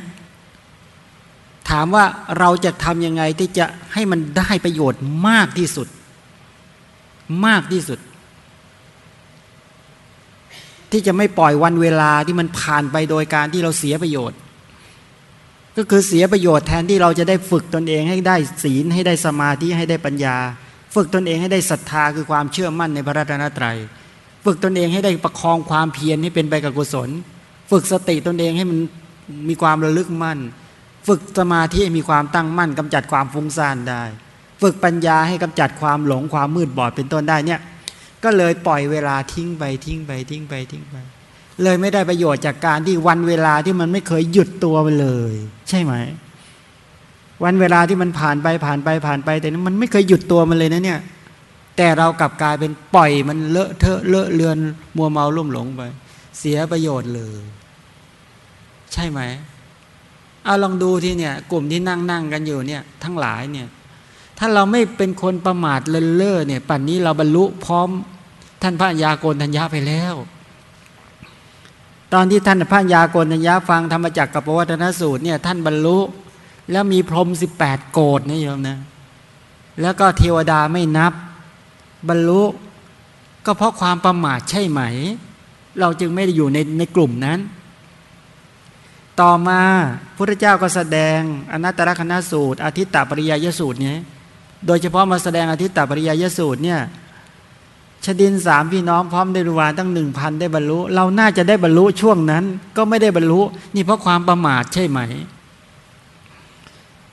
ถามว่าเราจะทำยังไงที่จะให้มันได้ประโยชน์มากที่สุด มากที่สุด ที่จะไม่ปล่อยวันเวลาที่มันผ่านไปโดยการที่เราเสียประโยชน์ ก็คือเสียประโยชน์แทนที่เราจะได้ฝึกตนเองให้ได้ศีลให้ได้สมาธิให้ได้ปัญญา ฝึกตนเองให้ได้ศรัทธาคือความเชื่อมั่นในพระรัตนตรัย ฝึกตนเองให้ได้ประคองความเพียรให้เป็นไปกับกุศล ฝึกสติตนเองให้มันมีความระลึกมั่น ฝึกสมาธิให้มีความตั้งมั่นกำจัดความฟุ้งซ่านได้ ฝึกปัญญาให้กำจัดความหลงความมืดบอดเป็นต้นได้เนี่ย ก็เลยปล่อยเวลาทิ้งไปทิ้งไปทิ้งไปทิ้งไป เลยไม่ได้ประโยชน์จากการที่วันเวลาที่มันไม่เคยหยุดตัวไปเลย ใช่ไหม วันเวลาที่มันผ่านไปผ่านไปผ่านไป แต่นั้นมันไม่เคยหยุดตัวมันเลยนะเนี่ย แต่เรากลับกลายเป็นปล่อยมันเลอะเทอะเลอะเลือนมัวเมาลุ่มหลงไป เสียประโยชน์เลย ใช่ไหมเอาลองดูที่เนี่ย กลุ่มที่นั่งนั่งกันอยู่เนี่ย ทั้งหลายเนี่ย ถ้าเราไม่เป็นคนประมาทเลินเล่อเนี่ยปัจนนี้เราบรรลุพร้อมท่านพระยาโกนทัญญาไปแล้ว ตอนที่ท่านพระยาโกนทัญญาฟังธรรมจักรกับปวัตนสูตรเนี่ย ท่านบรรลุ แล้วมีพรมสิบแปดโกดนะโยมนะ แล้วก็เทวดาไม่นับ บรรลุ ก็เพราะความประมาทใช่ไหม เราจึงไม่ได้อยู่ในในกลุ่มนั้น ต่อมาพุทธเจ้าก็แสดงอนัตตลกนสูตรอาทิตตปริยยสูตรเนี่ยโดยเฉพาะมาแสดงอาทิตตปริยยสูตรเนี่ยชดินสามพี่น้องพร้อมได้รวาตั้งหนึ่งพันได้บรรลุ เราน่าจะได้บรรลุช่วงนั้น ก็ไม่ได้บรรลุ นี่เพราะความประมาทใช่ไหม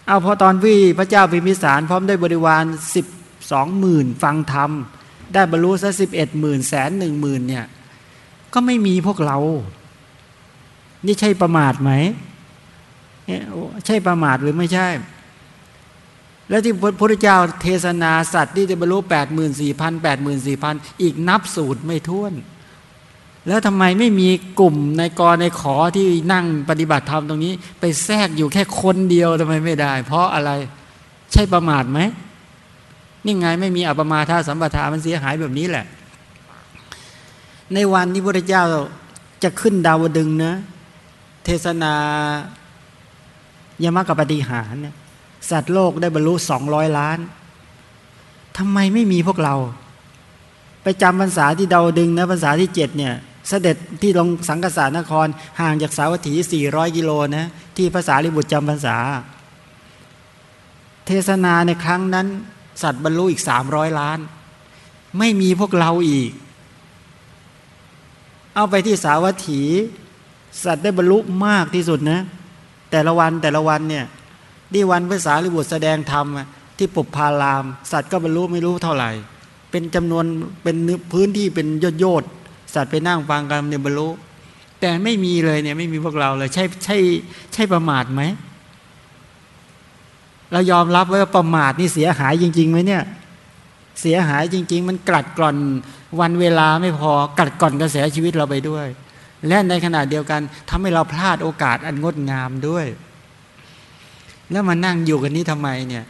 เอาพอตอนวี่พระเจ้าพิมิสารพร้อมได้บริวารสิบสองหมื่นฟังธรรม ได้บรรลุซะสิบเอ็ดหมื่นแสนหนึ่งหมื่นเนี่ยก็ไม่มีพวกเรา นี่ใช่ประมาทไหมใช่ประมาทหรือไม่ใช่ แล้วที่พระพุทธเจ้าเทศนาสัตว์ที่จะบรรลุแปดหมื่นสี่พันแปดหมื่นสี่พันอีกนับสูตรไม่ท้วน แล้วทำไมไม่มีกลุ่มในกรในขอที่นั่งปฏิบัติธรรมตรงนี้ ไปแทรกอยู่แค่คนเดียวทำไมไม่ได้ เพราะอะไรใช่ประมาทไหมนี่ไงไม่มีอัปมาท่าสัมปทามันเสียหายแบบนี้แหละ ในวันที่พระเจ้าจะขึ้นดาวดึงนะ เทศนายมกับปฏิหารเนี่ยสัตว์โลกได้บรรลุสองร้อยล้านทำไมไม่มีพวกเรา ไปจำภาษาที่เดาดึงนะภาษาที่เจ็ดเนี่ยเสด็จที่ลงสังกษานครห่างจากสาวัตถีสี่ร้อยกิโลนะที่ภาษาลิบุตรจำภาษา เทศนาในครั้งนั้น สัตว์บรรลุอีกสามร้อยล้าน ไม่มีพวกเราอีก เอาไปที่สาวัตถี สัตว์ได้บรรลุมากที่สุดนะ แต่ละวันแต่ละวันเนี่ยดีวันภาษาลิบุตรแสดงธรรมที่ปุบพาราม สัตว์ก็บรรลุไม่รู้เท่าไหร่ เป็นจำนวนเป็นพื้นที่เป็นยอดยอดสัตว์ไปนั่งฟังกันเนี่ยบรรลุแต่ไม่มีเลยเนี่ยไม่มีพวกเราเลย ใช่ใช่ใช่ประมาทไหมเรายอมรับว่าประมาทนี่เสียหายจริงๆไหมเนี่ย เสียหายจริง ๆ มันกลัดกร่อนวันเวลาไม่พอกัดกร่อนกระแสชีวิตเราไปด้วย และในขณะเดียวกันทำให้เราพลาดโอกาสอันงดงามด้วย แล้วมานั่งอยู่กันนี้ทำไมเนี่ย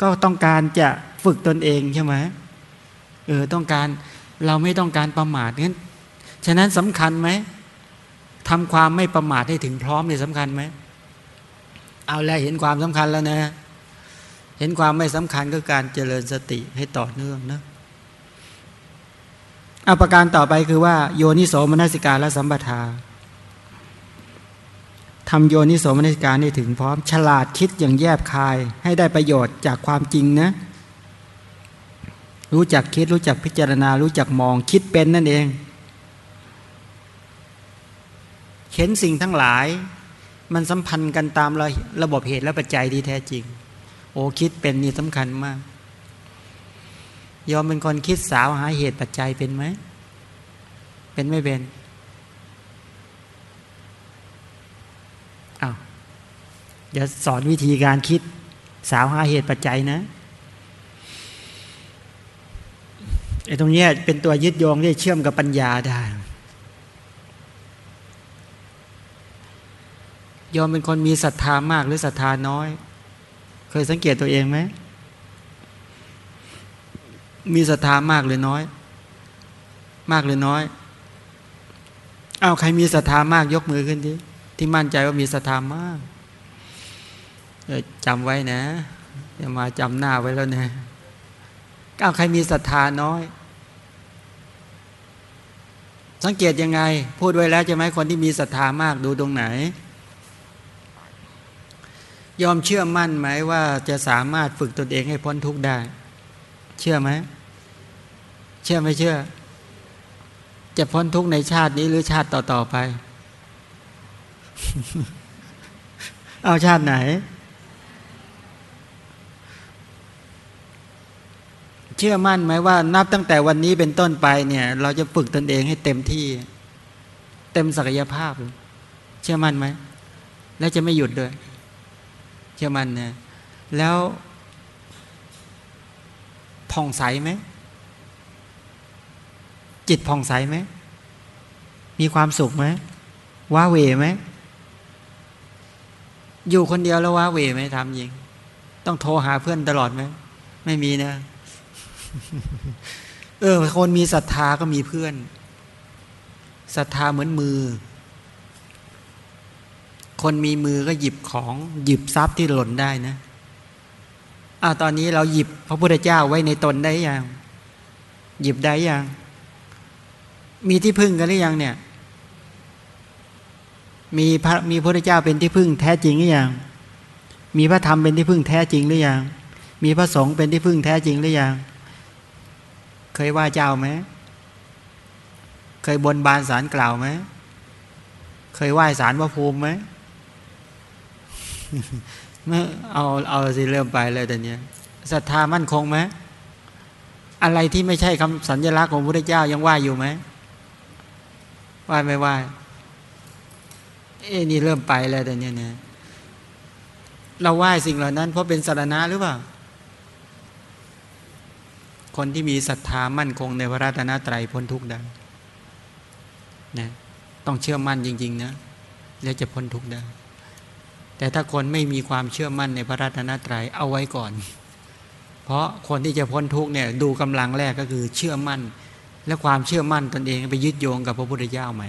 ก็ต้องการจะฝึกตนเองใช่ไหมเออต้องการเราไม่ต้องการประมาทงั้นฉะนั้นสำคัญไหมทำความไม่ประมาทให้ถึงพร้อมเนี่ยสำคัญไหมเอาแล้วเห็นความสำคัญแล้วนะ เห็นความไม่สำคัญก็การเจริญสติให้ต่อเนื่องนะ อาประการต่อไปคือว่าโยนิโสมนสิการและสัมปทาทำโยนิโสมนสิการให้ถึงพร้อม ฉลาดคิดอย่างแยบคายให้ได้ประโยชน์จากความจริงนะ รู้จักคิดรู้จักพิจารณา รู้จักมองคิดเป็นนั่นเองเห็นสิ่งทั้งหลาย มันสัมพันธ์กันตามระบบเหตุและปัจจัยที่แท้จริง โอ้คิดเป็นนี่สำคัญมาก ยอมเป็นคนคิดสาวหาเหตุปัจจัยเป็นไหม เป็นไม่เป็นอา้าวเดี๋ยวสอนวิธีการคิดสาวหาเหตุปัจจัยนะไอ้ตรงนี้เป็นตัวยึดโยงที่เชื่อมกับปัญญาได้ยอมเป็นคนมีศรัทธามากหรือศรัทธาน้อย เคยสังเกตตัวเองไหม มีศรัทธามากหรือน้อย มากหรือน้อยเอาใครมีศรัทธามากยกมือขึ้นทีที่มั่นใจว่ามีศรัทธามากจำไว้นะอย่ามาจำหน้าไว้แล้วนะเอาใครมีศรัทธาน้อย สังเกตยังไง พูดไว้แล้วใช่ไหมคนที่มีศรัทธามากดูตรงไหน ยอมเชื่อมั่นไหมว่าจะสามารถฝึกตนเองให้พ้นทุกข์ได้ เชื่อไหม ชื่อไม่เชื่อ จะพ้นทุกข์ในชาตินี้หรือชาติต่อ ๆ ไป เอาชาติไหน เชื่อมั่นไหมว่า นับตั้งแต่วันนี้เป็นต้นไปเนี่ย เราจะฝึกตนเองให้เต็มที่ เต็มศักยภาพ เชื่อมั่นไหม และจะไม่หยุดด้วย เชื่อมั่นเนี่ยแล้วผ่องใสไหม จิตผ่องใสไหม มีความสุขไหมว้าเวไหม อยู่คนเดียวแล้วว้าเวไหมทำยิง ต้องโทรหาเพื่อนตลอดไหม ไม่มีนะ เออ คนมีศรัทธาก็มีเพื่อน ศรัทธาเหมือนมือ คนมีมือก็หยิบของหยิบทรัพย์ที่หล่นได้นะอ้าตอนนี้เราหยิบพระพุทธเจ้าไว้ในตนได้ยัง หยิบได้ยัง มีที่พึ่งกันหรือยังเนี่ย มีพระมีพระเจ้าเป็นที่พึ่งแท้จริงหรือยังมีพระธรรมเป็นที่พึ่งแท้จริงหรือยังมีพระสงฆ์เป็นที่พึ่งแท้จริงหรือยังเคยว่าเจ้าไหมเคยบนบานสารกล่าวไหมเคยไหว้สารพระภูมิไหมเอาเอาสิเริ่มไปเลยแต่เนี้ยศรัทธามั่นคงไหมอะไรที่ไม่ใช่คำสัญลักษณ์ของพระเจ้ายังไหวอยู่ไหม ไหวไม่ไหวเอ้นี่เริ่มไปแล้วแต่เนี้ยเนี่ยเราไหว้สิ่งเหล่านั้น เพราะเป็นสารณะหรือเปล่า คนที่มีศรัทธามั่นคงในพระราตนตรัยพ้นทุกข์ได้นะต้องเชื่อมั่นจริง ๆ นะแล้วจะพ้นทุกข์ได้ แต่ถ้าคนไม่มีความเชื่อมั่นในพระรัตนตรัยเอาไว้ก่อน เพราะคนที่จะพ้นทุกข์เนี่ย ดูกำลังแรกก็คือเชื่อมั่น และความเชื่อมั่นตนเองไปยึดโยงกับพระพุทธเจ้าไหม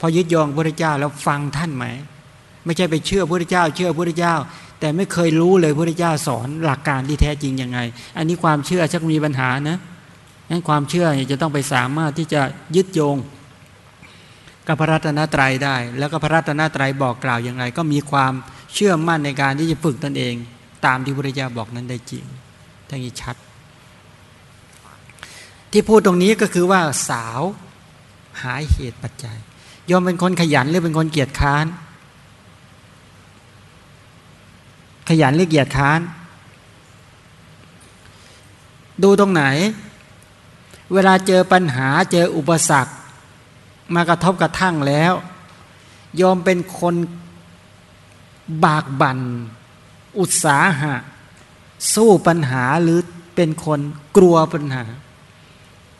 พอยึดโยงพระพุทธเจ้าแล้วฟังท่านไหม ไม่ใช่ไปเชื่อพระพุทธเจ้า เชื่อพระพุทธเจ้า แต่ไม่เคยรู้เลยพระพุทธเจ้าสอนหลักการที่แท้จริงยังไง อันนี้ความเชื่อชักมีปัญหานะงั้นความเชื่อจะต้องไปสามารถที่จะยึดโยงกับพระรัตนตรัยได้ แล้วก็พระรัตนตรัยบอกกล่าวอย่างไร ก็มีความเชื่อมั่นในการที่จะฝึกตนเอง ตามที่พระพุทธเจ้าบอกนั้นได้จริงทั้งนี้ชัด ที่พูดตรงนี้ก็คือว่าสาวหาเหตุปัจจัยยอมเป็นคนขยันหรือเป็นคนเกียจค้าน ขยันหรือเกียจค้าน ดูตรงไหน เวลาเจอปัญหาเจออุปสรรค มากระทบกระทั่งแล้ว ยอมเป็นคนบากบัน่นอุตสาหะ สู้ปัญหาหรือเป็นคนกลัวปัญหา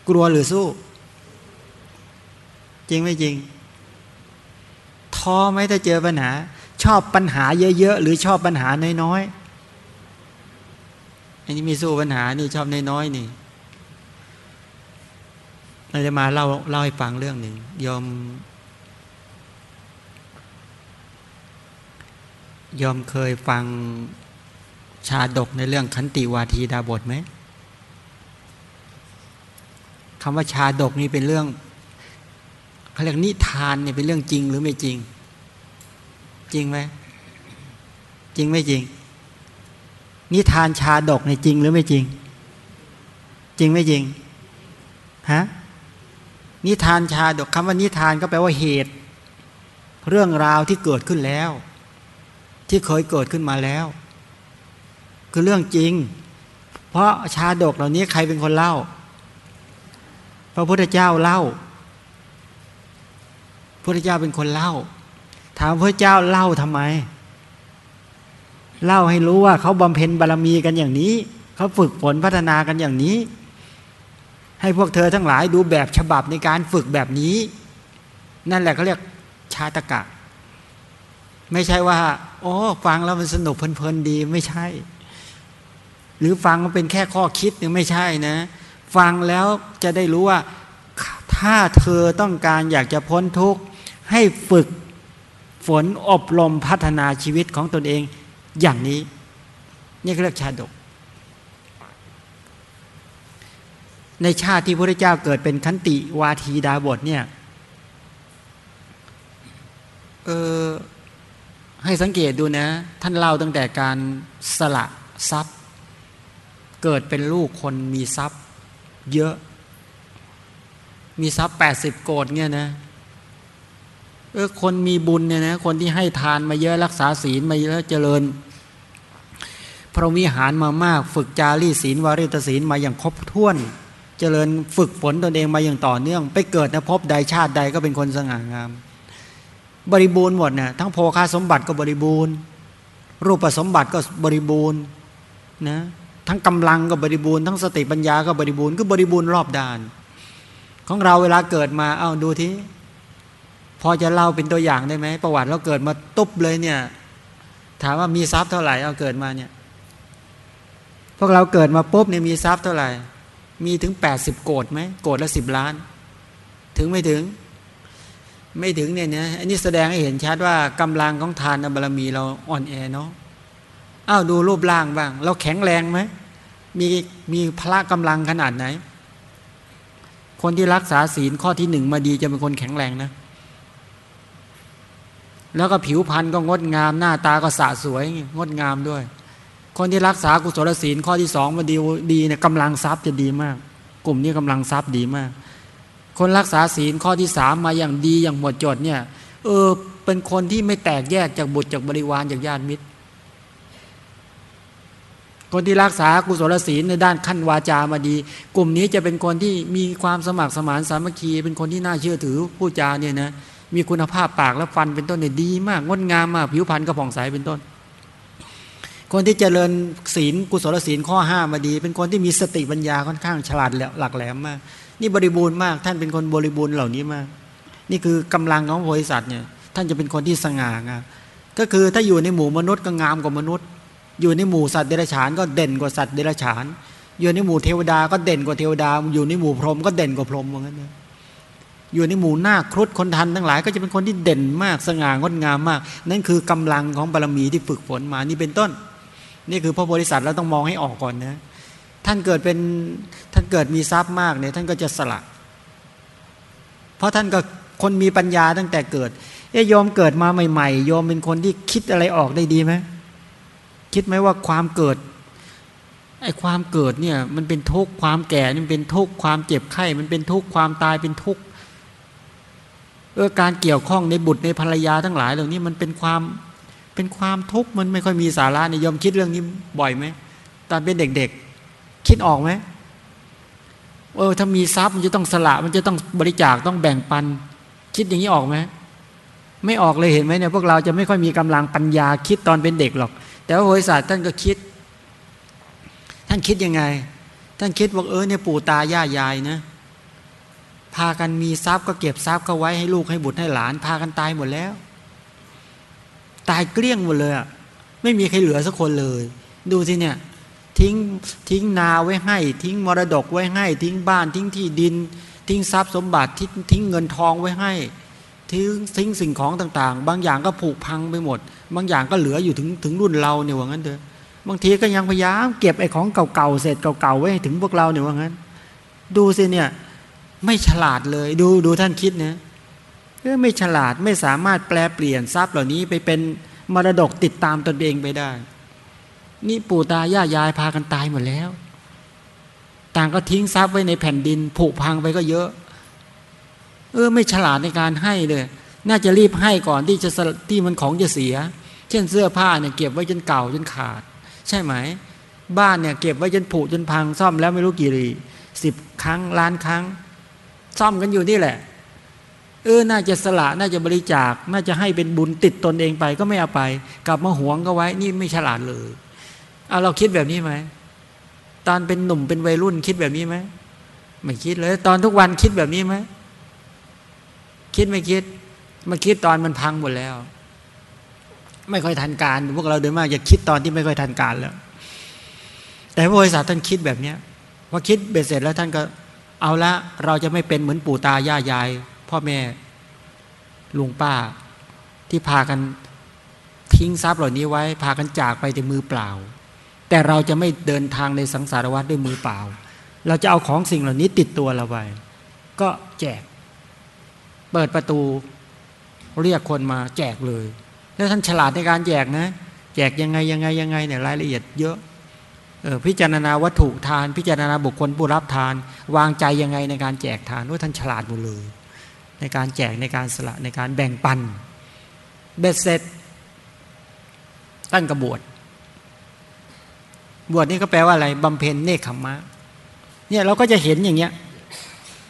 กลัวหรือสู้ จริงไม่จริง ท้อไหมถ้าเจอปัญหา ชอบปัญหาเยอะๆ หรือชอบปัญหาน้อยๆอันนี้มีสู้ปัญหานี่ชอบน้อยๆนี่เราจะมาเล่าเล่าให้ฟังเรื่องหนึ่งยอมยอมเคยฟังชาดกในเรื่องขันติวาทีดาบทไหม คำว่าชาดกนี่เป็นเรื่องเขาเรียกนิทานเนี่ยเป็นเรื่องจริงหรือไม่จริง จริงไหมจริงไม่จริง นิทานชาดกในจริงหรือไม่จริง จริงไม่จริงฮะนิทานชาดกคำว่านิทานก็แปลว่าเหตุ เรื่องราวที่เกิดขึ้นแล้ว ที่เคยเกิดขึ้นมาแล้ว คือเรื่องจริง เพราะชาดกเหล่านี้ใครเป็นคนเล่า พระพุทธเจ้าเล่าพระพุทธเจ้าเป็นคนเล่า ถามพระเจ้าเล่าทำไม เล่าให้รู้ว่าเขาบำเพ็ญบารรมีกันอย่างนี้ เขาฝึกฝนพัฒนากันอย่างนี้ ให้พวกเธอทั้งหลายดูแบบฉบับในการฝึกแบบนี้ นั่นแหละเขาเรียกชาตกะ ไม่ใช่ว่าโอ้ฟังแล้วมันสนุกเพลินๆดีไม่ใช่ หรือฟังมันเป็นแค่ข้อคิดเนี่ไม่ใช่นะ ฟังแล้วจะได้รู้ว่า ถ้าเธอต้องการอยากจะพ้นทุกข์ ให้ฝึกฝนอบรมพัฒนาชีวิตของตนเองอย่างนี้ นี่เรียกชาดก ในชาติที่พระเจ้าเกิดเป็นคันติวาทีดาบทเนี่ยเออให้สังเกตดูนะ ท่านเล่าตั้งแต่การสละทรัพย์ เกิดเป็นลูกคนมีทรัพย์ เยอะ มีทรัพย์แปดสิบโกดเนี่ยนะเออคนมีบุญเนี่ยนะคนที่ให้ทานมาเยอะรักษาศีลมาเยอะเจริญ พระวิหารมามาก ฝึกจารีศีลวาริตศีลมาอย่างครบถ้วน เจริญฝึกฝนตนเองมาอย่างต่อเนื่อง ไปเกิดนภพบใดชาติใดก็เป็นคนสง่างาม บริบูรณ์หมดนะทั้งโภคาสมบัติก็บริบูรณ์ รูปสมบัติก็บริบูรณ์นะ ทั้งกำลังก็บริบูรณ์ทั้งสติปัญญาก็บริบูรณ์ก็บริบูรณ์รอบด้าน ของเราเวลาเกิดมาเอาดูทีพอจะเล่าเป็นตัวอย่างได้ไหมประวัติเราเกิดมาตุ๊บเลยเนี่ย ถามว่ามีทรัพย์เท่าไหร่เอาเกิดมาเนี่ย พวกเราเกิดมาปุ๊บเนี่ยมีทรัพย์เท่าไหร่ มีถึงแปดสิบโกดไหมโกดละสิบล้าน ถึงไม่ถึง ไม่ถึงเนี่ยนะอันนี้แสดงให้เห็นชัดว่ากำลังของทานบารมีเราอ่อนแอเนาะ อ้าวดูรูปร่างบ้าง เราแข็งแรงไหมมีมีพละกำลังขนาดไหน คนที่รักษาศีลข้อที่หนึ่งมาดีจะเป็นคนแข็งแรงนะ แล้วก็ผิวพรรณก็งดงาม หน้าตาก็สะสวย งดงามด้วย คนที่รักษากุศลศีลข้อที่สองมาดีดีเนี่ยกำลังทรัพย์จะดีมาก กลุ่มนี้กำลังทรัพย์ดีมาก คนรักษาศีลข้อที่สามมาอย่างดีอย่างหมดจดเนี่ย เออเป็นคนที่ไม่แตกแยกจากบุตรจากบริวารจากญาติมิตร คนที่รักษากุศลศีลในด้านขั้นวาจามาดี กลุ่มนี้จะเป็นคนที่มีความสมัครสมานสามัคคี เป็นคนที่น่าเชื่อถือผู้จาเนี่ยนะมีคุณภาพปากและฟันเป็นต้นเนี่ยดีมากงดงามมากผิวพรรณก็ผ่องใสเป็นต้น คนที่เจริญศีลกุศลศีลข้อห้ามาดี เป็นคนที่มีสติปัญญาค่อนข้างฉลาดหลักแหลมมาก นี่บริบูรณ์มากท่านเป็นคนบริบูรณ์เหล่านี้มาก นี่คือกำลังของบริษัทเนี่ยท่านจะเป็นคนที่สง่างามก็คือถ้าอยู่ในหมู่มนุษย์ก็งามกว่ามนุษย์ อยู่ในหมู่สัตว์เดรัจฉานก็เด่นกว่าสัตว์เดรัจฉาน อยู่ในหมู่เทวดาก็เด่นกว่าเทวดา อยู่ในหมู่พรหมก็เด่นกว่าพรหมว่างั้นนะอยู่ในหมู่หน้าครุฑคนทันทั้งหลาย ก็จะเป็นคนที่เด่นมากสง่างดงามมาก นั่นคือกำลังของบารมีที่ฝึกฝนมานี่เป็นต้น นี่คือพระโพธิสัตว์เราต้องมองให้ออกก่อนนะ ท่านเกิดเป็นท่านเกิดมีทรัพย์มากเนี่ยท่านก็จะสละ เพราะท่านก็คนมีปัญญาตั้งแต่เกิดเอยมเกิดมาใหม่ๆโยมเป็นคนที่คิดอะไรออกได้ดีไหม คิดไหมว่าความเกิดไอ้ความเกิดเนี่ยมันเป็นทุกข์ความแก่มันเป็นทุกข์ความเจ็บไข้มันเป็นทุกข์ความตายเป็นทุกข์เออการเกี่ยวข้องในบุตรในภรรยาทั้งหลายเหล่านี้มันเป็นความเป็นความทุกข์มันไม่ค่อยมีสาระในยอมคิดเรื่องนี้บ่อยไหมตอนเป็นเด็กๆ คิดออกไหมเออถ้ามีทรัพย์มันจะต้องสละมันจะต้องบริจาคต้องแบ่งปัน คิดอย่างนี้ออกไหมไม่ออกเลยเห็นไหมเนี่ยพวกเราจะไม่ค่อยมีกำลังปัญญาคิดตอนเป็นเด็กหรอก แต่ว่าบริษัทท่านก็คิด ท่านคิดยังไง ท่านคิดว่าเออเนี่ยปู่ตาย่ายายนะพากันมีทรัพย์ก็เก็บทรัพย์ก็ไว้ให้ลูกให้บุตรให้หลาน พากันตายหมดแล้ว ตายเกลี้ยงหมดเลยอะไม่มีใครเหลือสักคนเลย ดูสิเนี่ย ทิ้งทิ้งนาไว้ให้ ทิ้งมรดกไว้ให้ ทิ้งบ้านทิ้งที่ดิน ทิ้งทรัพย์สมบัติทิ้งทิ้งเงินทองไว้ให้ ทิ้งทิ้งสิ่งของต่างๆ บางอย่างก็ผุพังไปหมด บางอย่างก็เหลืออยู่ถึงถึงรุ่นเราเนี่ยว่างั้นเถอะบางทีก็ยังพยายามเก็บไอ้ของเก่าๆเศษเก่าๆไว้ถึงพวกเราเนี่ยว่างั้น ดูสิเนี่ยไม่ฉลาดเลยดูดูท่านคิดนะไม่ฉลาดไม่สามารถแปลเปลี่ยนทรัพย์เหล่านี้ไปเป็นมรดกติดตามตนเองไปได้ นี่ปู่ตาย่ายายพากันตายหมดแล้ว ต่างก็ทิ้งทรัพย์ไว้ในแผ่นดินผุพังไปก็เยอะ เออ ไม่ฉลาดในการให้เลย น่าจะรีบให้ก่อนที่จะที่มันของจะเสีย เช่นเสื้อผ้าเนี่ยเก็บไว้จนเก่าจนขาด ใช่ไหม บ้านเนี่ยเก็บไว้จนผุจนพังซ่อมแล้วไม่รู้กี่รีสิบครั้งล้านครั้ง ซ่อมกันอยู่นี่แหละ เออ น่าจะสละ น่าจะบริจาค น่าจะให้เป็นบุญติดตนเองไปก็ไม่เอาไป กลับมาหวงก็ไว้ นี่ไม่ฉลาดเลยเอาเราคิดแบบนี้ไหม ตอนเป็นหนุ่มเป็นวัยรุ่นคิดแบบนี้ไหมไม่คิดเลย ตอนทุกวันคิดแบบนี้ไหม คิดไม่คิดมาคิดตอนมันพังหมดแล้ว ไม่ค่อยทันการ พวกเราโดยมากจะคิดตอนที่ไม่ค่อยทันการแล้ว แต่พระบริษัทท่านคิดแบบเนี้ยพอคิดเบ็ดเสร็จแล้วท่านก็ เอาละเราจะไม่เป็นเหมือนปู่ตาย่ายาย พ่อแม่ลุงป้า ที่พากันทิ้งทรัพย์เหล่านี้ไว้ พากันจากไปแต่มือเปล่า แต่เราจะไม่เดินทางในสังสารวัฏด้วยมือเปล่า เราจะเอาของสิ่งเหล่านี้ติดตัวเราไว้ก็แจก เปิดประตูเรียกคนมาแจกเลย แล้วท่านฉลาดในการแจกนะ แจกยังไงยังไงยังไงเนี่ยรายละเอียดเยอะเออพิจารณาวัตถุทาน พิจารณาบุคคลผู้รับทาน วางใจยังไงในการแจกทานว่าท่านฉลาดหมดเลย ในการแจกในการสละในการแบ่งปันเบ็ดเสร็จตั้งกระบวชบวชนี่ก็แปลว่าอะไรบำเพ็ญเนคขมมะเนี่ยเราก็จะเห็นอย่างเงี้ย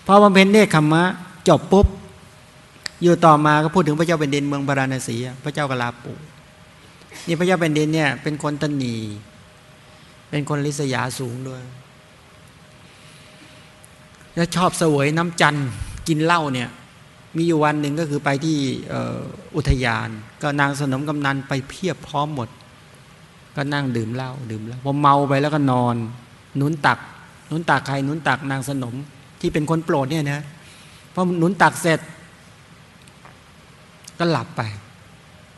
พอบำเพ็ญเนคขมมะจบปุ๊บ อยู่ต่อมาก็พูดถึงพระเจ้าเป็นดินเมืองบาราณสีพระเจ้ากลาปูนี่พระเจ้าเป็นดินเนี่ยเป็นคนตันนีเป็นคนลิษยาสูงด้วย แล้วชอบเสวยน้ำจันกินเหล้าเนี่ยมีอยู่วันหนึ่งก็คือไปที่อุทยาน ก็นางสนมกำนันไปเพียบพร้อมหมด ก็นั่งดื่มเหล้าดื่มเหล้าพอเมาไปแล้วก็นอน นุนตัก นุนตักใครนุนตักนางสนมที่เป็นคนโปรดเนี่ยนะพอหนุนตักเสร็จ ก็หลับไป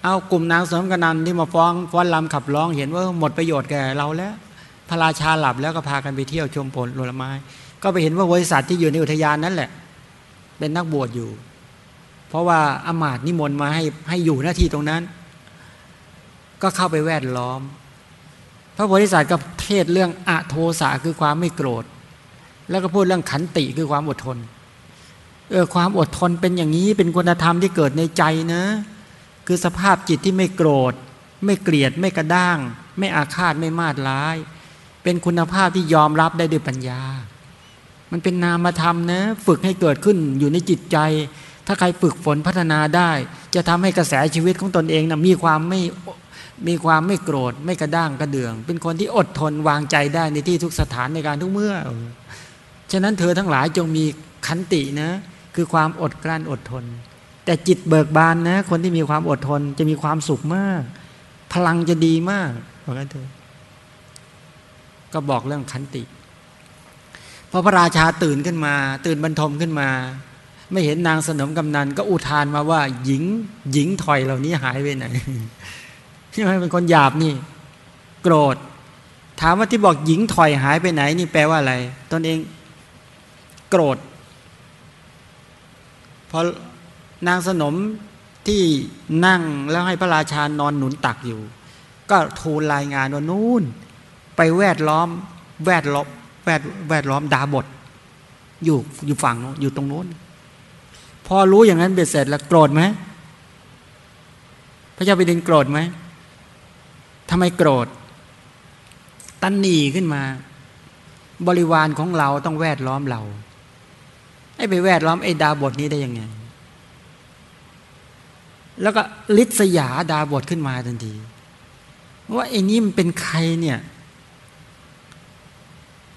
เอากลุ่มนางสมกนันที่มาฟ้องฟ้อนลำขับร้องเห็นว่าหมดประโยชน์แก่เราแล้ว พระราชาหลับแล้วก็พากันไปเที่ยวชมผลลไม้ ก็ไปเห็นว่าบริษัทที่อยู่ในอุทยานนั่นแหละ เป็นนักบวชอยู่ เพราะว่าอมาตนิมนต์มาให้ให้อยู่หน้าที่ตรงนั้น ก็เข้าไปแวดล้อม พระโพธิสัตว์ก็เทศเรื่องอะโทสะคือความไม่โกรธ แล้วก็พูดเรื่องขันติคือความอดทน เออความอดทนเป็นอย่างนี้เป็นคุณธรรมที่เกิดในใจนะ คือสภาพจิตที่ไม่โกรธ ไม่เกลียดไม่กระด้าง ไม่อาฆาตไม่มาดร้าย เป็นคุณภาพที่ยอมรับได้ด้วยปัญญา มันเป็นนามธรรมนะ ฝึกให้เกิดขึ้นอยู่ในจิตใจ ถ้าใครฝึกฝนพัฒนาได้ จะทำให้กระแสชีวิตของตนเองนะมีความไม่มีความไม่โกรธ ไม่กระด้างกระเดือง เป็นคนที่อดทนวางใจได้ในที่ทุกสถานในการทุกเมื่อ ฉะนั้นเธอทั้งหลายจงมีขันตินะ คือความอดกลั้นอดทน แต่จิตเบิกบานนะ คนที่มีความอดทนจะมีความสุขมาก พลังจะดีมากบอกกันเถอะก็บอกเรื่องขันติพอพระราชาตื่นขึ้นมา ตื่นบรรทมขึ้นมา ไม่เห็นนางสนมกำนัน ก็อุทานมาว่า หญิง หญิงถอยเหล่านี้หายไปไหนใช่ไหมเป็นคนหยาบนี่ โกรธ ถามว่าที่บอกหญิงถอยหายไปไหน นี่แปลว่าอะไรตนเอง โกรธ พอนางสนมที่นั่งแล้วให้พระราชานอนหนุนตักอยู่ ก็ทูลรายงานว่านู่น ไปแวดล้อม แวดล้อมแวดแวดล้อมดาบท อยู่อยู่ฝั่งอยู่ตรงโน้น พอรู้อย่างนั้นเบ็ดเสร็จแล้วโกรธไหมพระเจ้าไปดินโกรธไหมทำไมโกรธ ตันหนีขึ้นมา บริวารของเราต้องแวดล้อมเรา ไอ้ไปแวดล้อมไอ้ดาบทนี้ได้ยังไง แล้วก็ลิษยาดาบทขึ้นมาทันที ว่าไอ้นี้มันเป็นใครเนี่ย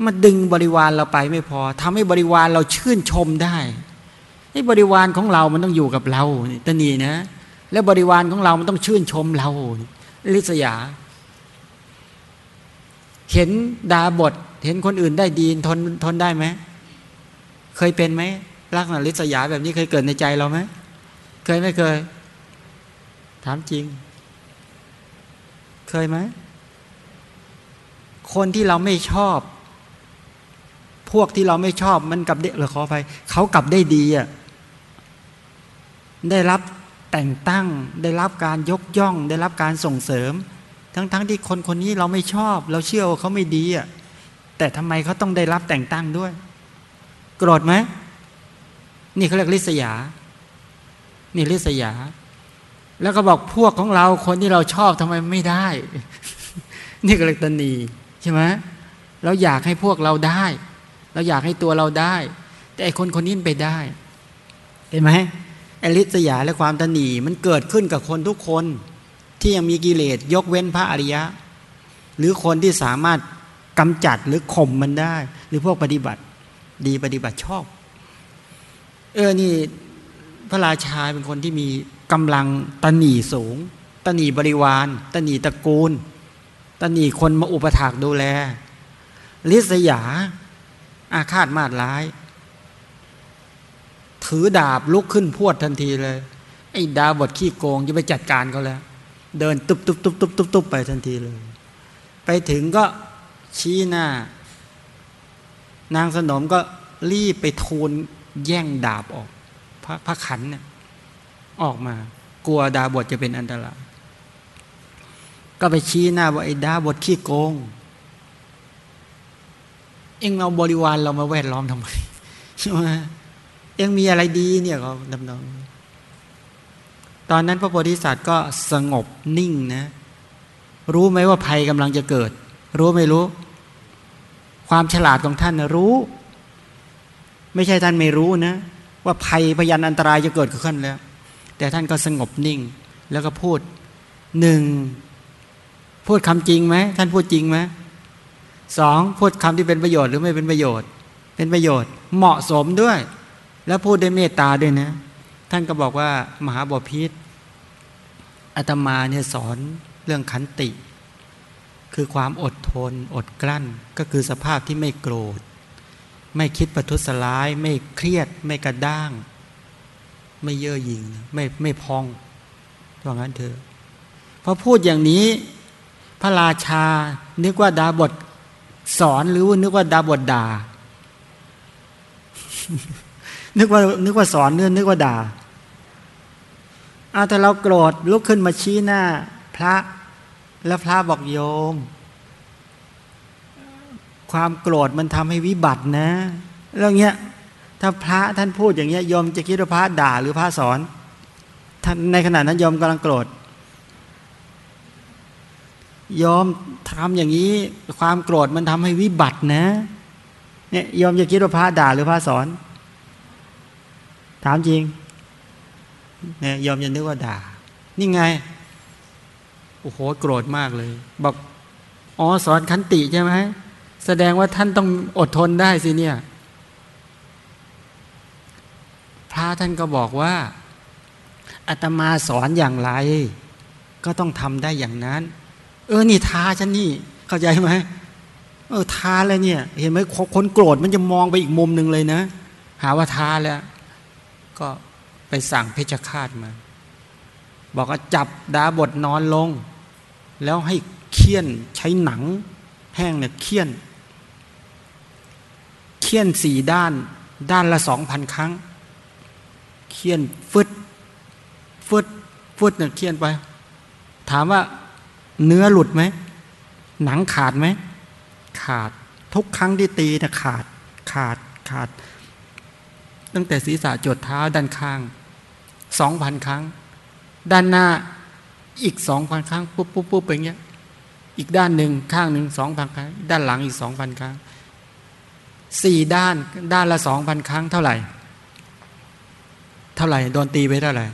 มาดึงบริวารเราไปไม่พอทำให้บริวารเราชื่นชมได้ไอ้บริวารของเรามันต้องอยู่กับเราตนีนะ แล้วบริวารของเรามันต้องชื่นชมเราลิษยา เห็นดาบท เห็นคนอื่นได้ดีทนทนได้ไหม เคยเป็นไหมลักษณะลิษยาแบบนี้เคยเกิดในใจเราไหมเคยไม่เคย ถามจริง เคยไหมคนที่เราไม่ชอบ พวกที่เราไม่ชอบมันกับเด็กหรือขอไปเขากลับได้ดีอะได้รับแต่งตั้ง ได้รับการยกย่อง ได้รับการส่งเสริม ทั้งๆทที่คนคนนี้เราไม่ชอบ เราเชื่อว่าเขาไม่ดีอะแต่ทำไมเขาต้องได้รับแต่งตั้งด้วย โกรธไหมนี่เขาเรียกลิษยา นี่ลิษยา แล้วก็บอกพวกของเราคนที่เราชอบทำไมไม่ได้ นี่ก็เรียกตนีใช่ไหมเราอยากให้พวกเราได้ เราอยากให้ตัวเราได้ แต่ไอคนคนนี้ไปได้ เห็นไหมอริษยาและความตนีมันเกิดขึ้นกับคนทุกคนที่ยังมีกิเลสยกเว้นพระอริยะ หรือคนที่สามารถกำจัดหรือข่มมันได้ หรือพวกปฏิบัติ ดีปฏิบัติชอบ เออนี่พระราชาเป็นคนที่มีกำลังตนีสูง ตนีบริวาร ตนีตระกูล ตนีคนมาอุปถากดูแล ลิษยา อาฆาตมาดร้าย ถือดาบลุกขึ้นพวดทันทีเลย ไอ้ดาบทขี้โกงจะไปจัดการเขาแล้ว เดินตุบตุบตุบตุบตุบตุบไปทันทีเลย ไปถึงก็ชี้หน้า นางสนมก็รีบไปทูลแย่งดาบออก พระพระขันเนี่ยออกมา กลัวดาบทจะเป็นอันตราย ก็ไปชี้หน้าว่าไอ้ดาบทขี้โกง เอ็งเอาบริวารเรามาแวดล้อมทำไมใช่ไหมเอ็งมีอะไรดีเนี่ยก็ดำเนินตอนนั้นพระโพธิสัตว์ก็สงบนิ่งนะ รู้ไหมว่าภัยกำลังจะเกิด รู้ไม่รู้ ความฉลาดของท่านรู้ ไม่ใช่ท่านไม่รู้นะ ว่าภัยพยันอันตรายจะเกิดขึ้นแล้ว แต่ท่านก็สงบนิ่ง แล้วก็พูดหนึ่งพูดคำจริงไหมท่านพูดจริงไหมสองพูดคำที่เป็นประโยชน์หรือไม่เป็นประโยชน์ เป็นประโยชน์เหมาะสมด้วย แล้วพูดด้วยเมตตาด้วยนะ ท่านก็บอกว่ามหาบพิษอาตมาเนี่ยสอนเรื่องขันติ คือความอดทน อดกลั้น ก็คือสภาพที่ไม่โกรธ ไม่คิดประทุษร้าย ไม่เครียด ไม่กระด้าง ไม่เย่อหยิ่งไม่ไม่พองว่างั้นเถอะพอพูดอย่างนี้ พระราชา นึกว่าดาบทสอนหรือว่านึกว่าดาบทด่า นึกว่านึกว่าสอนเนื่อนึกว่าด่าเอาแต่เราโกรธลุกขึ้นมาชี้หน้า พระ แล้วพระบอกโยม ความโกรธมันทำให้วิบัตินะเรื่องเนี้ยถ้าพระท่านพูดอย่างเงี้ยโยมจะคิดว่าพระด่าหรือพระสอนท่านในขณะนั้นโยมกำลังโกรธยอมทำอย่างนี้ ความโกรธมันทำให้วิบัตินะเนี่ยยอมจะคิดว่าพระด่าหรือพระสอน ถามจริงเนี่ยยอมจะนึกว่าด่า นี่ไง โอ้โหโกรธมากเลย บอกอ๋อสอนขันติใช่ไหมแสดงว่าท่านต้องอดทนได้สิเนี่ย พระท่านก็บอกว่าอาตมาสอนอย่างไร ก็ต้องทำได้อย่างนั้น เออนี่ทาฉันนี่ เข้าใจไหมเออทาแล้วเนี่ย เห็นไหมคนโกรธมันจะมองไปอีกมุมหนึ่งเลยนะ หาว่าทาแล้ว ก็ไปสั่งเพชฌฆาตมา บอกว่าจับดาบทนอนลง แล้วให้เคี่ยนใช้หนัง แห้งเนี่ยเคี่ยนเคี่ยนสี่ด้านด้านละสองพันครั้ง เคี่ยนฟึดฟึดฟึดเนี่ยเคี่ยนไป ถามว่าเนื้อหลุดไหม หนังขาดไหม ขาดทุกครั้งที่ตีนะขาดขาดขาด ตั้งแต่ศีรษะจดเท้าด้านข้างสองพันครั้ง ด้านหน้าอีกสองพันครั้งปุ๊บปุ๊บปุ๊บไปเงี้ย อีกด้านหนึ่งข้างหนึ่งสองพันครั้ง ด้านหลังอีกสองพันครั้งสี่ด้านด้านละสองพันครั้งเท่าไหร่ เท่าไหร่โดนตีไปเท่าไหร่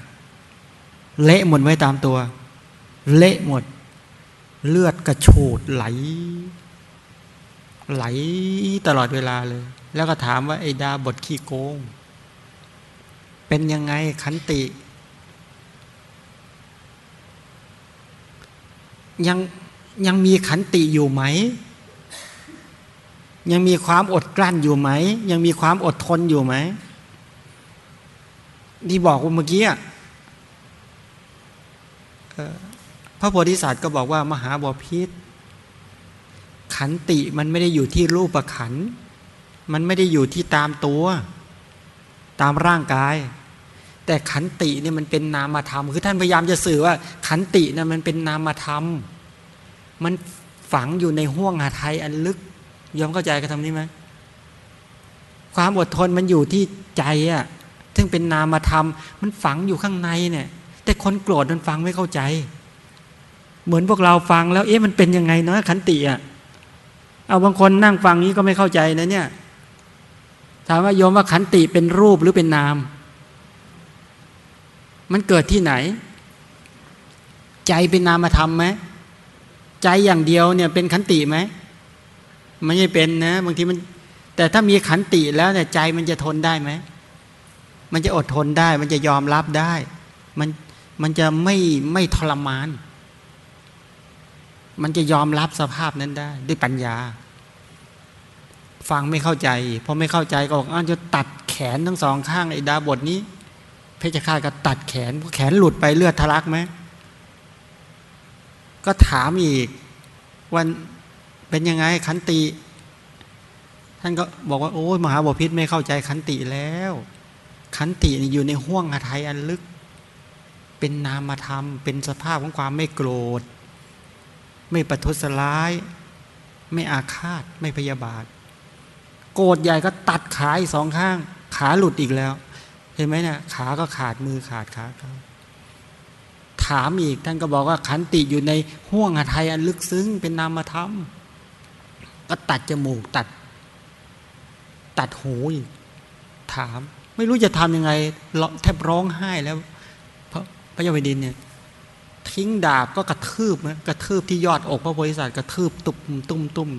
เละหมดไว้ตามตัว เละหมด เลือดกระโฉดไหล ไหลตลอดเวลาเลย แล้วก็ถามว่าไอ้ดาบทขี้โกง เป็นยังไงขันติ ยังยังมีขันติอยู่ไหม ยังมีความอดกลั้นอยู่ไหม ยังมีความอดทนอยู่ไหมที่บอกว่าเมื่อกี้พระโพธิสัตว์ก็บอกว่ามหาบาพิษขันติมันไม่ได้อยู่ที่รูปขัน มันไม่ได้อยู่ที่ตามตัว ตามร่างกาย แต่ขันติเนี่ยมันเป็นนามธรรม คือท่านพยายามจะสื่อว่า ขันตินี่มันเป็นนามธรรม มันฝังอยู่ในห้วงหาไทยอันลึกยอมเข้าใจกันทำนี้ไหมความอดทนมันอยู่ที่ใจอะ่ะซึ่งเป็นนามธรรม มันฝังอยู่ข้างในเนี่ย แต่คนโกรธมันฟังไม่เข้าใจ เหมือนพวกเราฟังแล้วเอ๊ะมันเป็นยังไงเนาะขันติอะเอาบางคนนั่งฟังนี้ก็ไม่เข้าใจนะเนี่ยถามว่าโยมว่าขันติเป็นรูปหรือเป็นนาม มันเกิดที่ไหน ใจเป็นนามธรรมไหมใจอย่างเดียวเนี่ยเป็นขันติไหมไม่ใช่เป็นนะบางทีมัน แต่ถ้ามีขันติแล้วเนี่ยใจมันจะทนได้ไหมมันจะอดทนได้ มันจะยอมรับได้ มันมันจะไม่ไม่ทรมาน มันจะยอมรับสภาพนั้นได้ ด้วยปัญญา ฟังไม่เข้าใจพอไม่เข้าใจก็บอกอ้าวจะตัดแขนทั้งสองข้างไอ้ดาบทนี้ เพชฌฆาตก็ตัดแขนแขนหลุดไปเลือดทะลักไหมก็ถามอีกวันเป็นยังไงขันติ ท่านก็บอกว่าโอ้ยมหาบพิษไม่เข้าใจขันติแล้ว ขันติอยู่ในห่วงหทัยอันลึก เป็นนามธรรม เป็นสภาพของความไม่โกรธ ไม่ประทุษร้าย ไม่อาฆาตไม่พยาบาท โกรธใหญ่ก็ตัดขาอีกสองข้าง ขาหลุดอีกแล้ว เห็นไหมเนะี่ยขาก็ขาดมือขาดขาขาถามอีกท่านก็บอกว่าขันติอยู่ในห่วงหทัยอันลึกซึ้งเป็นนามธรรม ก็ตัดจมูกตัด ตัดหูอีกถาม ไม่รู้จะทำยังไงแทบร้องไห้แล้วพระพระยาวิดินเนี่ยทิ้งดาบก็กระทืบนะกระทืบที่ยอดอกพระโพธิสัตว์กระทืบตุบตุ้มตุ้ม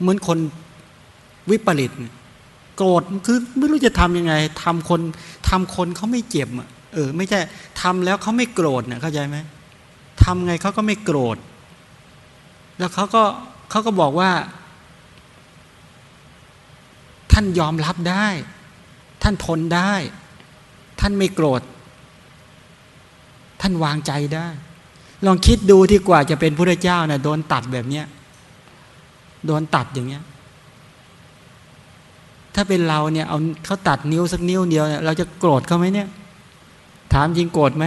เหมือนคนวิปริต โกรธคือไม่รู้จะทำยังไงทำคนทำคนเขาไม่เจ็บอะเออ ไม่ใช่ทำแล้วเขาไม่โกรธเนี่ยเข้าใจไหมทำไงเขาก็ไม่โกรธ แล้วเขาก็เขาก็บอกว่า ท่านยอมรับได้ ท่านทนได้ ท่านไม่โกรธ ท่านวางใจได้ ลองคิดดูที่กว่าจะเป็นพระเจ้านะ่ะโดนตัดแบบเนี้ยโดนตัดอย่างเงี้ย ถ้าเป็นเราเนี่ยเอาเขาตัดนิ้วสักนิ้วเดียวเนี่ยเราจะโกรธเขาไหมเนี่ย ถามจริงโกรธไหม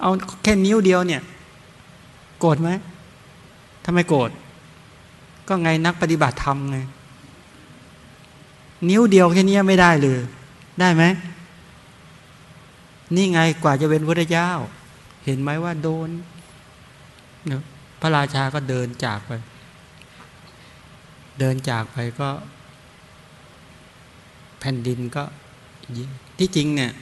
เอาแค่นิ้วเดียวเนี่ย โกรธไหมทำไมโกรธก็ไงนักปฏิบัติธรรมไงนิ้วเดียวแค่นี้ไม่ได้เลยได้ไหมนี่ไงกว่าจะเป็นพระเจ้า เห็นไหมว่าโดนพระราชาก็เดินจากไป เดินจากไปก็ ผ่นดินก็ที่จริงเนี่ย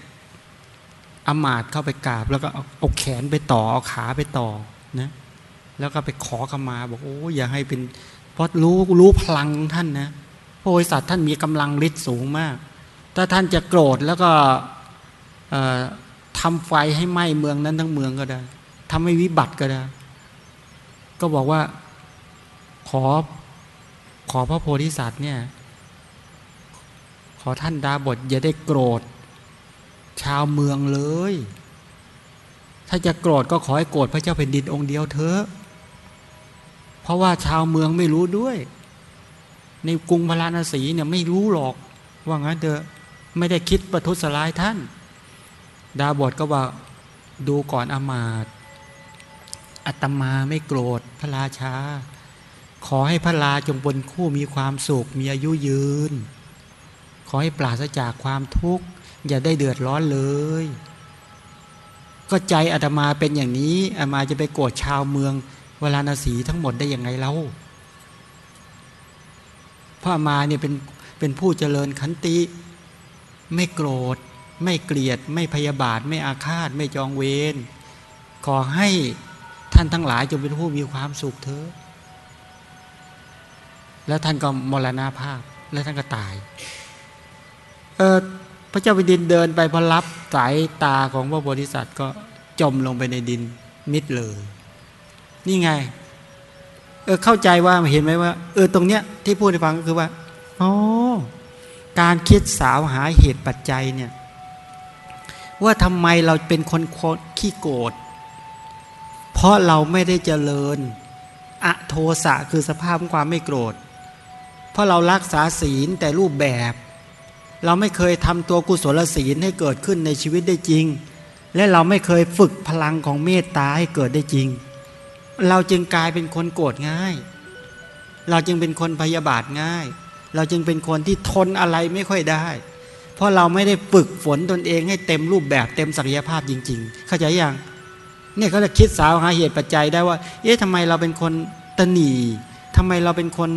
อมาตเข้าไปกราบ แล้วก็เอาแขนไปต่อเอาขาไปต่อนะแล้วก็ไปขอขมาบอกโอ้อย่าให้เป็นเพราะรู้รู้พลังท่านนะพระโพธิสัตว์ท่านมีกำลังฤทธิ์สูงมาก ถ้าท่านจะโกรธแล้วก็ทำไฟให้ไหม้เมืองนั้นทั้งเมืองก็ได้ทำให้วิบัติก็ได้ ก็บอกว่าขอขอพระโพธิสัตว์เนี่ย อท่านดาบทอย่าได้โกรธ ชาวเมืองเลย ถ้าจะโกรธก็ขอให้โกรธพระเจ้าแผ่นดินองค์เดียวเถอะ เพราะว่าชาวเมืองไม่รู้ด้วย ในกรุงพาราณสีเนี่ยไม่รู้หรอก ว่างั้นเถอะไม่ได้คิดประทุษร้ายท่าน ดาบทก็ว่าดูก่อนอมาตอัตมาไม่โกรธพระราชา ขอให้พระลาจงบนคู่มีความสุขมีอายุยืน อให้ปราศจากความทุกข์อย่าได้เดือดร้อนเลย ก็ใจอาตมาเป็นอย่างนี้อาตมาจะไปโกรธชาวเมืองเวลานาสีทั้งหมดได้ยังไงเล่าพระอามาเนี่ยเป็นเป็นผู้เจริญขันติ ไม่โกรธ ไม่เกลียด ไม่พยาบาท ไม่อาฆาต ไม่จองเวรขอให้ท่านทั้งหลายจงเป็นผู้มีความสุขเถอะแล้วท่านก็มรณาภาพ แล้วท่านก็ตาย พระเจ้าแผ่นดินเดินไปพอรับสายตาของพระโพธิสัตว์ก็จมลงไปในดินมิดเลย นี่ไง เออเข้าใจว่าเห็นไหมว่า เออตรงเนี้ยที่พูดให้ฟังก็คือว่าอ๋อการคิดสาวหาเหตุปัจจัยเนี่ย ว่าทำไมเราเป็นคนขี้โกรธเพราะเราไม่ได้เจริญอะโทสะคือสภาพของความไม่โกรธ เพราะเรารักษาศีลแต่รูปแบบ เราไม่เคยทำตัวกุศลศีลให้เกิดขึ้นในชีวิตได้จริง และเราไม่เคยฝึกพลังของเมตตาให้เกิดได้จริง เราจึงกลายเป็นคนโกรธง่าย เราจึงเป็นคนพยาบาทง่าย เราจึงเป็นคนที่ทนอะไรไม่ค่อยได้ เพราะเราไม่ได้ฝึกฝนตนเองให้เต็มรูปแบบเต็มศักยภาพจริง ๆ เข้าใจยังเนี่ยเขาจะคิดสาวหาเหตุปัจจัยได้ว่า เอ๊ะทำไมเราเป็นคนตนีทำไมเราเป็นคน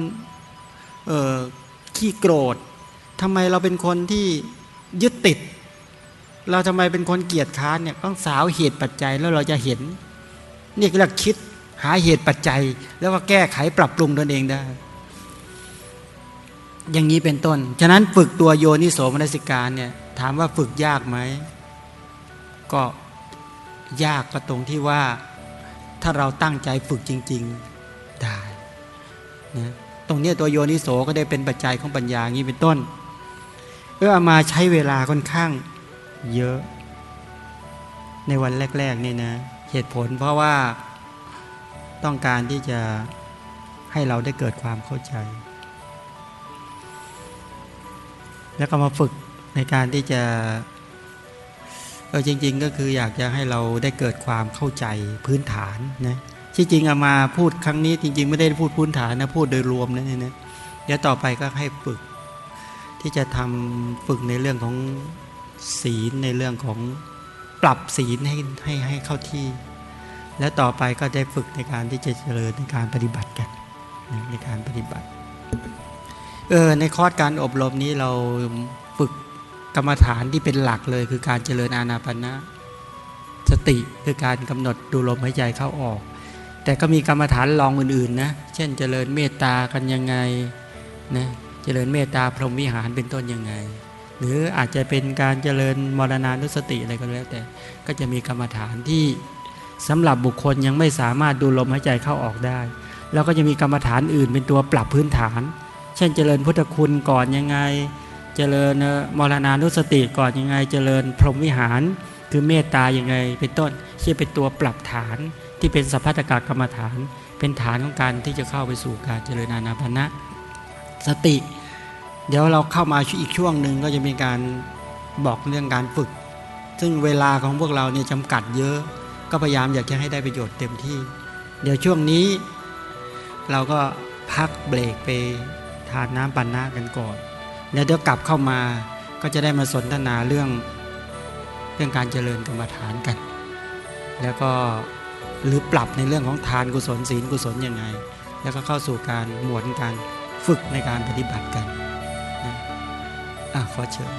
เออขี้โกรธ ทำไมเราเป็นคนที่ยึดติด เราทำไมเป็นคนเกียจค้านเนี่ยต้องสาวเหตุปัจจัยแล้วเราจะเห็น นี่คือเราคิดหาเหตุปัจจัย แล้วก็แก้ไขปรับปรุงตนเองได้ อย่างนี้เป็นต้น ฉะนั้นฝึกตัวโยนิโสมนสิการเนี่ยถามว่าฝึกยากไหม ก็ยากก็ตรงที่ว่าถ้าเราตั้งใจฝึกจริง ๆ ได้นะตรงนี้ตัวโยนิโสก็ได้เป็นปัจจัยของปัญญางี้เป็นต้น เออมาใช้เวลาค่อนข้างเยอะ ในวันแรกๆนี่นะเหตุผลเพราะว่าต้องการที่จะให้เราได้เกิดความเข้าใจ แล้วก็มาฝึกในการที่จะเออจริง ๆ ก็คืออยากจะให้เราได้เกิดความเข้าใจพื้นฐานนะที่จริงเอามาพูดครั้งนี้จริง ๆ ไม่ได้พูดพื้นฐานนะพูดโดยรวมนะเนี่ยเดี๋ยวต่อไปก็ให้ฝึก ที่จะทำฝึกในเรื่องของศีลในเรื่องของปรับศีลให้ให้ให้เข้าที่ แล้วต่อไปก็ได้ฝึกในการที่จะเจริญในการปฏิบัติกันในการปฏิบัติเออในคอร์สการอบรมนี้เราฝึกกรรมฐานที่เป็นหลักเลย คือการเจริญอานาปนะสติคือการกำหนดดูลมหายใจเข้าออก แต่ก็มีกรรมฐานรองอื่นๆนะเช่นเจริญเมตตากันยังไงนะ จริญเมตตาพรหมวิหารเป็นต้นยังไง หรืออาจจะเป็นการเจริญมรณานุสติอะไรก็แล้วแต่ ก็จะมีกรรมฐานที่สำหรับบุคคลยังไม่สามารถดูลมหายใจเข้าออกได้ แล้วก็จะมีกรรมฐานอื่นเป็นตัวปรับพื้นฐาน เช่นเจริญพุทธคุณก่อนยังไง เจริญมรณานุสติก่อนยังไง เจริญพรหมวิหาร คือเมตตายังไง เป็นต้นที่เป็นตัวปรับฐานที่เป็นสัพพะกากรรมฐาน เป็นฐานของการที่จะเข้าไปสู่การเจริญอานาปณะสติ เดี๋ยวเราเข้ามาอีกช่วงหนึ่งก็จะมีการบอกเรื่องการฝึก ซึ่งเวลาของพวกเราเนี่ยจำกัดเยอะ ก็พยายามอยากจะให้ได้ประโยชน์เต็มที่ เดี๋ยวช่วงนี้ เราก็พักเบรกไปทานน้ำปันนากันก่อน แล้วเดี๋ยวกลับเข้ามาก็จะได้มาสนทนาเรื่องเรื่องการเจริญกรรมฐานกัน แล้วก็หรือปรับในเรื่องของทานกุศลศีลกุศลยังไง แล้วก็เข้าสู่การหมวดการฝึกในการปฏิบัติกัน นะอะขอเชิญ